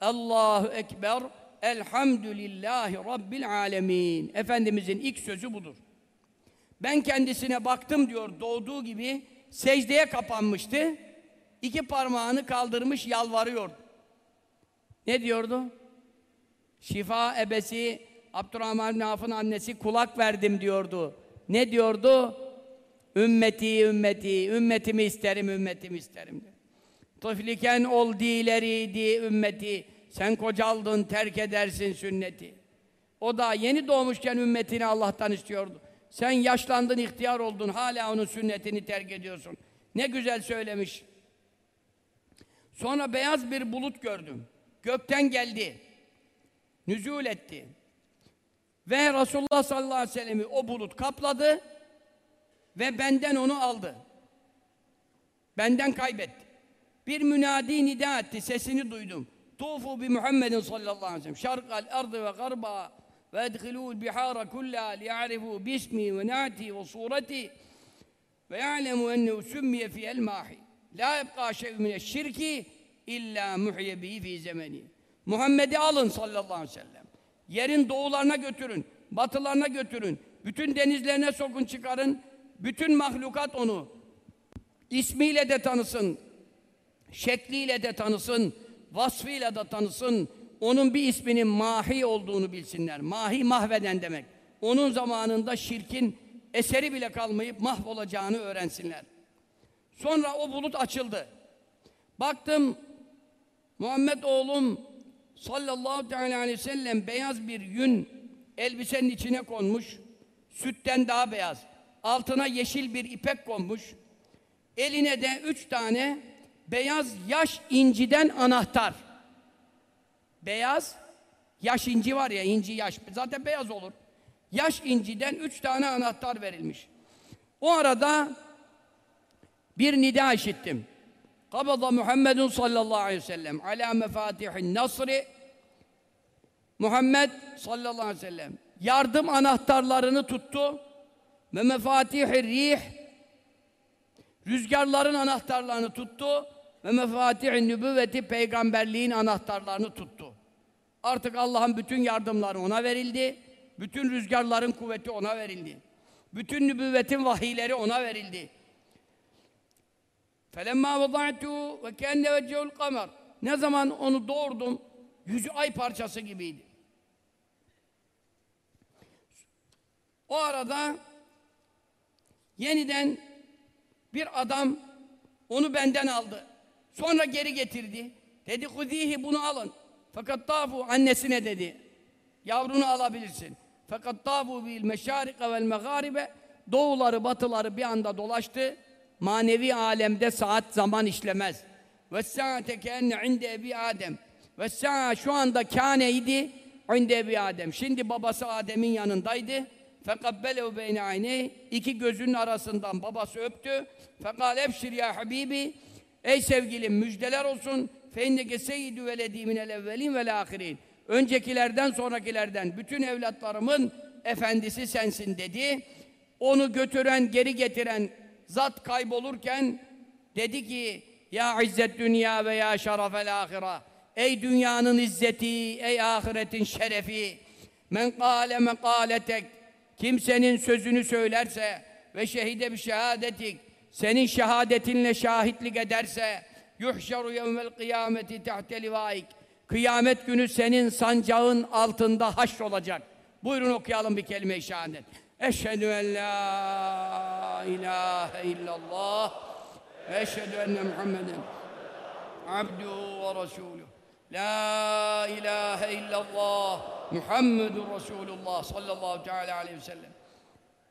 Allahu Ekber, Elhamdülillahi Rabbil Alemin. Efendimizin ilk sözü budur. Ben kendisine baktım diyor doğduğu gibi secdeye kapanmıştı. İki parmağını kaldırmış yalvarıyordu. Ne diyordu? Şifa ebesi Abdurrahman bin Avf'ın annesi kulak verdim diyordu. Ne diyordu? Ümmeti, ümmeti, ümmetimi isterim, ümmetimi isterim. Tıfliken ol dileriydi ümmeti. Sen kocaldın, terk edersin sünneti. O da yeni doğmuşken ümmetini Allah'tan istiyordu. Sen yaşlandın, ihtiyar oldun, hala onun sünnetini terk ediyorsun. Ne güzel söylemiş. Sonra beyaz bir bulut gördüm. Gökten geldi. Nüzul etti. Ve Resulullah sallallahu aleyhi ve sellem'i o bulut kapladı ve benden onu aldı. Benden kaybetti. Bir münadi nida etti, sesini duydum. Tufu bi Muhammedin sallallahu aleyhi ve sellem. Şarkal ardı ve garba ve edhilûl bihâra kullâ liya'rifû bismi ve na'ti ve sureti ve ya'lemu ennehu summiye fiyel mahi. La yebqa şey'un mineşşirki illa muhye bihi fi zemeni. Muhammed'i alın sallallahu aleyhi ve sellem. Yerin doğularına götürün, batılarına götürün. Bütün denizlerine sokun çıkarın. Bütün mahlukat onu ismiyle de tanısın, şekliyle de tanısın, vasfıyla da tanısın. Onun bir isminin mahi olduğunu bilsinler. Mahi mahveden demek. Onun zamanında şirkin eseri bile kalmayıp mahvolacağını öğrensinler. Sonra o bulut açıldı. Baktım Muhammed oğlum sallallahu teala aleyhi ve sellem beyaz bir yün elbisenin içine konmuş. Sütten daha beyaz. Altına yeşil bir ipek konmuş. Eline de üç tane beyaz yaş inciden anahtar. Beyaz yaş inci var ya inci yaş. Zaten beyaz olur. Yaş inciden üç tane anahtar verilmiş. O arada bir nida işittim. Kabada Muhammedun sallallahu aleyhi ve sellem ala mefatihin nasri Muhammed sallallahu aleyhi ve sellem yardım anahtarlarını tuttu ve mefatihir rih rüzgarların anahtarlarını tuttu ve mefatihin nübüvveti peygamberliğin anahtarlarını tuttu. Artık Allah'ın bütün yardımları ona verildi. Bütün rüzgarların kuvveti ona verildi. Bütün nübüvvetin vahiyleri ona verildi. Felemma vada'tu ve kenne vecehul kamer. Ne zaman onu doğurdum, yüzü ay parçası gibiydi. O arada yeniden bir adam onu benden aldı. Sonra geri getirdi. Dedi kuzihi bunu alın. Fakat tafu annesine dedi. Yavrunu alabilirsin. Fakat tafu bil meşarika vel megaribe doğuları batıları bir anda dolaştı. Manevi alemde saat zaman işlemez. Ve saate kenne inde ebi Adem. Ve sa'a şu anda kâneydi inde ebi Adem. Şimdi babası Adem'in yanındaydı. Fekabbelehu beyne ayney. İki gözünün arasından babası öptü. Fekal ebşir ya habibi. Ey sevgilim müjdeler olsun. Feinneke seyyidü veledi minel evvelin vel ahirin. Öncekilerden sonrakilerden bütün evlatlarımın efendisi sensin dedi. Onu götüren, geri getiren zat kaybolurken dedi ki ya izzet dünya ve ya şerefel ahira. Ey dünyanın izzeti ey ahiretin şerefi. Men kâle mekâletek. Kimsenin sözünü söylerse ve şehide bir şehadetik senin şehadetinle şahitlik ederse yuhşaru yevmel kıyameti tahte livaik kıyamet günü senin sancağın altında haşr olacak. Buyurun okuyalım bir kelime-i şehadet Eşhedü en la ilahe illallah ve eşhedü enne Muhammeden abduhu ve resuluhu. La ilahe illallah Muhammedun Resulullah sallallahu teala aleyhi ve sellem.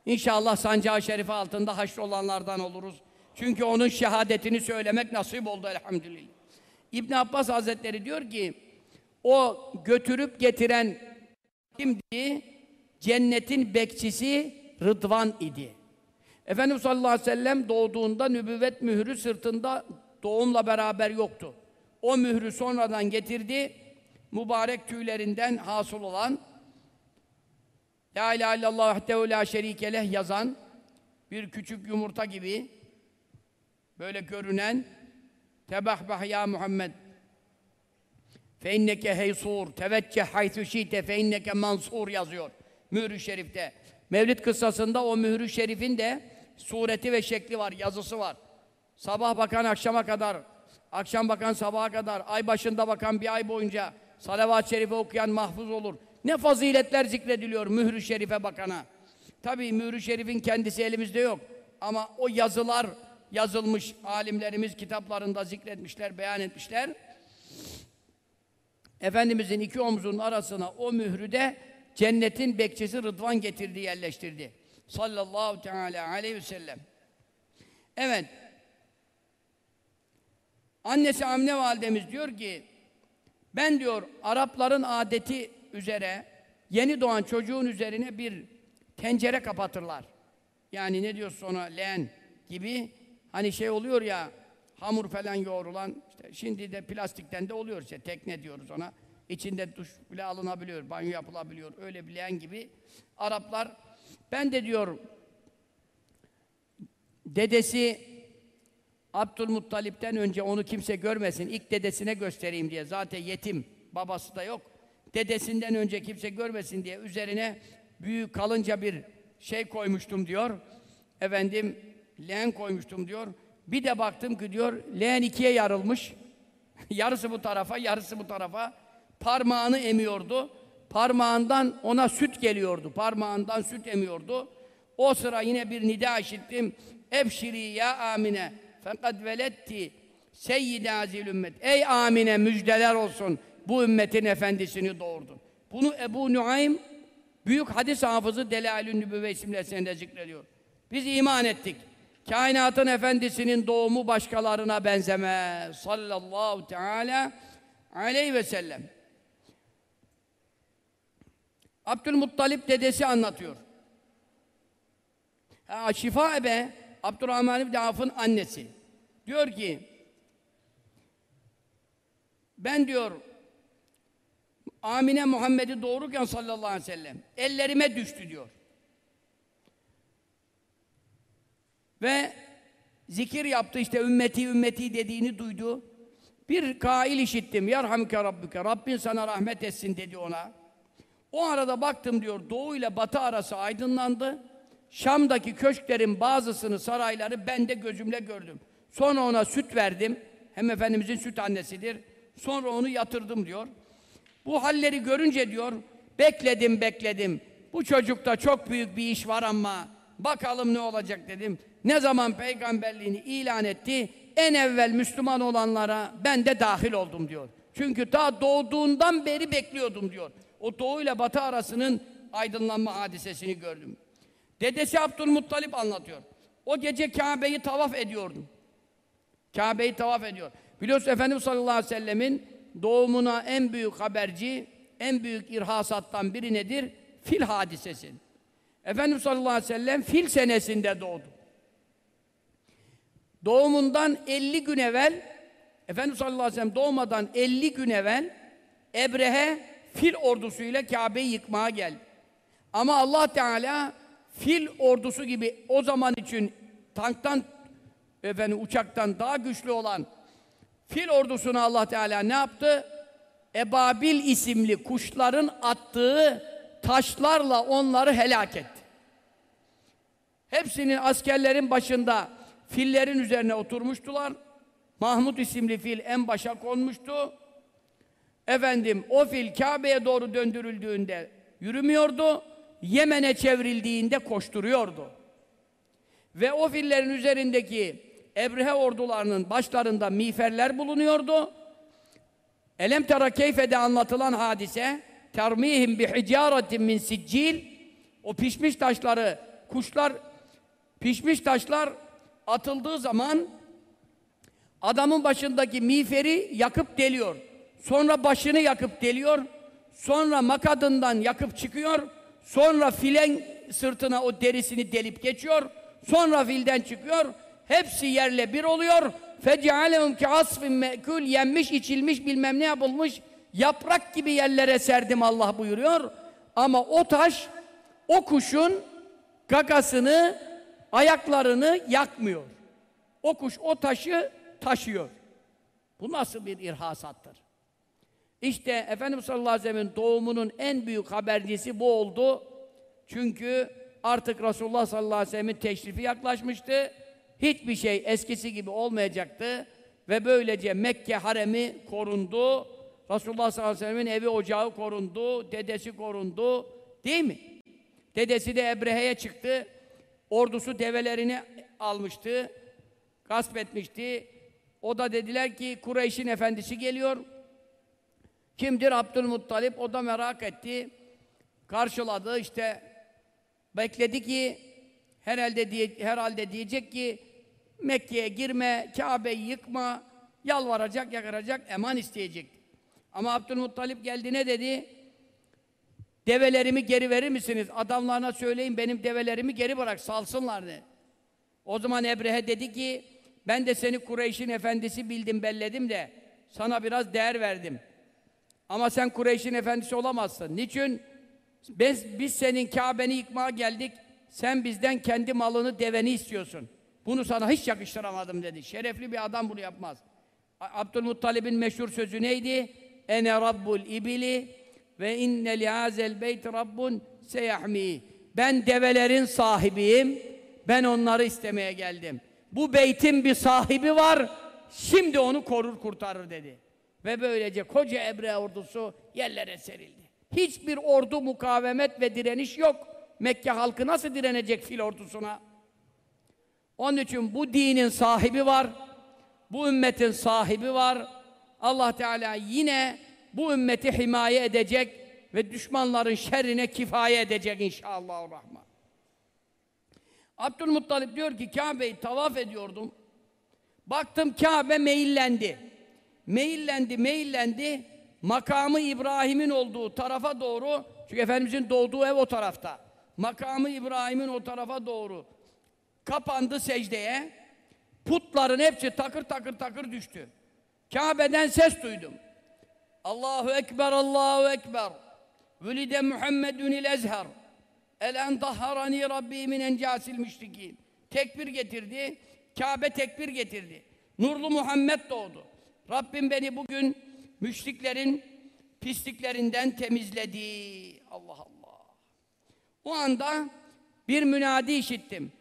İnşallah sancağı şerifi altında haşr olanlardan oluruz. Çünkü onun şehadetini söylemek nasip oldu elhamdülillah. İbn Abbas Hazretleri diyor ki o götürüp getiren kimdi? Cennetin bekçisi Rıdvan idi. Efendimiz sallallahu aleyhi ve sellem doğduğunda nübüvvet mührü sırtında doğumla beraber yoktu. O mührü sonradan getirdi. Mübarek tüylerinden hasıl olan La ilahe illallah vahdehu la şerike leh yazan bir küçük yumurta gibi böyle görünen tebahbah ya Muhammed fe inneke heysur tevecceh haythu şite fe inneke mansur yazıyor mührü şerifte. Mevlid kıssasında o mührü şerifin de sureti ve şekli var, yazısı var. Sabah bakan akşama kadar, akşam bakan sabaha kadar, ay başında bakan bir ay boyunca salavat-ı şerife okuyan mahfuz olur. Ne faziletler zikrediliyor mührü şerife bakana. Tabii mührü şerifin kendisi elimizde yok. Ama o yazılar yazılmış, alimlerimiz kitaplarında zikretmişler, beyan etmişler. Efendimizin iki omzunun arasına o mührü de cennetin bekçisi Rıdvan getirdi, yerleştirdi. Sallallahu teala aleyhi ve sellem. Evet. Annesi Amine validemiz diyor ki, ben diyor Arapların adeti üzere yeni doğan çocuğun üzerine bir tencere kapatırlar. Yani ne diyorsun ona leğen gibi hani şey oluyor ya hamur falan yoğrulan işte şimdi de plastikten de oluyor işte tekne diyoruz ona. İçinde duş bile alınabiliyor, banyo yapılabiliyor. Öyle bileyen gibi Araplar ben de diyor Dedesi Abdülmuttalip'ten önce onu kimse görmesin, ilk dedesine göstereyim diye. Zaten yetim, babası da yok. Dedesinden önce kimse görmesin diye üzerine büyük kalınca bir şey koymuştum diyor. Efendim, leğen koymuştum diyor. Bir de baktım ki diyor, leğen ikiye yarılmış. yarısı bu tarafa, yarısı bu tarafa. Parmağını emiyordu. Parmağından ona süt geliyordu. Parmağından süt emiyordu. O sıra yine bir nida işittim. Ebşiri ya Amine fakat veletti seyyid azil ümmet. Ey Amine müjdeler olsun. Bu ümmetin efendisini doğurdun. Bunu Ebu Nuaym büyük hadis hafızı Delalün Nübüvve isimli eserinde zikrediyor. Biz iman ettik. Kainatın efendisinin doğumu başkalarına benzemez. Sallallahu teala aleyhi ve sellem. Abdülmuttalip dedesi anlatıyor. Ha, Şifa Ebe, Abdurrahman İbni Avf'ın annesi. Diyor ki, ben diyor, Amine Muhammed'i doğururken sallallahu aleyhi ve sellem, ellerime düştü diyor. Ve zikir yaptı işte ümmeti ümmeti dediğini duydu. Bir kail işittim. Yarhamke Rabbüke. Rabbin sana rahmet etsin dedi ona. O arada baktım diyor doğu ile batı arası aydınlandı. Şam'daki köşklerin bazısını, sarayları ben de gözümle gördüm. Sonra ona süt verdim. Hem Efendimizin süt annesidir. Sonra onu yatırdım diyor. Bu halleri görünce diyor, bekledim bekledim. Bu çocukta çok büyük bir iş var ama bakalım ne olacak dedim. Ne zaman peygamberliğini ilan etti, en evvel Müslüman olanlara ben de dahil oldum diyor. Çünkü ta doğduğundan beri bekliyordum diyor. O doğu ile batı arasının aydınlanma hadisesini gördüm. Dedesi Abdülmuttalip anlatıyor. O gece Kabe'yi tavaf ediyordum. Kabe'yi tavaf ediyor. Biliyorsun Efendimiz sallallahu aleyhi ve sellemin doğumuna en büyük haberci, en büyük irhasattan biri nedir? Fil hadisesi. Efendimiz sallallahu aleyhi ve sellem fil senesinde doğdu. Doğumundan 50 gün evvel Efendimiz sallallahu aleyhi ve sellem doğmadan 50 gün evvel Ebrehe fil ordusuyla Kabe'yi yıkmaya geldi. Ama Allah Teala fil ordusu gibi o zaman için tanktan efendim uçaktan daha güçlü olan fil ordusuna Allah Teala ne yaptı? Ebabil isimli kuşların attığı taşlarla onları helak etti. Hepsinin askerlerin başında fillerin üzerine oturmuştular. Mahmud isimli fil en başa konmuştu. Efendim o fil Kabe'ye doğru döndürüldüğünde yürümüyordu. Yemen'e çevrildiğinde koşturuyordu. Ve o fillerin üzerindeki Ebrehe ordularının başlarında miğferler bulunuyordu. Elem tera keyfede anlatılan hadise termihim bi hicaretin min siccil o pişmiş taşları kuşlar pişmiş taşlar atıldığı zaman adamın başındaki miğferi yakıp deliyor Sonra başını yakıp deliyor. Sonra makadından yakıp çıkıyor. Sonra filen sırtına o derisini delip geçiyor. Sonra filden çıkıyor. Hepsi yerle bir oluyor. فَجَعَلَهُمْ كَعَصْفٍ mekul Yenmiş, içilmiş, bilmem ne yapılmış. Yaprak gibi yerlere serdim Allah buyuruyor. Ama o taş, o kuşun gagasını, ayaklarını yakmıyor. O kuş o taşı taşıyor. Bu nasıl bir irhasattır? İşte Efendimiz sallallahu aleyhi ve sellem'in doğumunun en büyük habercisi bu oldu. Çünkü artık Resulullah sallallahu aleyhi ve sellem'in teşrifi yaklaşmıştı. Hiçbir şey eskisi gibi olmayacaktı. Ve böylece Mekke haremi korundu. Resulullah sallallahu aleyhi ve sellem'in evi ocağı korundu. Dedesi korundu. Değil mi? Dedesi de Ebrehe'ye çıktı. Ordusu develerini almıştı. Gasp etmişti. O da dediler ki Kureyş'in efendisi geliyor. Kimdir? Abdülmuttalip. O da merak etti. Karşıladı işte. Bekledi ki herhalde diye, herhalde diyecek ki Mekke'ye girme, Kabe'yi yıkma, yalvaracak, yakaracak, eman isteyecek. Ama Abdülmuttalip geldi ne dedi? Develerimi geri verir misiniz? Adamlarına söyleyin benim develerimi geri bırak, salsınlar dedi. O zaman Ebrehe dedi ki ben de seni Kureyş'in efendisi bildim, belledim de sana biraz değer verdim. Ama sen Kureyş'in efendisi olamazsın. Niçin? Biz, biz senin Kabe'ni yıkmaya geldik. Sen bizden kendi malını, deveni istiyorsun. Bunu sana hiç yakıştıramadım dedi. Şerefli bir adam bunu yapmaz. Abdülmuttalib'in meşhur sözü neydi? Ene rabbul ibili ve inne lihazel beyt rabbun seyahmi. Ben develerin sahibiyim. Ben onları istemeye geldim. Bu beytin bir sahibi var. Şimdi onu korur kurtarır dedi. Ve böylece koca Ebre ordusu yerlere serildi. Hiçbir ordu mukavemet ve direniş yok. Mekke halkı nasıl direnecek fil ordusuna? Onun için bu dinin sahibi var. Bu ümmetin sahibi var. Allah Teala yine bu ümmeti himaye edecek ve düşmanların şerrine kifaye edecek inşallah rahman. Abdülmuttalip diyor ki Kabe'yi tavaf ediyordum. Baktım Kabe meyillendi. Meyillendi, meyillendi. Makamı İbrahim'in olduğu tarafa doğru, çünkü Efendimizin doğduğu ev o tarafta. Makamı İbrahim'in o tarafa doğru kapandı secdeye. Putların hepsi takır takır takır düştü. Kabe'den ses duydum. Allahu Ekber, Allahu Ekber. Vülide Muhammedun il Ezher. El en tahharani Rabbi min encasil müşrikin. Tekbir getirdi. Kabe tekbir getirdi. Nurlu Muhammed doğdu. Rabbim beni bugün müşriklerin pisliklerinden temizledi. Allah Allah. O anda bir münadi işittim.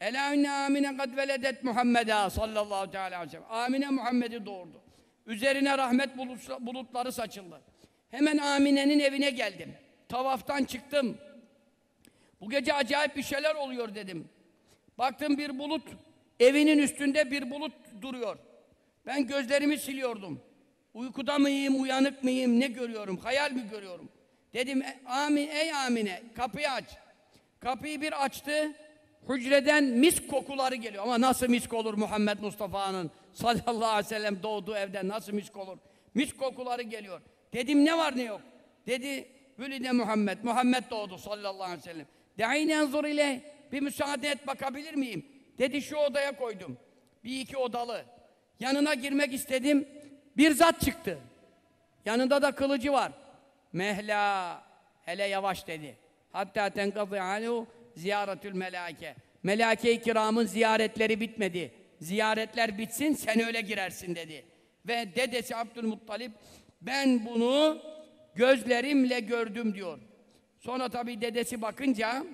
Ela inne amine kad veledet Muhammed'a sallallahu teala aleyhi ve sellem. Amine Muhammed'i doğurdu. Üzerine rahmet bulut- bulutları saçıldı. Hemen Amine'nin evine geldim. Tavaftan çıktım. Bu gece acayip bir şeyler oluyor dedim. Baktım bir bulut, evinin üstünde bir bulut duruyor. Ben gözlerimi siliyordum. Uykuda mıyım, uyanık mıyım, ne görüyorum, hayal mi görüyorum? Dedim, "E, amin, ey Amine, kapıyı aç. Kapıyı bir açtı, hücreden misk kokuları geliyor. Ama nasıl misk olur Muhammed Mustafa'nın sallallahu aleyhi ve sellem doğduğu evden nasıl misk olur? Misk kokuları geliyor. Dedim ne var ne yok? Dedi, Vülide Muhammed, Muhammed doğdu sallallahu aleyhi ve sellem. De'ine enzur ile bir müsaade et bakabilir miyim? Dedi şu odaya koydum. Bir iki odalı. Yanına girmek istedim. Bir zat çıktı. Yanında da kılıcı var. Mehla. Hele yavaş dedi. Hatta tenkazı anu ziyaretül melake. Melake-i kiramın ziyaretleri bitmedi. Ziyaretler bitsin sen öyle girersin dedi. Ve dedesi Abdülmuttalip ben bunu gözlerimle gördüm diyor. Sonra tabii dedesi bakınca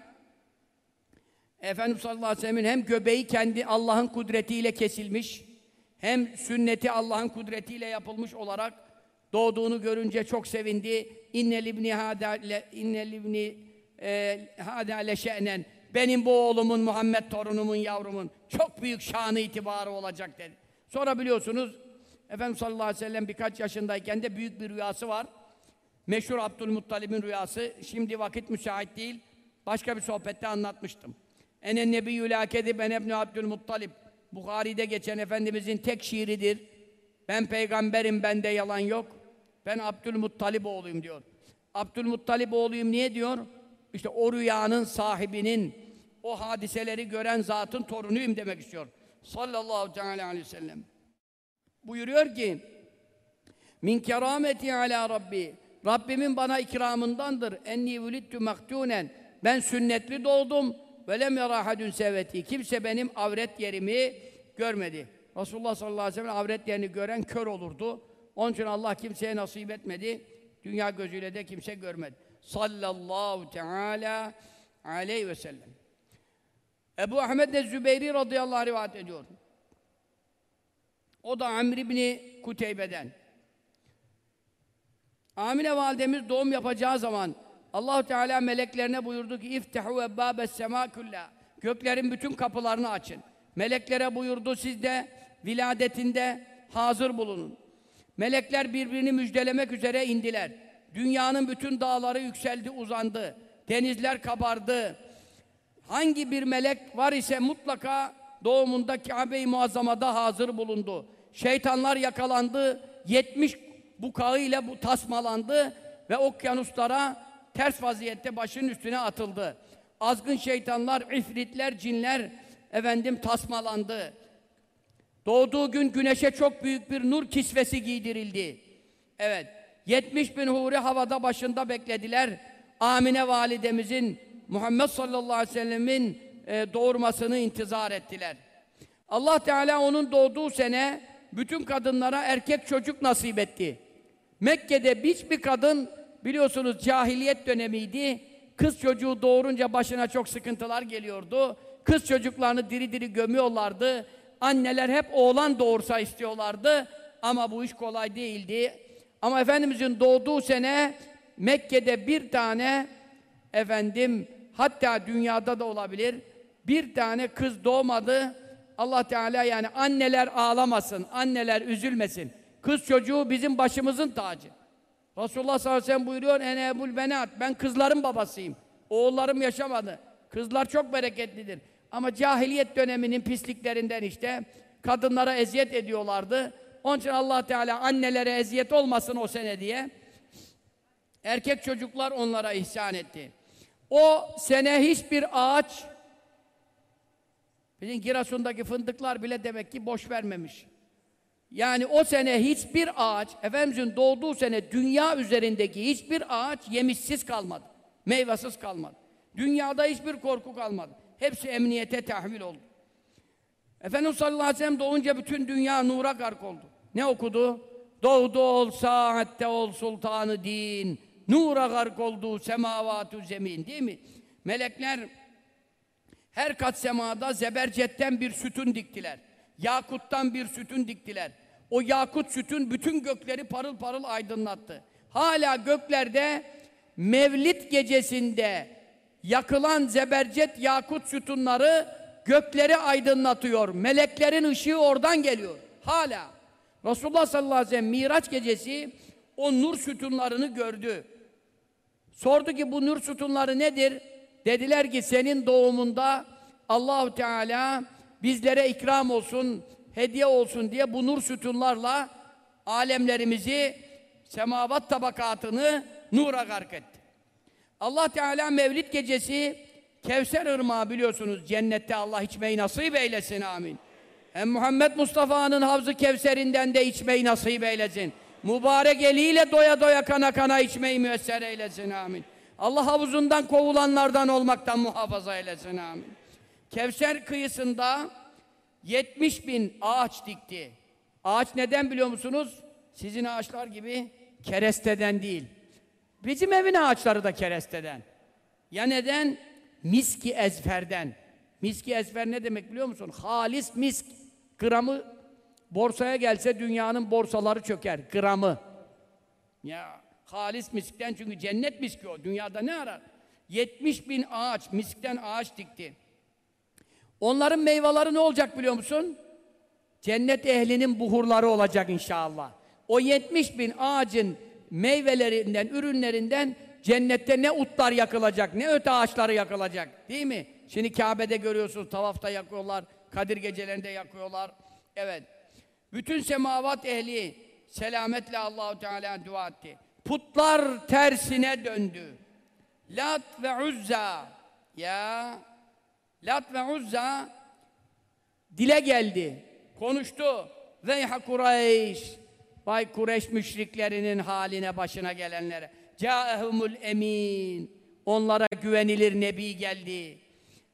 Efendimiz sallallahu aleyhi ve sellem'in hem göbeği kendi Allah'ın kudretiyle kesilmiş hem sünneti Allah'ın kudretiyle yapılmış olarak doğduğunu görünce çok sevindi. İnnel ibni hâdâ le, innel ibni e, hâdâ le şe'nen benim bu oğlumun Muhammed torunumun yavrumun çok büyük şanı itibarı olacak dedi. Sonra biliyorsunuz Efendimiz sallallahu aleyhi ve sellem birkaç yaşındayken de büyük bir rüyası var. Meşhur Abdülmuttalib'in rüyası. Şimdi vakit müsait değil. Başka bir sohbette anlatmıştım. Enen nebiyyü la kedib en ebnu Abdülmuttalib. Bukhari'de geçen Efendimizin tek şiiridir. Ben peygamberim, bende yalan yok. Ben Abdülmuttalib oğluyum diyor. Abdülmuttalib oğluyum niye diyor? İşte o rüyanın sahibinin, o hadiseleri gören zatın torunuyum demek istiyor. Sallallahu aleyhi ve sellem. Buyuruyor ki, Min kerameti ala Rabbi. Rabbimin bana ikramındandır. Enni vulittu maktunen. Ben sünnetli doğdum. Ve lem yarahadun seveti. Kimse benim avret yerimi görmedi. Resulullah sallallahu aleyhi ve sellem avret yerini gören kör olurdu. Onun için Allah kimseye nasip etmedi. Dünya gözüyle de kimse görmedi. Sallallahu teala aleyhi ve sellem. Ebu Ahmed de Zübeyri radıyallahu anh rivayet ediyor. O da Amr ibni Kuteybe'den. Amine validemiz doğum yapacağı zaman Allahu Teala meleklerine buyurdu ki iftahu ebbâbes semâ kullâ göklerin bütün kapılarını açın. Meleklere buyurdu siz de viladetinde hazır bulunun. Melekler birbirini müjdelemek üzere indiler. Dünyanın bütün dağları yükseldi, uzandı. Denizler kabardı. Hangi bir melek var ise mutlaka doğumunda Kabe-i Muazzama'da hazır bulundu. Şeytanlar yakalandı, 70 bukağı ile bu tasmalandı ve okyanuslara ters vaziyette başının üstüne atıldı. Azgın şeytanlar, ifritler, cinler efendim tasmalandı. Doğduğu gün güneşe çok büyük bir nur kisvesi giydirildi. Evet, 70 bin huri havada başında beklediler. Amine validemizin Muhammed sallallahu aleyhi ve sellemin e, doğurmasını intizar ettiler. Allah Teala onun doğduğu sene bütün kadınlara erkek çocuk nasip etti. Mekke'de hiçbir kadın biliyorsunuz cahiliyet dönemiydi. Kız çocuğu doğurunca başına çok sıkıntılar geliyordu. Kız çocuklarını diri diri gömüyorlardı. Anneler hep oğlan doğursa istiyorlardı. Ama bu iş kolay değildi. Ama Efendimizin doğduğu sene Mekke'de bir tane efendim hatta dünyada da olabilir bir tane kız doğmadı. Allah Teala yani anneler ağlamasın, anneler üzülmesin. Kız çocuğu bizim başımızın tacı. Resulullah sallallahu aleyhi ve sellem buyuruyor ene ebul benat ben kızların babasıyım. Oğullarım yaşamadı. Kızlar çok bereketlidir. Ama cahiliyet döneminin pisliklerinden işte kadınlara eziyet ediyorlardı. Onun için Allah Teala annelere eziyet olmasın o sene diye erkek çocuklar onlara ihsan etti. O sene hiçbir ağaç bizim Giresun'daki fındıklar bile demek ki boş vermemiş. Yani o sene hiçbir ağaç, Efendimiz'in doğduğu sene dünya üzerindeki hiçbir ağaç yemişsiz kalmadı. Meyvesiz kalmadı. Dünyada hiçbir korku kalmadı. Hepsi emniyete tahvil oldu. Efendimiz sallallahu aleyhi ve sellem doğunca bütün dünya nura gark oldu. Ne okudu? Doğdu ol saatte ol sultanı din. Nura gark oldu semavatu zemin değil mi? Melekler her kat semada zebercetten bir sütun diktiler. Yakuttan bir sütun diktiler. O yakut sütun bütün gökleri parıl parıl aydınlattı. Hala göklerde Mevlid gecesinde yakılan zebercet yakut sütunları gökleri aydınlatıyor. Meleklerin ışığı oradan geliyor. Hala. Resulullah sallallahu aleyhi ve sellem Miraç gecesi o nur sütunlarını gördü. Sordu ki bu nur sütunları nedir? Dediler ki senin doğumunda Allahu Teala bizlere ikram olsun, hediye olsun diye bu nur sütunlarla alemlerimizi, semavat tabakatını nura gark etti. Allah Teala Mevlid gecesi Kevser ırmağı biliyorsunuz cennette Allah içmeyi nasip eylesin amin. Hem Muhammed Mustafa'nın havzı Kevser'inden de içmeyi nasip eylesin. Mübarek eliyle doya doya kana kana içmeyi müesser eylesin amin. Allah havuzundan kovulanlardan olmaktan muhafaza eylesin amin. Kevser kıyısında 70 bin ağaç dikti. Ağaç neden biliyor musunuz? Sizin ağaçlar gibi keresteden değil. Bizim evin ağaçları da keresteden. Ya neden? Miski ezferden. Miski ezfer ne demek biliyor musun? Halis misk. Gramı borsaya gelse dünyanın borsaları çöker. Gramı. Ya halis miskten çünkü cennet miski o. Dünyada ne arar? 70 bin ağaç, miskten ağaç dikti. Onların meyveleri ne olacak biliyor musun? Cennet ehlinin buhurları olacak inşallah. O 70 bin ağacın meyvelerinden, ürünlerinden cennette ne utlar yakılacak, ne öte ağaçları yakılacak. Değil mi? Şimdi Kabe'de görüyorsunuz, tavafta yakıyorlar, Kadir gecelerinde yakıyorlar. Evet. Bütün semavat ehli selametle Allahu Teala dua etti. Putlar tersine döndü. Lat ve Uzza ya Lat ve Uzza dile geldi. Konuştu. Veyha Kureyş. Vay Kureyş müşriklerinin haline başına gelenlere. Câehumul emin. Onlara güvenilir nebi geldi.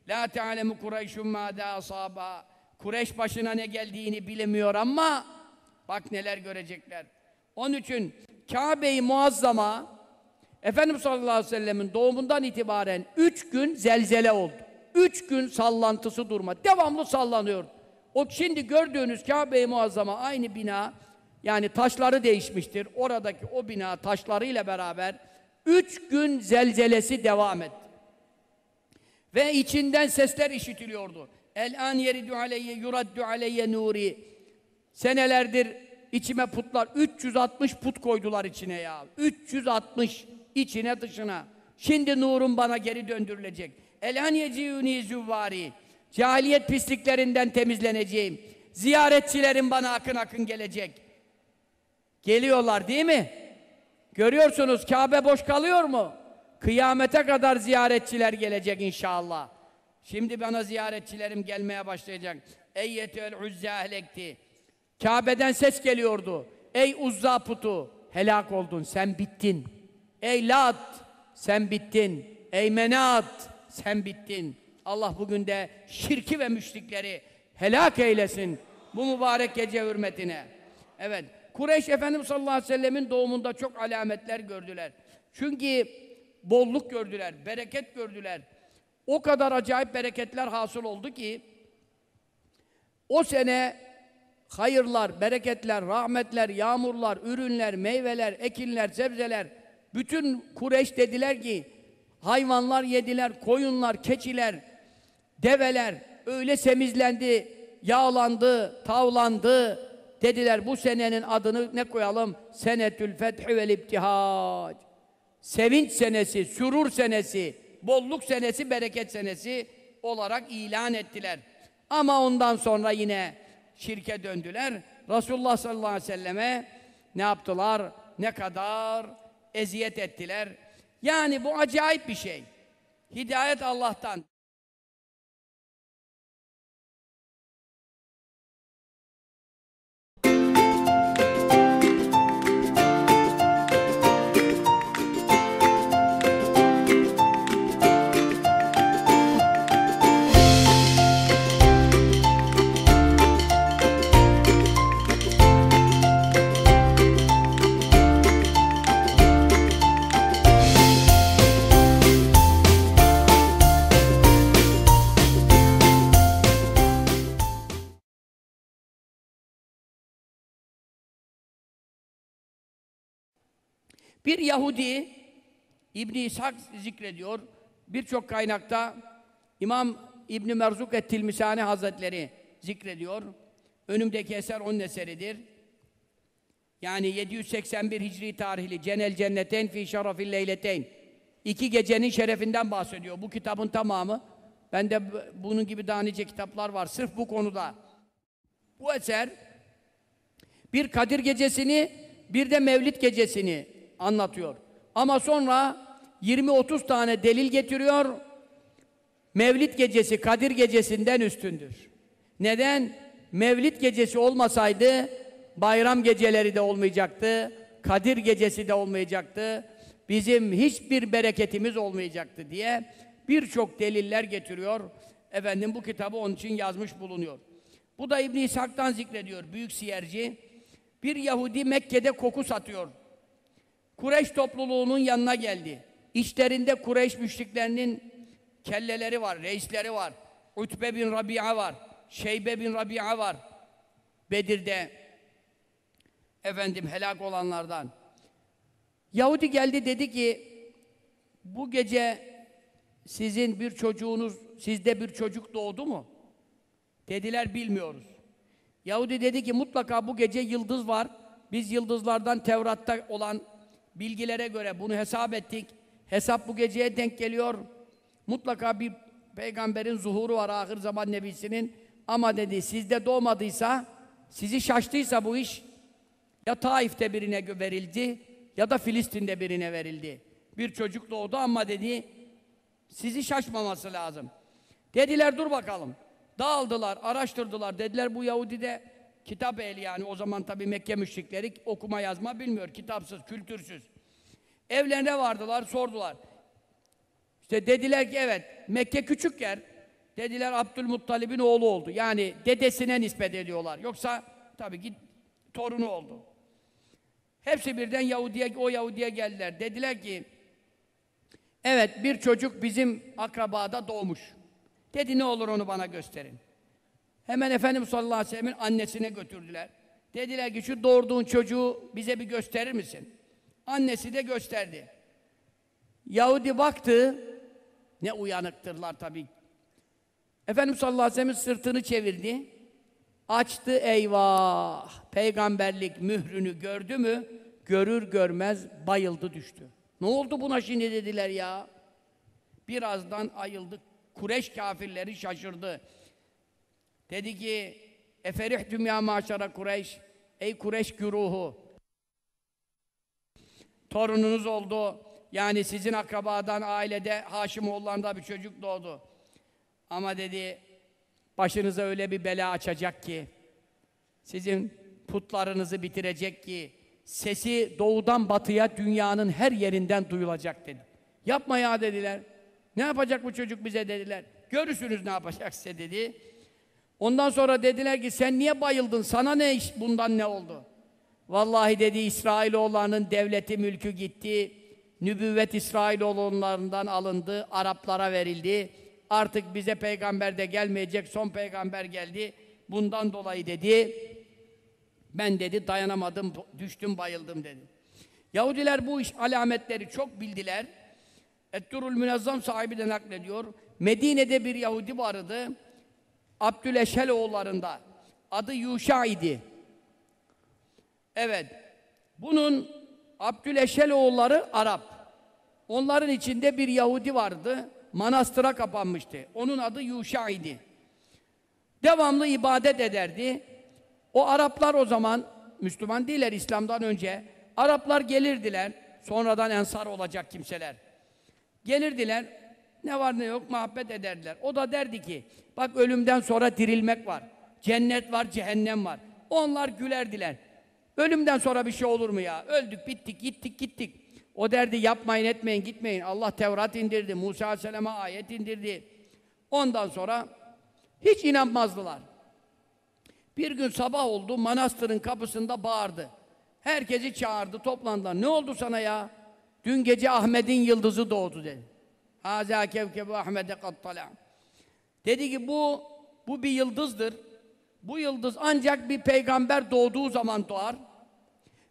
La te'alemu Kureyşun mâdâ asâbâ. Kureyş başına ne geldiğini bilemiyor ama bak neler görecekler. Onun için Kabe-i Muazzama Efendimiz sallallahu aleyhi ve sellemin doğumundan itibaren üç gün zelzele oldu. Üç gün sallantısı durma. Devamlı sallanıyor. O şimdi gördüğünüz Kabe-i Muazzama aynı bina yani taşları değişmiştir. Oradaki o bina taşlarıyla beraber üç gün zelzelesi devam etti. Ve içinden sesler işitiliyordu. El an yeridu aleyye yuraddu aleyye nuri. Senelerdir içime putlar 360 put koydular içine ya. 360 içine dışına. Şimdi nurun bana geri döndürülecek. El an yeciyuni züvvari. Cahiliyet pisliklerinden temizleneceğim. Ziyaretçilerin bana akın akın gelecek. Geliyorlar değil mi? Görüyorsunuz Kabe boş kalıyor mu? Kıyamete kadar ziyaretçiler gelecek inşallah. Şimdi bana ziyaretçilerim gelmeye başlayacak. Eyyetül uzza ehlekti. Kabe'den ses geliyordu. Ey uzza putu helak oldun sen bittin. Ey lat sen bittin. Ey menat sen bittin. Allah bugün de şirki ve müşrikleri helak eylesin bu mübarek gece hürmetine. Evet. Kureyş Efendimiz sallallahu aleyhi ve sellemin doğumunda çok alametler gördüler. Çünkü bolluk gördüler, bereket gördüler. O kadar acayip bereketler hasıl oldu ki o sene hayırlar, bereketler, rahmetler, yağmurlar, ürünler, meyveler, ekinler, sebzeler bütün Kureyş dediler ki hayvanlar yediler, koyunlar, keçiler, develer öyle semizlendi, yağlandı, tavlandı. Dediler bu senenin adını ne koyalım? Senetül fethi vel ibtihac. Sevinç senesi, sürur senesi, bolluk senesi, bereket senesi olarak ilan ettiler. Ama ondan sonra yine şirke döndüler. Resulullah sallallahu aleyhi ve selleme ne yaptılar? Ne kadar eziyet ettiler. Yani bu acayip bir şey. Hidayet Allah'tan. Bir Yahudi İbn İshak zikrediyor. Birçok kaynakta İmam İbn Merzuk et-Tilmisani Hazretleri zikrediyor. Önümdeki eser onun eseridir. Yani 781 Hicri tarihli Cenel Cenneten fi şerefil leyleteyn. İki gecenin şerefinden bahsediyor. Bu kitabın tamamı. Bende bu- bunun gibi daha nice kitaplar var. Sırf bu konuda. Bu eser bir Kadir gecesini, bir de Mevlid gecesini anlatıyor. Ama sonra 20-30 tane delil getiriyor. Mevlid gecesi Kadir gecesinden üstündür. Neden? Mevlid gecesi olmasaydı bayram geceleri de olmayacaktı. Kadir gecesi de olmayacaktı. Bizim hiçbir bereketimiz olmayacaktı diye birçok deliller getiriyor. Efendim bu kitabı onun için yazmış bulunuyor. Bu da İbn İshak'tan zikrediyor büyük siyerci. Bir Yahudi Mekke'de koku satıyor. Kureyş topluluğunun yanına geldi. İçlerinde Kureyş müşriklerinin kelleleri var, reisleri var. Utbe bin Rabia var, Şeybe bin Rabia var. Bedir'de efendim helak olanlardan. Yahudi geldi dedi ki bu gece sizin bir çocuğunuz, sizde bir çocuk doğdu mu? Dediler bilmiyoruz. Yahudi dedi ki mutlaka bu gece yıldız var. Biz yıldızlardan Tevrat'ta olan bilgilere göre bunu hesap ettik. Hesap bu geceye denk geliyor. Mutlaka bir peygamberin zuhuru var ahir zaman nebisinin. Ama dedi sizde doğmadıysa, sizi şaştıysa bu iş ya Taif'te birine verildi ya da Filistin'de birine verildi. Bir çocuk doğdu ama dedi sizi şaşmaması lazım. Dediler dur bakalım. Dağıldılar, araştırdılar. Dediler bu Yahudi de kitap ehli yani o zaman tabii Mekke müşrikleri okuma yazma bilmiyor. Kitapsız, kültürsüz. Evlerine vardılar, sordular. İşte dediler ki evet Mekke küçük yer. Dediler Abdülmuttalib'in oğlu oldu. Yani dedesine nispet ediyorlar. Yoksa tabii ki torunu oldu. Hepsi birden Yahudiye, o Yahudiye geldiler. Dediler ki evet bir çocuk bizim akrabada doğmuş. Dedi ne olur onu bana gösterin. Hemen Efendimiz sallallahu aleyhi ve sellem'in annesine götürdüler. Dediler ki şu doğurduğun çocuğu bize bir gösterir misin? Annesi de gösterdi. Yahudi baktı, ne uyanıktırlar tabii. Efendimiz sallallahu aleyhi ve sellem sırtını çevirdi. Açtı eyvah! Peygamberlik mührünü gördü mü? Görür görmez bayıldı düştü. Ne oldu buna şimdi dediler ya? Birazdan ayıldı. Kureş kafirleri şaşırdı. Dedi ki Eferihtum ya maşara Kureyş Ey Kureş güruhu Torununuz oldu. Yani sizin akrabadan, ailede Haşimoğullarında bir çocuk doğdu. Ama dedi başınıza öyle bir bela açacak ki sizin putlarınızı bitirecek ki sesi doğudan batıya dünyanın her yerinden duyulacak dedi. Yapma ya dediler. Ne yapacak bu çocuk bize dediler. Görürsünüz ne yapacak size dedi. Ondan sonra dediler ki sen niye bayıldın? Sana ne iş bundan ne oldu? Vallahi dedi İsrailoğullarının devleti mülkü gitti. Nübüvvet İsrailoğullarından alındı. Araplara verildi. Artık bize peygamber de gelmeyecek. Son peygamber geldi. Bundan dolayı dedi. Ben dedi dayanamadım, düştüm bayıldım dedi. Yahudiler bu iş alametleri çok bildiler. Etturul Münezzam sahibi de naklediyor. Medine'de bir Yahudi vardı. Abdüleşel oğullarında. Adı Yuşa idi. Evet. Bunun Abdüleşel oğulları Arap. Onların içinde bir Yahudi vardı. Manastıra kapanmıştı. Onun adı Yuşa idi. Devamlı ibadet ederdi. O Araplar o zaman Müslüman değiller İslam'dan önce. Araplar gelirdiler. Sonradan ensar olacak kimseler. Gelirdiler. Ne var ne yok muhabbet ederdiler. O da derdi ki bak ölümden sonra dirilmek var. Cennet var, cehennem var. Onlar gülerdiler. Ölümden sonra bir şey olur mu ya? Öldük, bittik, gittik, gittik. O derdi yapmayın, etmeyin, gitmeyin. Allah Tevrat indirdi, Musa Aleyhisselam'a ayet indirdi. Ondan sonra hiç inanmazdılar. Bir gün sabah oldu, manastırın kapısında bağırdı. Herkesi çağırdı, toplandılar. Ne oldu sana ya? Dün gece Ahmet'in yıldızı doğdu dedi. Haza kevkebu Ahmet'e kattala. Dedi ki bu, bu bir yıldızdır. Bu yıldız ancak bir peygamber doğduğu zaman doğar.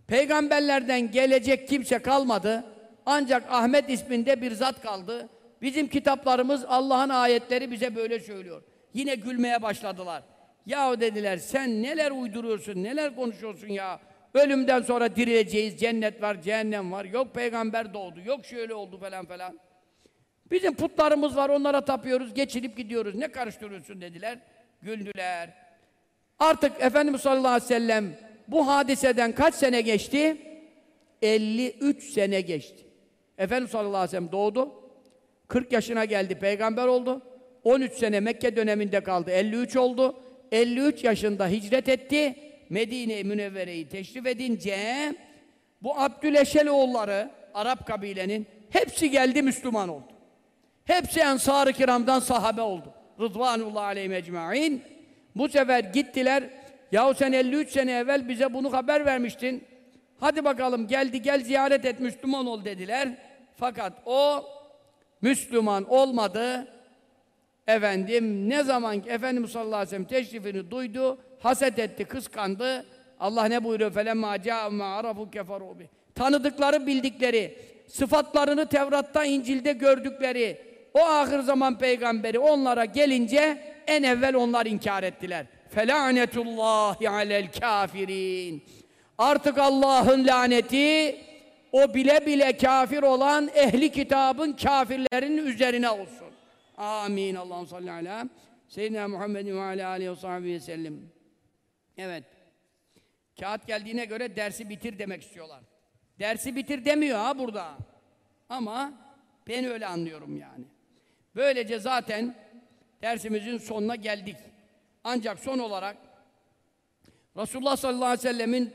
Peygamberlerden gelecek kimse kalmadı. Ancak Ahmet isminde bir zat kaldı. Bizim kitaplarımız Allah'ın ayetleri bize böyle söylüyor. Yine gülmeye başladılar. Yahu dediler sen neler uyduruyorsun, neler konuşuyorsun ya. Ölümden sonra dirileceğiz, cennet var, cehennem var. Yok peygamber doğdu, yok şöyle oldu falan falan. Bizim putlarımız var, onlara tapıyoruz, geçinip gidiyoruz. Ne karıştırıyorsun dediler. Güldüler. Artık Efendimiz sallallahu aleyhi ve sellem bu hadiseden kaç sene geçti? 53 sene geçti. Efendimiz sallallahu aleyhi ve sellem doğdu. 40 yaşına geldi, peygamber oldu. 13 sene Mekke döneminde kaldı, 53 oldu. 53 yaşında hicret etti. Medine-i Münevvere'yi teşrif edince bu Abdüleşeloğulları Arap kabilenin hepsi geldi Müslüman oldu. Hepsi Ensar-ı Kiram'dan sahabe oldu. Rıdvanullah aleyhi ecmaîn. Bu sefer gittiler. Yahu sen 53 sene evvel bize bunu haber vermiştin. Hadi bakalım geldi gel ziyaret et Müslüman ol dediler. Fakat o Müslüman olmadı. Efendim ne zaman Efendimiz sallallahu aleyhi ve sellem teşrifini duydu, haset etti, kıskandı. Allah ne buyuruyor? فَلَمَّا جَاءَ مَا عَرَفُوا كَفَرُوا بِهِ Tanıdıkları, bildikleri, sıfatlarını Tevrat'ta, İncil'de gördükleri, o ahir zaman peygamberi onlara gelince en evvel onlar inkar ettiler. Felanetullahi alel kafirin. Artık Allah'ın laneti o bile bile kafir olan ehli kitabın kafirlerin üzerine olsun. Amin. Allah'ım salli ala Seyyidina Muhammedin ve aleyhi ve sahibi sellem. Evet. Kağıt geldiğine göre dersi bitir demek istiyorlar. Dersi bitir demiyor ha burada. Ama ben öyle anlıyorum yani. Böylece zaten dersimizin sonuna geldik. Ancak son olarak Resulullah sallallahu aleyhi ve sellemin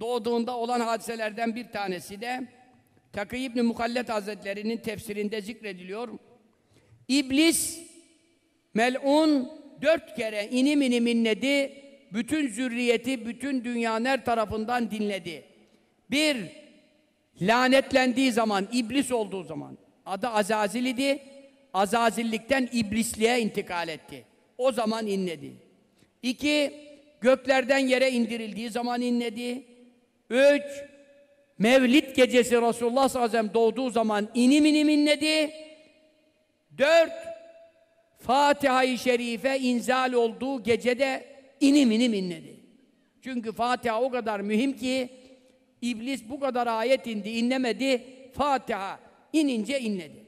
doğduğunda olan hadiselerden bir tanesi de Takı İbni Muhallet Hazretleri'nin tefsirinde zikrediliyor. İblis mel'un dört kere inim inim inledi, bütün zürriyeti, bütün dünyanın her tarafından dinledi. Bir, lanetlendiği zaman, iblis olduğu zaman, adı Azazil idi, Azazillikten iblisliğe intikal etti. O zaman inledi. İki, göklerden yere indirildiği zaman inledi. Üç, Mevlid gecesi Resulullah sallallahu aleyhi ve sellem doğduğu zaman inim inim inledi. Dört, Fatiha-i Şerife inzal olduğu gecede inim inim inledi. Çünkü Fatiha o kadar mühim ki iblis bu kadar ayet indi, inlemedi. Fatiha inince inledi.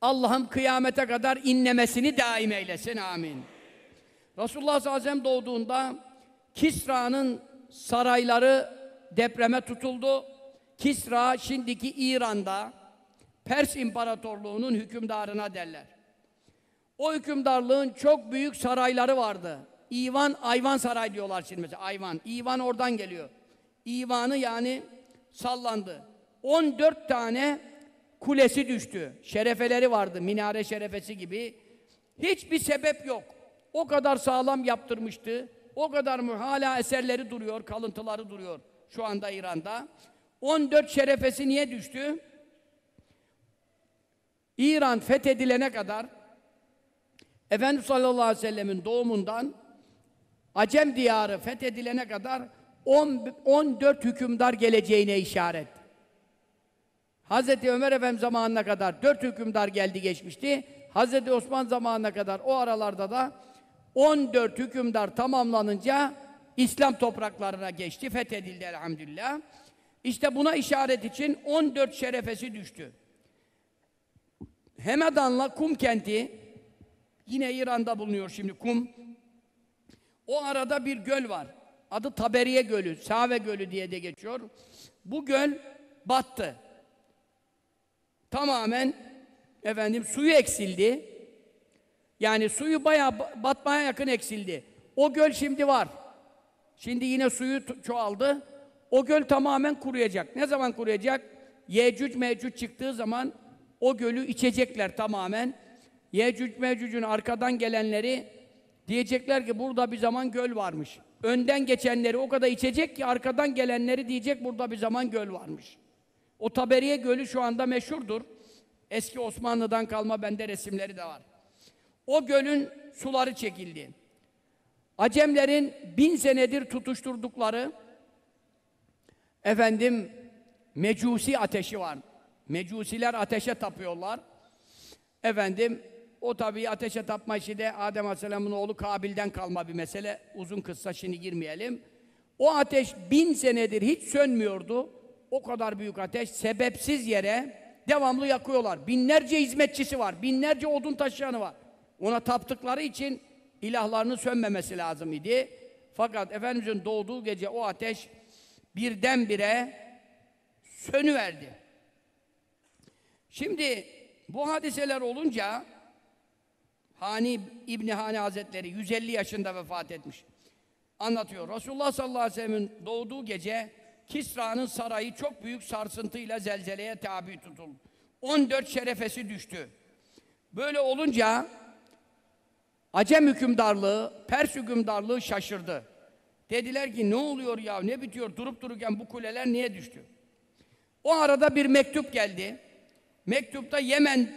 Allah'ım kıyamete kadar inlemesini daim eylesin. Amin. Resulullah sallallahu doğduğunda Kisra'nın sarayları depreme tutuldu. Kisra şimdiki İran'da Pers İmparatorluğu'nun hükümdarına derler. O hükümdarlığın çok büyük sarayları vardı. İvan, Ayvan Saray diyorlar şimdi mesela. Ayvan. İvan oradan geliyor. İvanı yani sallandı. 14 tane kulesi düştü. Şerefeleri vardı. Minare şerefesi gibi. Hiçbir sebep yok. o kadar sağlam yaptırmıştı. O kadar mı hala eserleri duruyor, kalıntıları duruyor şu anda İran'da. 14 şerefesi niye düştü? İran fethedilene kadar Efendimiz sallallahu aleyhi ve sellemin doğumundan Acem diyarı fethedilene kadar 10, 14 hükümdar geleceğine işaret. Hazreti Ömer Efendi zamanına kadar 4 hükümdar geldi geçmişti. Hazreti Osman zamanına kadar o aralarda da 14 hükümdar tamamlanınca İslam topraklarına geçti, fethedildi elhamdülillah. İşte buna işaret için 14 şerefesi düştü. Hemedan'la Kum kenti yine İran'da bulunuyor şimdi Kum. O arada bir göl var. Adı Taberiye Gölü, Save Gölü diye de geçiyor. Bu göl battı. Tamamen efendim suyu eksildi. Yani suyu bayağı batmaya yakın eksildi. O göl şimdi var. Şimdi yine suyu çoğaldı. O göl tamamen kuruyacak. Ne zaman kuruyacak? Yecüc Mecüc çıktığı zaman o gölü içecekler tamamen. Yecüc Mecüc'ün arkadan gelenleri diyecekler ki burada bir zaman göl varmış. Önden geçenleri o kadar içecek ki arkadan gelenleri diyecek burada bir zaman göl varmış. O Taberiye Gölü şu anda meşhurdur. Eski Osmanlı'dan kalma bende resimleri de var. O gölün suları çekildi. Acemlerin bin senedir tutuşturdukları efendim mecusi ateşi var. Mecusiler ateşe tapıyorlar. Efendim o tabii ateşe tapma işi de Adem Aleyhisselam'ın oğlu Kabil'den kalma bir mesele. Uzun kıssa şimdi girmeyelim. O ateş bin senedir hiç sönmüyordu. O kadar büyük ateş sebepsiz yere devamlı yakıyorlar. Binlerce hizmetçisi var. Binlerce odun taşıyanı var. Ona taptıkları için ilahlarının sönmemesi lazım idi. Fakat Efendimiz'in doğduğu gece o ateş birdenbire sönüverdi. Şimdi bu hadiseler olunca Hani İbni Hani Hazretleri 150 yaşında vefat etmiş. Anlatıyor. Resulullah sallallahu aleyhi ve sellem'in doğduğu gece Kisra'nın sarayı çok büyük sarsıntıyla zelzeleye tabi tutuldu. 14 şerefesi düştü. Böyle olunca Acem hükümdarlığı, Pers hükümdarlığı şaşırdı. Dediler ki ne oluyor ya, ne bitiyor durup dururken bu kuleler niye düştü? O arada bir mektup geldi. Mektupta Yemen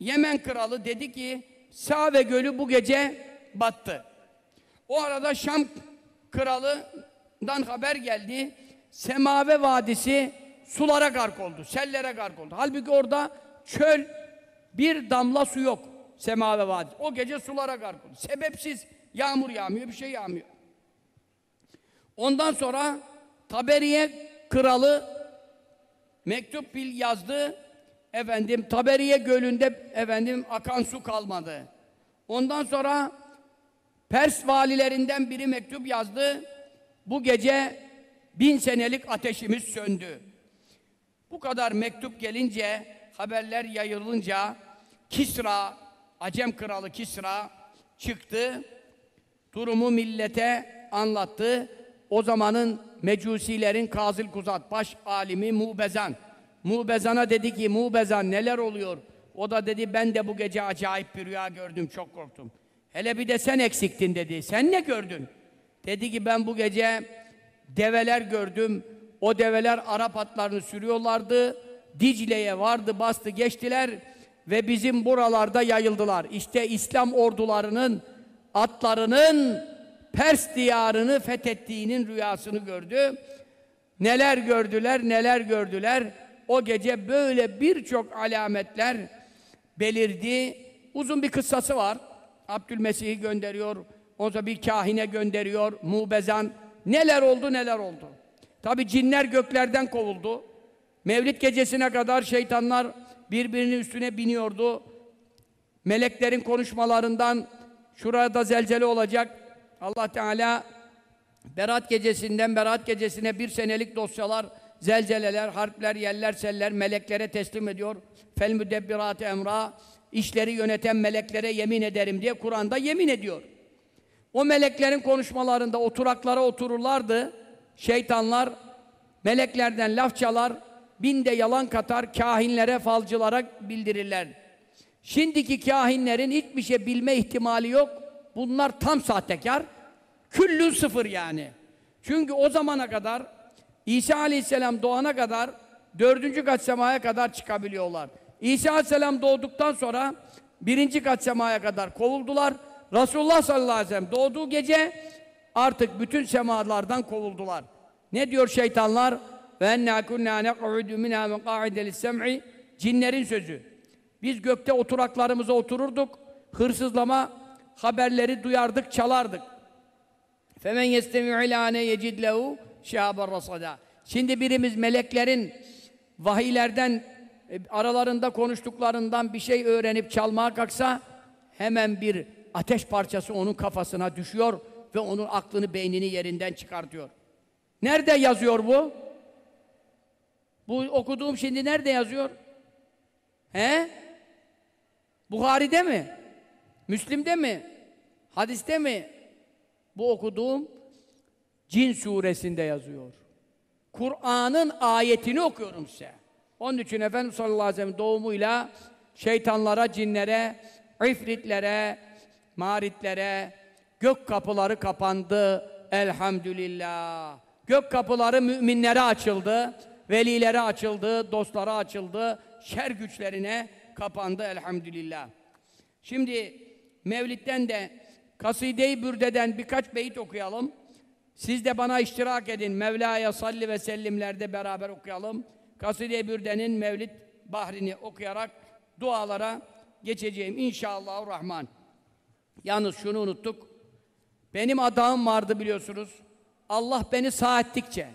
Yemen kralı dedi ki Save Gölü bu gece battı. O arada Şam kralından haber geldi. Semave Vadisi sulara gark oldu, sellere gark oldu. Halbuki orada çöl bir damla su yok. Semave Vadisi. O gece sulara gark oldu. Sebepsiz yağmur yağmıyor, bir şey yağmıyor. Ondan sonra Taberiye kralı mektup bil yazdı efendim Taberiye Gölü'nde efendim akan su kalmadı. Ondan sonra Pers valilerinden biri mektup yazdı. Bu gece bin senelik ateşimiz söndü. Bu kadar mektup gelince, haberler yayılınca Kisra, Acem kralı Kisra çıktı. Durumu millete anlattı. O zamanın mecusilerin Kazıl Kuzat, baş alimi Mubezan Mubezan'a dedi ki Mubezan neler oluyor? O da dedi ben de bu gece acayip bir rüya gördüm çok korktum. Hele bir de sen eksiktin dedi. Sen ne gördün? Dedi ki ben bu gece develer gördüm. O develer Arap atlarını sürüyorlardı. Dicle'ye vardı bastı geçtiler ve bizim buralarda yayıldılar. İşte İslam ordularının atlarının Pers diyarını fethettiğinin rüyasını gördü. Neler gördüler, neler gördüler o gece böyle birçok alametler belirdi. Uzun bir kıssası var. Abdülmesih'i gönderiyor, o da bir kahine gönderiyor, mubezan. Neler oldu, neler oldu. Tabi cinler göklerden kovuldu. Mevlid gecesine kadar şeytanlar birbirinin üstüne biniyordu. Meleklerin konuşmalarından şurada zelzele olacak. Allah Teala Berat gecesinden Berat gecesine bir senelik dosyalar zelzeleler, harpler, yeller, seller meleklere teslim ediyor. Fel müdebbirat emra işleri yöneten meleklere yemin ederim diye Kur'an'da yemin ediyor. O meleklerin konuşmalarında oturaklara otururlardı. Şeytanlar meleklerden laf çalar, bin yalan katar, kahinlere, falcılara bildirirler. Şimdiki kahinlerin hiçbir şey bilme ihtimali yok. Bunlar tam sahtekar. Küllün sıfır yani. Çünkü o zamana kadar İsa Aleyhisselam doğana kadar dördüncü kat semaya kadar çıkabiliyorlar. İsa Aleyhisselam doğduktan sonra birinci kat semaya kadar kovuldular. Resulullah sallallahu aleyhi ve sellem doğduğu gece artık bütün semalardan kovuldular. Ne diyor şeytanlar? Ve enna kunna nek'udu minha meqa'ide lis-sem'i cinlerin sözü. Biz gökte oturaklarımıza otururduk. Hırsızlama haberleri duyardık, çalardık. Femen yestemi'u ilâne yecid lehu şihaber rasada. Şimdi birimiz meleklerin vahiylerden e, aralarında konuştuklarından bir şey öğrenip çalmaya kalksa hemen bir ateş parçası onun kafasına düşüyor ve onun aklını, beynini yerinden çıkartıyor. Nerede yazıyor bu? Bu okuduğum şimdi nerede yazıyor? He? Buhari'de mi? Müslim'de mi? Hadiste mi? Bu okuduğum Cin suresinde yazıyor. Kur'an'ın ayetini okuyorum size. Onun için Efendimiz sallallahu aleyhi ve sellem doğumuyla şeytanlara, cinlere, ifritlere, maritlere, gök kapıları kapandı. Elhamdülillah. Gök kapıları müminlere açıldı, velilere açıldı, dostlara açıldı, şer güçlerine kapandı elhamdülillah. Şimdi Mevlid'den de Kaside-i Bürde'den birkaç beyit okuyalım. Siz de bana iştirak edin. Mevla'ya salli ve sellimlerde beraber okuyalım. Kaside-i Bürde'nin Mevlid bahrini okuyarak dualara geçeceğim inşallah rahman. Yalnız şunu unuttuk. Benim adağım vardı biliyorsunuz. Allah beni sağ ettikçe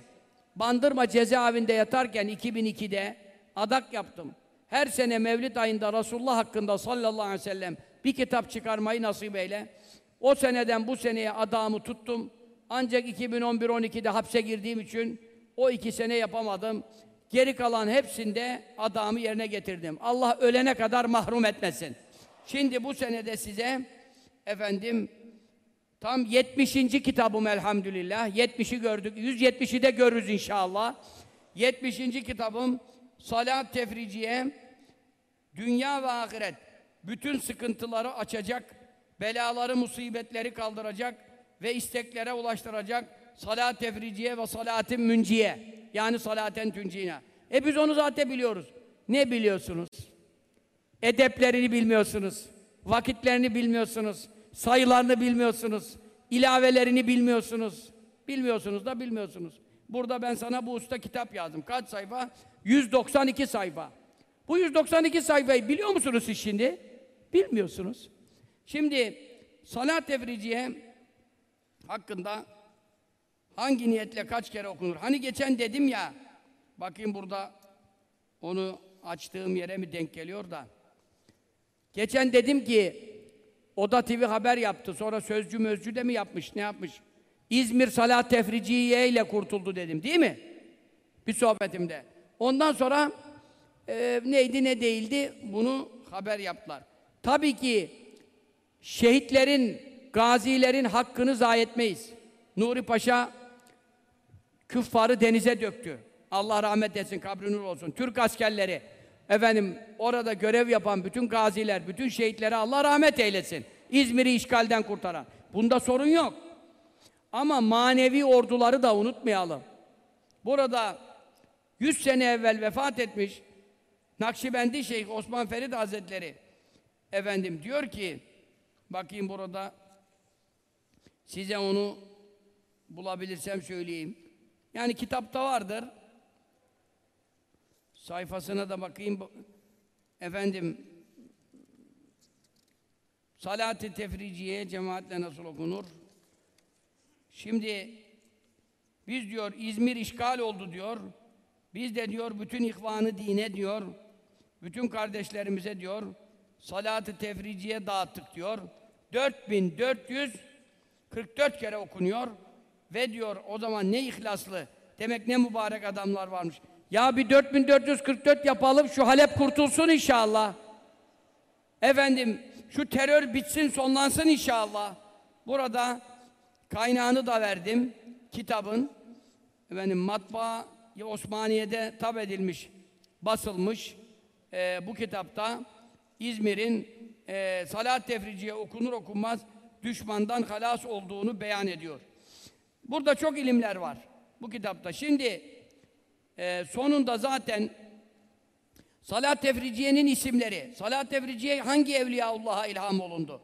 Bandırma cezaevinde yatarken 2002'de adak yaptım. Her sene Mevlid ayında Resulullah hakkında sallallahu aleyhi ve sellem bir kitap çıkarmayı nasip eyle. O seneden bu seneye adamı tuttum. Ancak 2011-12'de hapse girdiğim için o iki sene yapamadım. Geri kalan hepsinde adamı yerine getirdim. Allah ölene kadar mahrum etmesin. Şimdi bu senede size efendim tam 70. kitabım elhamdülillah. 70'i gördük. 170'i de görürüz inşallah. 70. kitabım Salat Tefriciye dünya ve ahiret bütün sıkıntıları açacak, belaları, musibetleri kaldıracak ve isteklere ulaştıracak salat tefriciye ve salatin münciye yani salaten tüncine. E biz onu zaten biliyoruz. Ne biliyorsunuz? Edeplerini bilmiyorsunuz. Vakitlerini bilmiyorsunuz. Sayılarını bilmiyorsunuz. ilavelerini bilmiyorsunuz. Bilmiyorsunuz da bilmiyorsunuz. Burada ben sana bu usta kitap yazdım. Kaç sayfa? 192 sayfa. Bu 192 sayfayı biliyor musunuz siz şimdi? Bilmiyorsunuz. Şimdi salat tefriciye hakkında hangi niyetle kaç kere okunur? Hani geçen dedim ya, bakayım burada onu açtığım yere mi denk geliyor da. Geçen dedim ki, Oda TV haber yaptı, sonra Sözcü Mözcü de mi yapmış, ne yapmış? İzmir Salat Tefriciye ile kurtuldu dedim, değil mi? Bir sohbetimde. Ondan sonra e, neydi ne değildi bunu haber yaptılar. Tabii ki şehitlerin, gazilerin hakkını zayi etmeyiz. Nuri Paşa küffarı denize döktü. Allah rahmet etsin, kabri olsun. Türk askerleri, efendim orada görev yapan bütün gaziler, bütün şehitlere Allah rahmet eylesin. İzmir'i işgalden kurtaran. Bunda sorun yok. Ama manevi orduları da unutmayalım. Burada 100 sene evvel vefat etmiş Nakşibendi Şeyh Osman Ferit Hazretleri efendim diyor ki bakayım burada size onu bulabilirsem söyleyeyim. Yani kitapta vardır. Sayfasına da bakayım. Efendim Salat-ı tefriciye cemaatle nasıl okunur? Şimdi biz diyor İzmir işgal oldu diyor. Biz de diyor bütün ihvanı dine diyor. Bütün kardeşlerimize diyor salat-ı tefriciye dağıttık diyor. 4444 kere okunuyor ve diyor o zaman ne ihlaslı demek ne mübarek adamlar varmış. Ya bir 4444 yapalım şu Halep kurtulsun inşallah. Efendim şu terör bitsin sonlansın inşallah. Burada kaynağını da verdim kitabın. Efendim matbaa Osmaniye'de tab edilmiş, basılmış e, bu kitapta İzmir'in e, salat tefriciye okunur okunmaz düşmandan halas olduğunu beyan ediyor. Burada çok ilimler var bu kitapta. Şimdi e, sonunda zaten Salat tefriciyenin isimleri. Salat tefriciye hangi evliyaullah'a ilham olundu?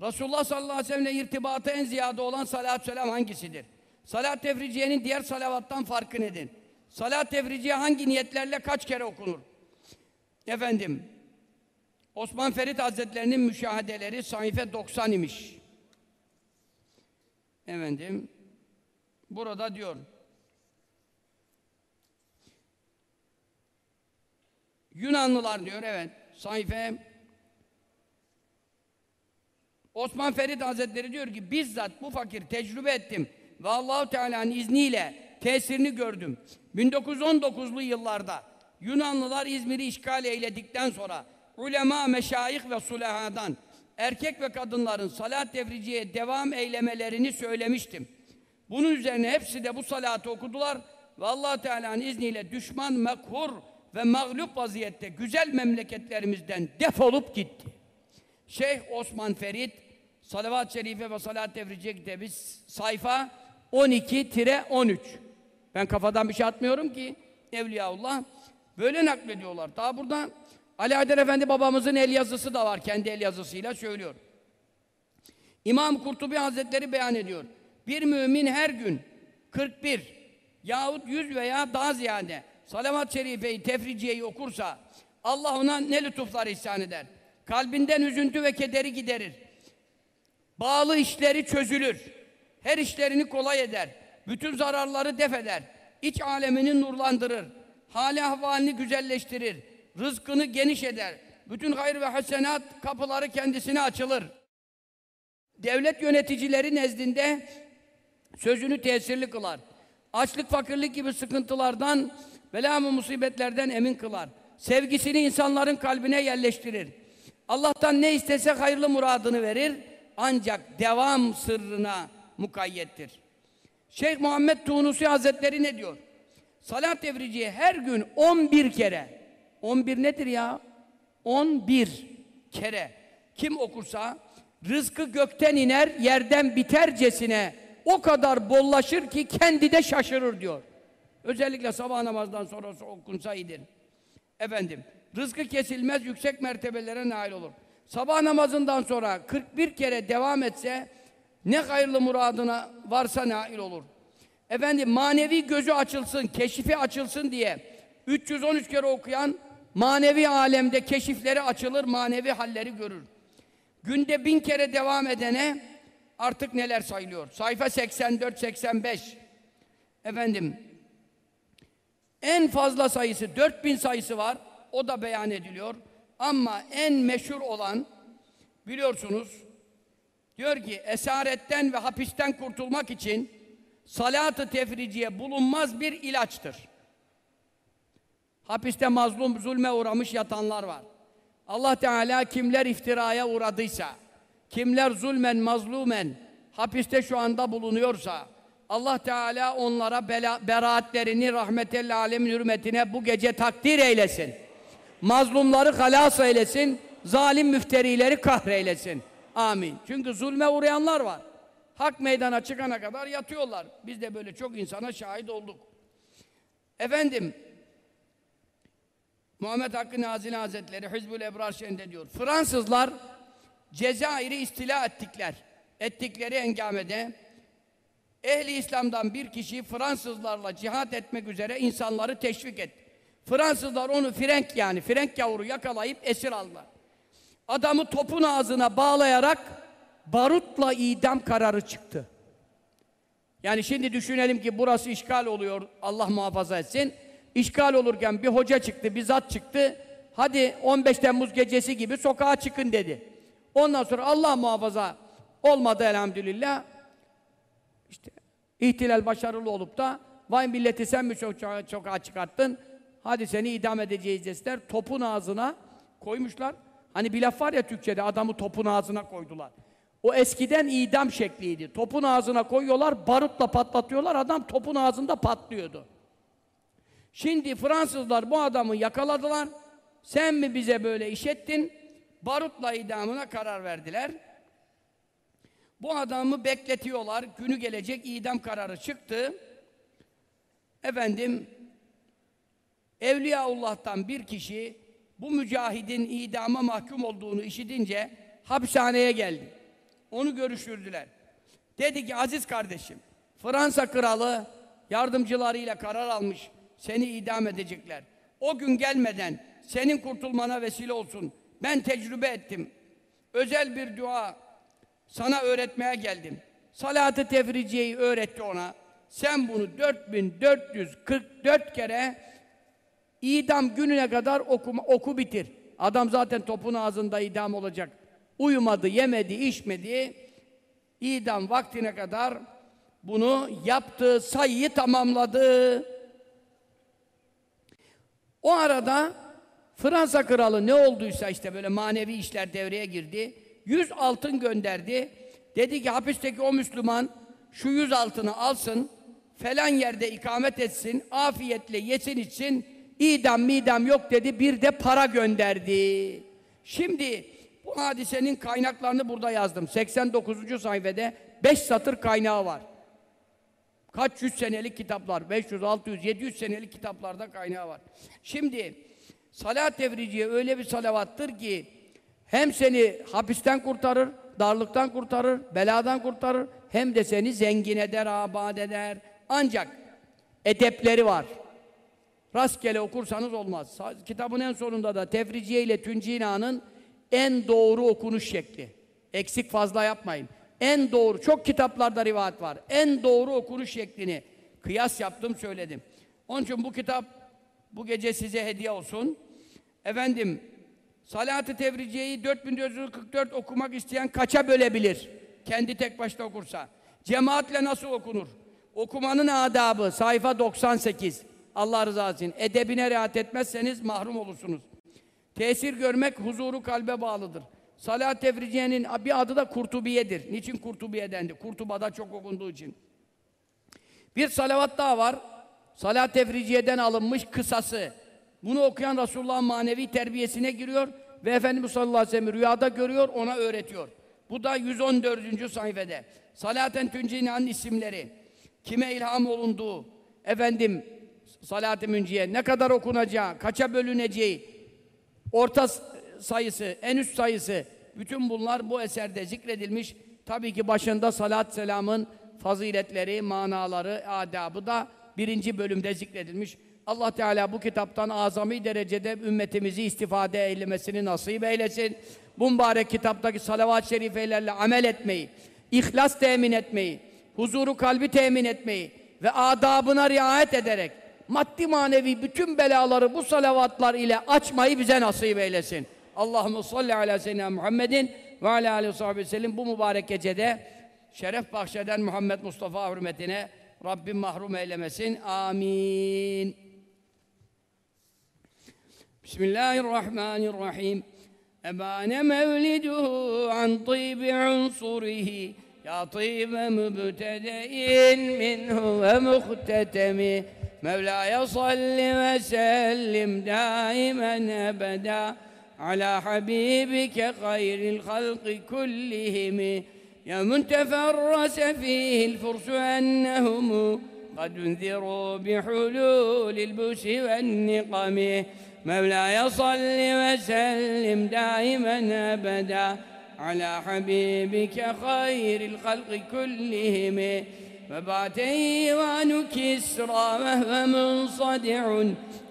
Resulullah sallallahu aleyhi ve sellem'le irtibatı en ziyade olan salat selam hangisidir? Salat tefriciyenin diğer salavattan farkı nedir? Salat tefriciye hangi niyetlerle kaç kere okunur? Efendim, Osman Ferit Hazretlerinin müşahedeleri sayfa 90 imiş. Efendim, burada diyor, Yunanlılar diyor evet. Sayfa Osman Ferit Hazretleri diyor ki bizzat bu fakir tecrübe ettim ve Allahu Teala'nın izniyle tesirini gördüm. 1919'lu yıllarda Yunanlılar İzmir'i işgal eyledikten sonra ulema, meşayih ve sulahadan erkek ve kadınların salat devriciye devam eylemelerini söylemiştim. Bunun üzerine hepsi de bu salatı okudular ve allah Teala'nın izniyle düşman mekhur ve mağlup vaziyette güzel memleketlerimizden defolup gitti. Şeyh Osman Ferit Salavat-ı Şerife ve Salat Devriciye kitabı sayfa 12-13 ben kafadan bir şey atmıyorum ki Evliyaullah böyle naklediyorlar. Daha burada Ali Haydar Efendi babamızın el yazısı da var. Kendi el yazısıyla söylüyor. İmam Kurtubi Hazretleri beyan ediyor. Bir mümin her gün 41 yahut 100 veya daha ziyade salavat-ı şerifeyi, tefriciyeyi okursa Allah ona ne lütuflar ihsan eder. Kalbinden üzüntü ve kederi giderir. Bağlı işleri çözülür. Her işlerini kolay eder. Bütün zararları def eder. İç alemini nurlandırır. Hali ahvalini güzelleştirir. Rızkını geniş eder. Bütün hayır ve hasenat kapıları kendisine açılır. Devlet yöneticileri nezdinde sözünü tesirli kılar. Açlık, fakirlik gibi sıkıntılardan, bela musibetlerden emin kılar. Sevgisini insanların kalbine yerleştirir. Allah'tan ne istese hayırlı muradını verir. Ancak devam sırrına mukayyettir. Şeyh Muhammed Tunusi Hazretleri ne diyor? Salat devriciye her gün 11 kere 11 nedir ya? 11 kere kim okursa rızkı gökten iner yerden bitercesine o kadar bollaşır ki kendi de şaşırır diyor. Özellikle sabah namazdan sonra okunsa iyidir. Efendim, rızkı kesilmez yüksek mertebelere nail olur. Sabah namazından sonra 41 kere devam etse ne hayırlı muradına varsa nail olur. Efendim manevi gözü açılsın, keşifi açılsın diye 313 kere okuyan manevi alemde keşifleri açılır, manevi halleri görür. Günde bin kere devam edene artık neler sayılıyor? Sayfa 84-85 Efendim en fazla sayısı 4000 sayısı var. O da beyan ediliyor. Ama en meşhur olan biliyorsunuz diyor ki esaretten ve hapisten kurtulmak için salatı tefriciye bulunmaz bir ilaçtır. Hapiste mazlum, zulme uğramış yatanlar var. Allah Teala kimler iftiraya uğradıysa, kimler zulmen, mazlumen hapiste şu anda bulunuyorsa, Allah Teala onlara bela, beraatlerini rahmetel alemin hürmetine bu gece takdir eylesin. Mazlumları halas eylesin, zalim müfterileri kahreylesin. Amin. Çünkü zulme uğrayanlar var. Hak meydana çıkana kadar yatıyorlar. Biz de böyle çok insana şahit olduk. Efendim, Muhammed Hakkı Nazili Hazretleri Hizbül Ebrar Şen'de diyor. Fransızlar Cezayir'i istila ettikler. Ettikleri engamede ehli İslam'dan bir kişi Fransızlarla cihat etmek üzere insanları teşvik etti. Fransızlar onu Frenk yani Frenk yavru yakalayıp esir aldılar. Adamı topun ağzına bağlayarak barutla idam kararı çıktı. Yani şimdi düşünelim ki burası işgal oluyor Allah muhafaza etsin. İşgal olurken bir hoca çıktı, bir zat çıktı. Hadi 15 Temmuz gecesi gibi sokağa çıkın dedi. Ondan sonra Allah muhafaza olmadı elhamdülillah. İşte ihtilal başarılı olup da vay milleti sen mi sokağa, sokağa çıkarttın? Hadi seni idam edeceğiz deseler. Topun ağzına koymuşlar. Hani bir laf var ya Türkçe'de adamı topun ağzına koydular. O eskiden idam şekliydi. Topun ağzına koyuyorlar, barutla patlatıyorlar, adam topun ağzında patlıyordu. Şimdi Fransızlar bu adamı yakaladılar. Sen mi bize böyle iş ettin? Barutla idamına karar verdiler. Bu adamı bekletiyorlar. Günü gelecek idam kararı çıktı. Efendim Evliyaullah'tan bir kişi bu mücahidin idama mahkum olduğunu işitince hapishaneye geldi. Onu görüştürdüler. Dedi ki aziz kardeşim Fransa kralı yardımcılarıyla karar almış. Seni idam edecekler. O gün gelmeden senin kurtulmana vesile olsun. Ben tecrübe ettim. Özel bir dua sana öğretmeye geldim. Salat-ı tefriciyeyi öğretti ona. Sen bunu 4444 kere idam gününe kadar okuma, oku bitir. Adam zaten topun ağzında idam olacak. Uyumadı, yemedi, içmedi. İdam vaktine kadar bunu yaptı, sayıyı tamamladı. O arada Fransa kralı ne olduysa işte böyle manevi işler devreye girdi. Yüz altın gönderdi. Dedi ki hapisteki o Müslüman şu yüz altını alsın, falan yerde ikamet etsin, afiyetle yesin içsin, idam midam yok dedi, bir de para gönderdi. Şimdi bu hadisenin kaynaklarını burada yazdım. 89. sayfada 5 satır kaynağı var. Kaç yüz senelik kitaplar, 500, 600, 700 senelik kitaplarda kaynağı var. Şimdi salat tevriciye öyle bir salavattır ki hem seni hapisten kurtarır, darlıktan kurtarır, beladan kurtarır, hem de seni zengin eder, abad eder. Ancak edepleri var. Rastgele okursanız olmaz. Kitabın en sonunda da Tefriciye ile Tüncina'nın en doğru okunuş şekli. Eksik fazla yapmayın. En doğru, çok kitaplarda rivayet var. En doğru okunuş şeklini kıyas yaptım, söyledim. Onun için bu kitap bu gece size hediye olsun. Efendim, Salat-ı Tevriciye'yi 4444 okumak isteyen kaça bölebilir? Kendi tek başına okursa. Cemaatle nasıl okunur? Okumanın adabı, sayfa 98. Allah rızası için. Edebine riayet etmezseniz mahrum olursunuz. Tesir görmek huzuru kalbe bağlıdır. Salat tefriciyenin bir adı da Kurtubiye'dir. Niçin Kurtubiye dendi? Kurtuba'da çok okunduğu için. Bir salavat daha var. Salat tefriciyeden alınmış kısası. Bunu okuyan Resulullah'ın manevi terbiyesine giriyor ve Efendimiz sallallahu aleyhi ve sellem rüyada görüyor, ona öğretiyor. Bu da 114. sayfede. Salaten Tüncini'nin isimleri, kime ilham olunduğu, efendim salat-ı münciye ne kadar okunacağı, kaça bölüneceği, orta sayısı, en üst sayısı, bütün bunlar bu eserde zikredilmiş. Tabii ki başında salat selamın faziletleri, manaları, adabı da birinci bölümde zikredilmiş. Allah Teala bu kitaptan azami derecede ümmetimizi istifade eylemesini nasip eylesin. Bu mübarek kitaptaki salavat-ı şerifelerle amel etmeyi, ihlas temin etmeyi, huzuru kalbi temin etmeyi ve adabına riayet ederek maddi manevi bütün belaları bu salavatlar ile açmayı bize nasip eylesin. Allahumme salli ala seyyidina Muhammedin ve ala aleyhi ve sellem bu mübarek gecede şeref bahşeden Muhammed Mustafa hürmetine Rabbim mahrum eylemesin. Amin. بسم الله الرحمن الرحيم. أبان مولده عن طيب عنصره يا طيب مبتدئ منه ومختتمه مولاي صل وسلم دائما أبدا على حبيبك خير الخلق كلهم. يا من تفرس فيه الفرس أنهم قد أنذروا بحلول البؤس والنقم. مولاي صل وسلم دائما أبدا على حبيبك خير الخلق كلهم. فبات ايوان كسرى وهو منصدع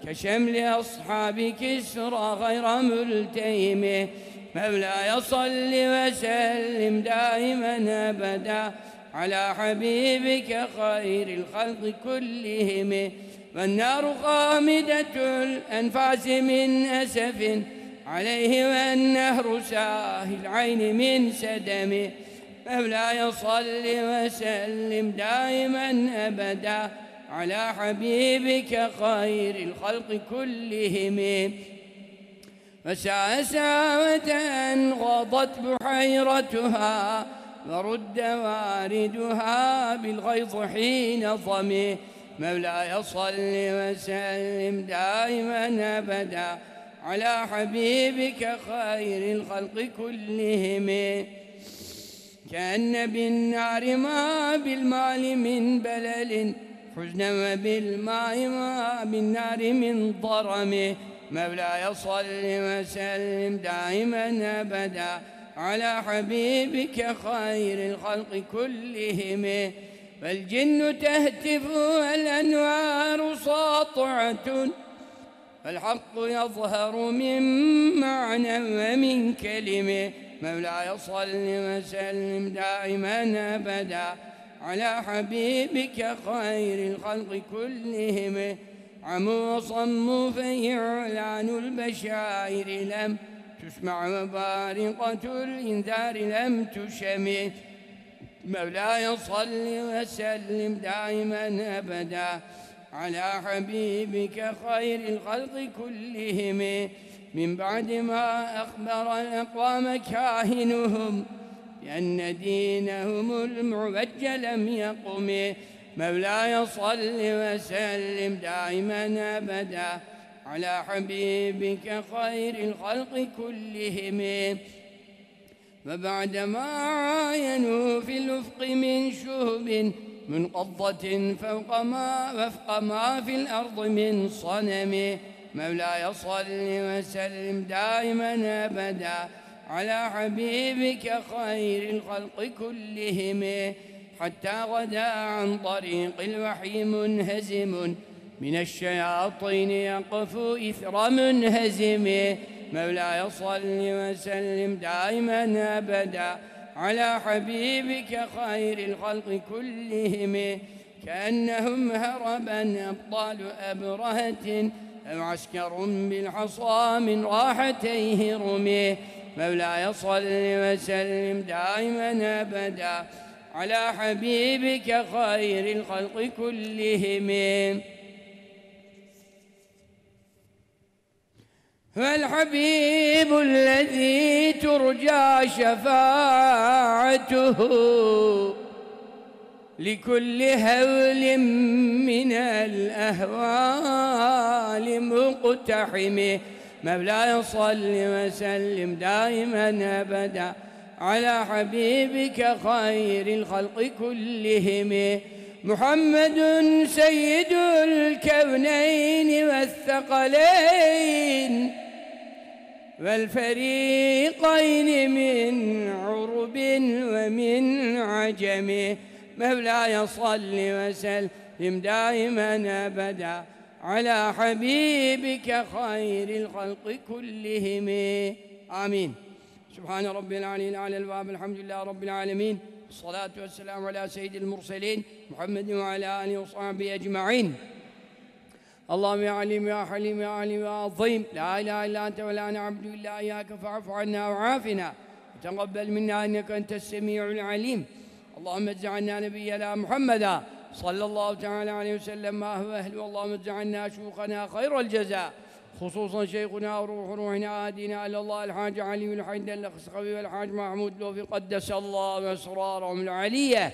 كشمل أصحاب كسرى غير ملتهم. مولاي صل وسلم دائما أبدا على حبيبك خير الخلق كلهم. والنار خامدة الأنفاس من أسف عليه والنهر ساهي العين من سدم. مولاي صل وسلم دائما أبدا على حبيبك خير الخلق كلهم. فساء ساوة غضت بحيرتها ورد واردها بالغيظ حين ضمي مولاي صل وسلم دائما أبدا على حبيبك خير الخلق كلهم. كأن بالنار ما بالمال من بلل حزنا وبالماء ما بالنار من ضرم. مولاي صل وسلم دائما أبدا على حبيبك خير الخلق كلهم. والجن تهتف والأنوار ساطعة فالحق يظهر من معنى ومن كلمة. مولاي صل وسلم دائما أبدا على حبيبك خير الخلق كلهم. عموا وصموا فإعلان البشائر. لم تسمع وبارقة الإنذار لم تشم مولاي صل وسلم دائما أبدا على حبيبك خير الخلق كلهم. من بعد ما أخبر الأقوام كاهنهم بأن دينهم المعوج لم يقم. مولاي صل وسلم دائما أبدا على حبيبك خير الخلق كلهم. وبعدما عاينوا في الأفق من شهب منقضة فوق ما وفق ما في الأرض من صنم. مولاي صل وسلم دائما أبدا على حبيبك خير الخلق كلهم. حتى غدا عن طريق الوحي منهزم. من الشياطين يقف إثر منهزم. مولاي صل وسلم دائما أبدا على حبيبك خير الخلق كلهم. كأنهم هربا أبطال أبرهة أو عسكر بالحصى من راحتيه رمي. مولاي صل وسلم دائما أبدا على حبيبك خير الخلق كلهم. فالحبيب الذي ترجى شفاعته لكل هول من الأهوال مقتحم. مولاي صل وسلم دائما أبدا على حبيبك خير الخلق كلهم. محمد سيد الكونين والثقلين. والفريقين من عرب ومن عجم. مولاي صل وسلم دائما أبدا على حبيبك خير الخلق كلهم. آمين. سبحان ربي العلي الاعلى الباب الحمد لله رب العالمين. الصلاه والسلام على سيد المرسلين محمد وعلى آله وصحبه أجمعين. اللهم يا عليم يا حليم يا عليم يا عظيم. لا إله إلا أنت ولا نعبد إلا إياك فاعف عنا وعافنا. وتقبل منا إنك أنت السميع العليم. اللهم اجعلنا نبينا محمدا صلى الله تعالى عليه وسلم. ما هو اهله اللهم اجعلنا شيوخنا خير الجزاء. خصوصا شيخنا وروح روحنا. هادينا إلى الله الحاج علي الحيد الخسقوي والحاج محمود لوفي قدس الله أسرارهم العلية.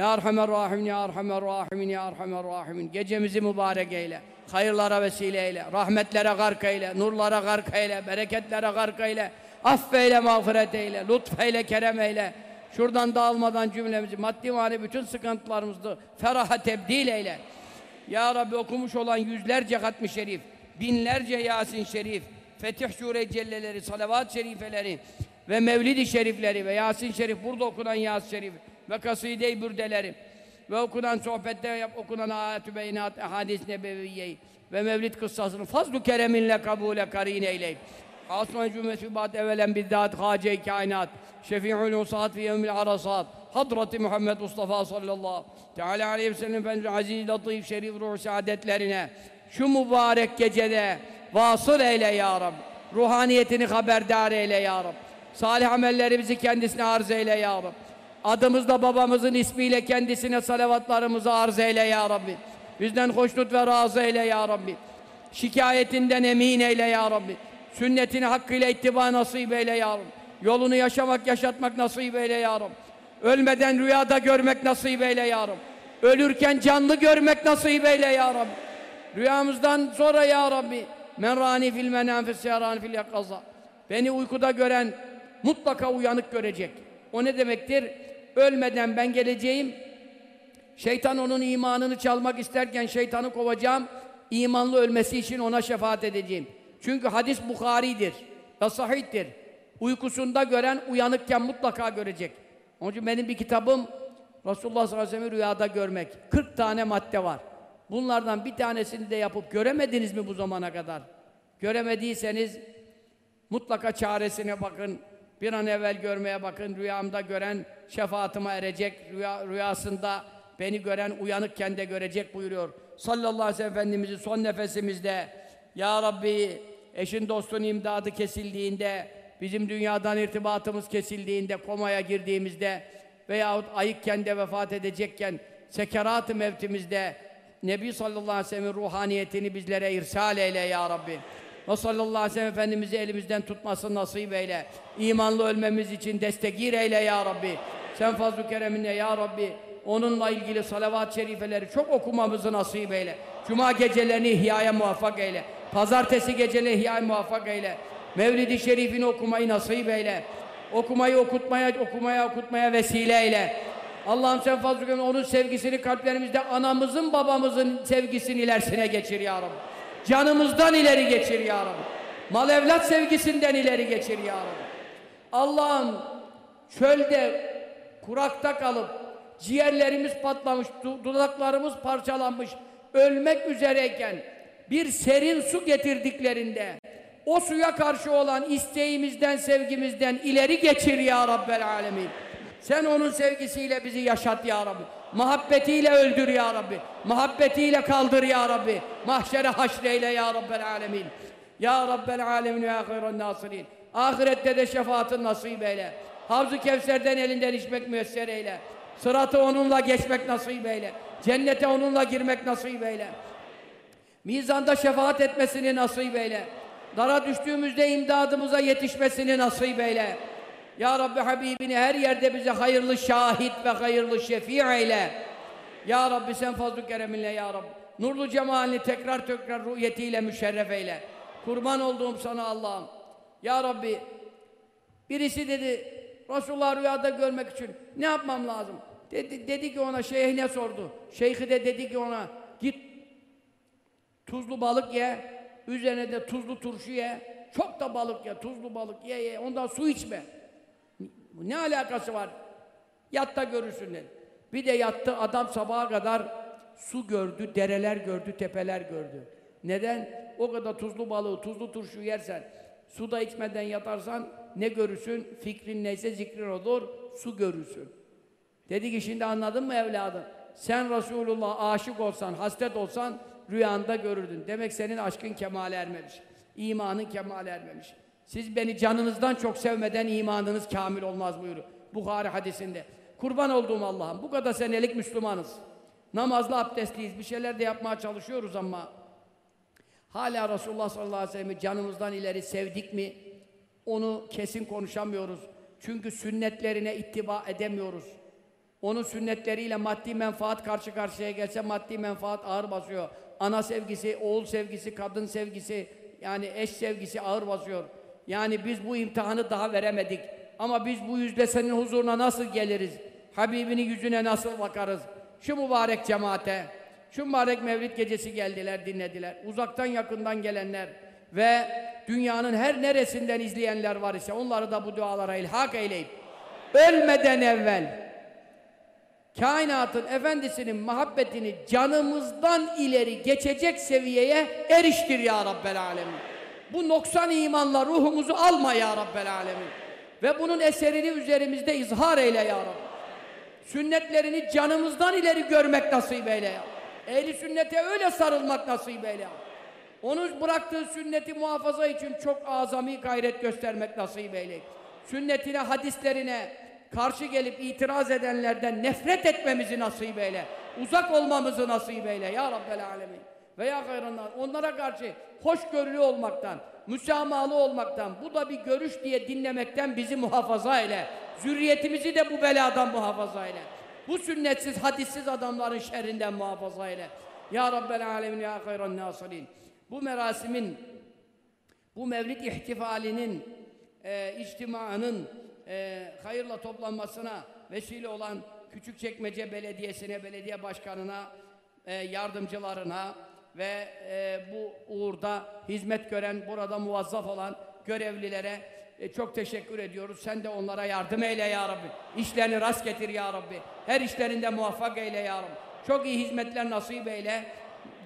Ya Erhamer Rahimin, Ya Erhamer Rahimin, Ya Erhamer Rahimin. Gecemizi mübarek eyle. Hayırlara vesile eyle. Rahmetlere gark eyle. Nurlara gark eyle. Bereketlere gark eyle. Affeyle, mağfiret eyle. Lütfeyle, kerem eyle. Şuradan dağılmadan cümlemizi, maddi manevi bütün sıkıntılarımızı feraha tebdil eyle. Ya Rabbi okumuş olan yüzlerce hatmi şerif, binlerce Yasin şerif, Fetih Sure Celleleri, salavat şerifeleri ve Mevlid-i şerifleri ve Yasin şerif, burada okunan Yasin şerif ve kaside-i bürdeleri. Ve okunan sohbette yap, okunan ayet-ü beyinat, hadis nebeviyeyi ve mevlid kıssasını fazl-ı kereminle kabule karin eyleyip Asma cümlesi bat evvelen bizzat hace kainat şefi'ül usat fi yevmil arasat Hadrati Muhammed Mustafa sallallahu teala aleyhi ve sellem Efendimiz aziz latif şerif ruh saadetlerine şu mübarek gecede vasıl eyle ya Rab. Ruhaniyetini haberdar eyle ya Rab. Salih amellerimizi kendisine arz eyle ya Rab adımızla babamızın ismiyle kendisine salavatlarımızı arz eyle ya Rabbi. Bizden hoşnut ve razı eyle ya Rabbi. Şikayetinden emin eyle ya Rabbi. Sünnetini hakkıyla ittiba nasip eyle ya Rabbi. Yolunu yaşamak yaşatmak nasip eyle ya Rabbi. Ölmeden rüyada görmek nasip eyle ya Rabbi. Ölürken canlı görmek nasip eyle ya Rabbi. Rüyamızdan sonra ya Rabbi. Men rani fil menam fis fil yakaza. Beni uykuda gören mutlaka uyanık görecek. O ne demektir? Ölmeden ben geleceğim. Şeytan onun imanını çalmak isterken şeytanı kovacağım. İmanlı ölmesi için ona şefaat edeceğim. Çünkü hadis Bukhari'dir ve sahihtir. Uykusunda gören uyanıkken mutlaka görecek. Onun için benim bir kitabım Resulullah sallallahu aleyhi ve sellem'i rüyada görmek. 40 tane madde var. Bunlardan bir tanesini de yapıp göremediniz mi bu zamana kadar? Göremediyseniz mutlaka çaresine bakın. Bir an evvel görmeye bakın. Rüyamda gören şefaatıma erecek. Rüya, rüyasında beni gören uyanıkken de görecek buyuruyor. Sallallahu aleyhi ve sellem son nefesimizde Ya Rabbi eşin dostun imdadı kesildiğinde bizim dünyadan irtibatımız kesildiğinde komaya girdiğimizde veyahut ayıkken de vefat edecekken sekerat-ı mevtimizde Nebi sallallahu aleyhi ve sellem'in ruhaniyetini bizlere irsal eyle ya Rabbi. O sallallahu aleyhi ve Efendimiz'i elimizden tutmasını nasip eyle. İmanlı ölmemiz için destekir eyle ya Rabbi. Sen fazl-ı kereminle ya Rabbi. Onunla ilgili salavat-ı şerifeleri çok okumamızı nasip eyle. Cuma gecelerini ihyaya muvaffak eyle. Pazartesi geceleri ihyaya muvaffak eyle. Mevlid-i Şerif'ini okumayı nasip eyle. Okumayı okutmaya, okumaya okutmaya vesile eyle. Allah'ım sen fazl-ı onun sevgisini kalplerimizde anamızın babamızın sevgisini ilerisine geçir ya Rabbi. Canımızdan ileri geçir ya Rabbi. Mal evlat sevgisinden ileri geçir ya Rabbi. Allah'ım çölde kurakta kalıp ciğerlerimiz patlamış, du- dudaklarımız parçalanmış, ölmek üzereyken bir serin su getirdiklerinde o suya karşı olan isteğimizden, sevgimizden ileri geçir ya Rabbel Alemin. Sen onun sevgisiyle bizi yaşat ya Rabbi. Muhabbetiyle öldür ya Rabbi. Muhabbetiyle kaldır ya Rabbi. Mahşere haşreyle ya Rabbel Alemin. Ya Rabbel Alemin ve hayran nasirin. Ahirette de şefaatin nasip eyle. Havzu Kevser'den elinden içmek müyesser eyle. Sıratı onunla geçmek nasip eyle. Cennete onunla girmek nasip eyle. Mizanda şefaat etmesini nasip eyle. Dara düştüğümüzde imdadımıza yetişmesini nasip eyle. Ya Rabbi Habibini her yerde bize hayırlı şahit ve hayırlı şefi eyle. Ya Rabbi sen fazl-ı kereminle ya Rabbi. Nurlu cemalini tekrar tekrar rüyetiyle müşerref eyle. Kurban olduğum sana Allah'ım. Ya Rabbi birisi dedi Resulullah rüyada görmek için ne yapmam lazım? Dedi, dedi ki ona şeyhine sordu. Şeyhi de dedi ki ona git tuzlu balık ye, üzerine de tuzlu turşu ye, çok da balık ye, tuzlu balık ye ye, ondan su içme. Ne alakası var? Yat da görürsün dedi. Bir de yattı adam sabaha kadar su gördü, dereler gördü, tepeler gördü. Neden? O kadar tuzlu balığı, tuzlu turşu yersen, suda içmeden yatarsan ne görürsün? Fikrin neyse zikrin olur, su görürsün. Dedi ki şimdi anladın mı evladım? Sen Resulullah'a aşık olsan, hasret olsan rüyanda görürdün. Demek senin aşkın kemale ermemiş. İmanın kemale ermemiş. Siz beni canınızdan çok sevmeden imanınız kamil olmaz buyuruyor. Bukhari hadisinde. Kurban olduğum Allah'ım. Bu kadar senelik Müslümanız. Namazlı abdestliyiz. Bir şeyler de yapmaya çalışıyoruz ama hala Resulullah sallallahu aleyhi ve sellem'i canımızdan ileri sevdik mi? Onu kesin konuşamıyoruz. Çünkü sünnetlerine ittiba edemiyoruz. Onun sünnetleriyle maddi menfaat karşı karşıya gelse maddi menfaat ağır basıyor. Ana sevgisi, oğul sevgisi, kadın sevgisi, yani eş sevgisi ağır basıyor. Yani biz bu imtihanı daha veremedik. Ama biz bu yüzde senin huzuruna nasıl geliriz? Habibinin yüzüne nasıl bakarız? Şu mübarek cemaate, şu mübarek mevlid gecesi geldiler, dinlediler. Uzaktan yakından gelenler ve dünyanın her neresinden izleyenler var ise onları da bu dualara ilhak eyleyip ölmeden evvel kainatın efendisinin muhabbetini canımızdan ileri geçecek seviyeye eriştir ya Rabbel Alemin. Bu noksan imanla ruhumuzu alma ya Rabbel Alemin. Ve bunun eserini üzerimizde izhar eyle ya Rabbi. Sünnetlerini canımızdan ileri görmek nasip eyle ya. Ehli sünnete öyle sarılmak nasip eyle ya. Onun bıraktığı sünneti muhafaza için çok azami gayret göstermek nasip eyle. Sünnetine, hadislerine karşı gelip itiraz edenlerden nefret etmemizi nasip eyle. Uzak olmamızı nasip eyle ya Rabbel Alemin. Veya hayranlar onlara karşı hoşgörülü olmaktan, müsamahalı olmaktan, bu da bir görüş diye dinlemekten bizi muhafaza eyle. Zürriyetimizi de bu beladan muhafaza eyle. Bu sünnetsiz, hadissiz adamların şerrinden muhafaza eyle. Ya Rabbel Alemin ya hayran nasirin. Bu merasimin, bu mevlid ihtifalinin, e, içtimaının e, hayırla toplanmasına vesile olan Küçükçekmece Belediyesi'ne, belediye başkanına, e, yardımcılarına ve e, bu uğurda hizmet gören, burada muvazzaf olan görevlilere e, çok teşekkür ediyoruz. Sen de onlara yardım eyle ya Rabbi. İşlerini rast getir ya Rabbi. Her işlerinde muvaffak eyle ya Rabbi. Çok iyi hizmetler nasip eyle.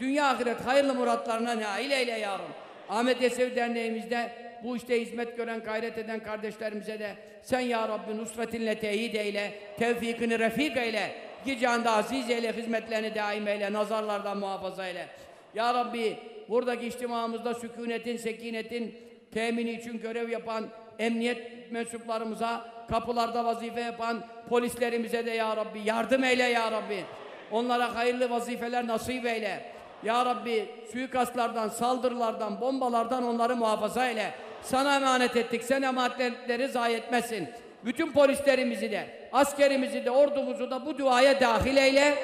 Dünya ahiret hayırlı muratlarına nail eyle ya Rabbi. Ahmet Yesevi Derneğimizde bu işte hizmet gören, gayret eden kardeşlerimize de sen ya Rabbi nusretinle teyit eyle, tevfikini refik eyle, iki canda aziz eyle, hizmetlerini daim eyle, nazarlardan muhafaza eyle. Ya Rabbi buradaki içtimamızda sükunetin, sekinetin temini için görev yapan emniyet mensuplarımıza, kapılarda vazife yapan polislerimize de ya Rabbi yardım eyle ya Rabbi. Onlara hayırlı vazifeler nasip eyle. Ya Rabbi suikastlardan, saldırılardan, bombalardan onları muhafaza eyle. Sana emanet ettik. Sen emanetleri zayi etmesin. Bütün polislerimizi de, askerimizi de, ordumuzu da bu duaya dahil eyle.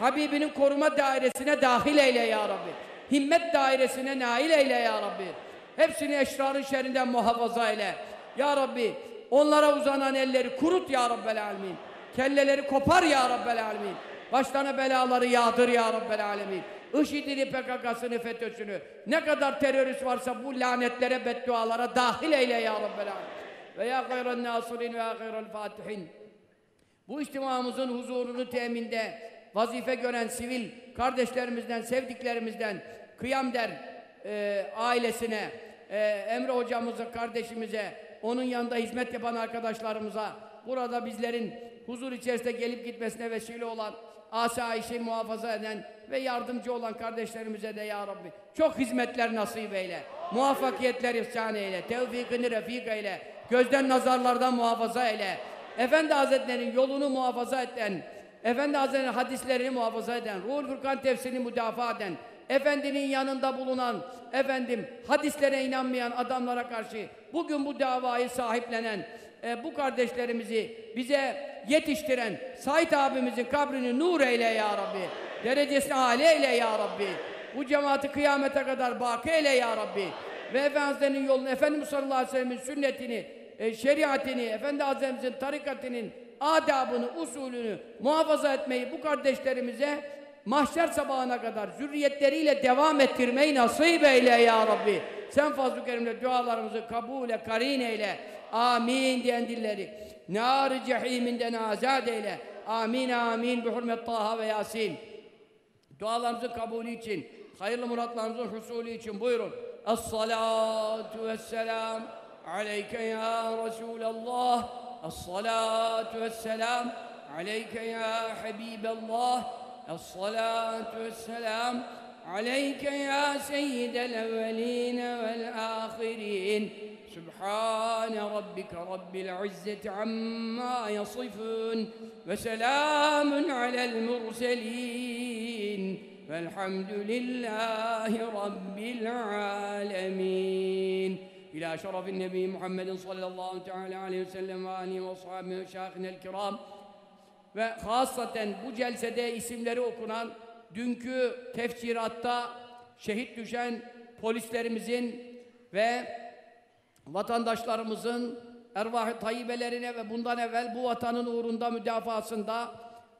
Habibinin koruma dairesine dahil eyle ya Rabbi. Himmet dairesine nail eyle ya Rabbi. Hepsini eşrarın şerrinden muhafaza eyle. Ya Rabbi onlara uzanan elleri kurut ya Rabbel Alemin. Kelleleri kopar ya Rabbel Alemin. Başlarına belaları yağdır ya Rabbel Alemin. IŞİD'ini, PKK'sını, FETÖ'sünü, ne kadar terörist varsa bu lanetlere, beddualara dahil eyle ya Rabbel Alemin. Ve ya hayran nasirin ve ya hayral fatihin. Bu içtimamızın huzurunu teminde vazife gören sivil kardeşlerimizden, sevdiklerimizden, Kıyam der e, ailesine, e, Emre hocamıza, kardeşimize, onun yanında hizmet yapan arkadaşlarımıza, burada bizlerin huzur içerisinde gelip gitmesine vesile olan, asayişi muhafaza eden ve yardımcı olan kardeşlerimize de ya Rabbi çok hizmetler nasip eyle. Muvaffakiyetler ihsan eyle. Tevfikini refik eyle. Gözden nazarlardan muhafaza eyle. Efendi Hazretleri'nin yolunu muhafaza eden, Efendi Hazretleri'nin hadislerini muhafaza eden, Ruhul Furkan tefsirini müdafaa eden, Efendinin yanında bulunan, efendim hadislere inanmayan adamlara karşı bugün bu davayı sahiplenen, e, bu kardeşlerimizi bize yetiştiren Said abimizin kabrini nur eyle ya Rabbi. Derecesini âli eyle ya Rabbi. Bu cemaati kıyamete kadar baki eyle ya Rabbi. Ve Efendimiz'in yolunu, Efendimiz sallallahu aleyhi ve sellem'in sünnetini, e, şeriatini, Efendi Hazretimizin tarikatinin adabını, usulünü muhafaza etmeyi bu kardeşlerimize mahşer sabahına kadar zürriyetleriyle devam ettirmeyi nasip eyle ya Rabbi. Sen fazl-ı kerimle dualarımızı kabule, karin eyle. Amin diyen dilleri. Nar-ı cehiminden azad eyle. Amin amin bi hurmet Taha ve Yasin. Dualarımızın kabulü için, hayırlı muratlarımızın husulü için buyurun. Es-salatu vesselam aleyke ya Resulallah. Es-salatu vesselam aleyke ya Habiballah. الصلاة والسلام عليك يا سيد الأولين والآخرين. سبحان ربك رب العزة عما يصفون وسلام على المرسلين. والحمد لله رب العالمين. إلى شرف النبي محمد صلى الله تعالى عليه وسلم وآله وأصحابه وشاخنا الكرام ve hasaten bu celsede isimleri okunan dünkü tefsiratta şehit düşen polislerimizin ve vatandaşlarımızın ervah-ı tayyibelerine ve bundan evvel bu vatanın uğrunda müdafasında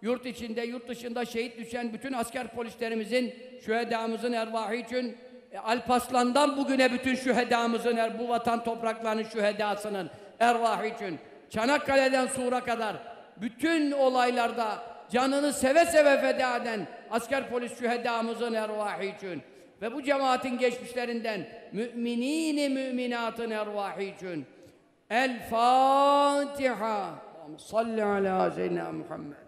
yurt içinde, yurt dışında şehit düşen bütün asker polislerimizin, şühedamızın ervahı için e, Alpaslan'dan bugüne bütün şühedamızın, er, bu vatan topraklarının şühedasının ervahı için Çanakkale'den Sur'a kadar bütün olaylarda canını seve seve feda eden asker polis şühedamızın ervahı için ve bu cemaatin geçmişlerinden müminini müminatın ervahı için. El Fatiha. Salli ala seyyidina Muhammed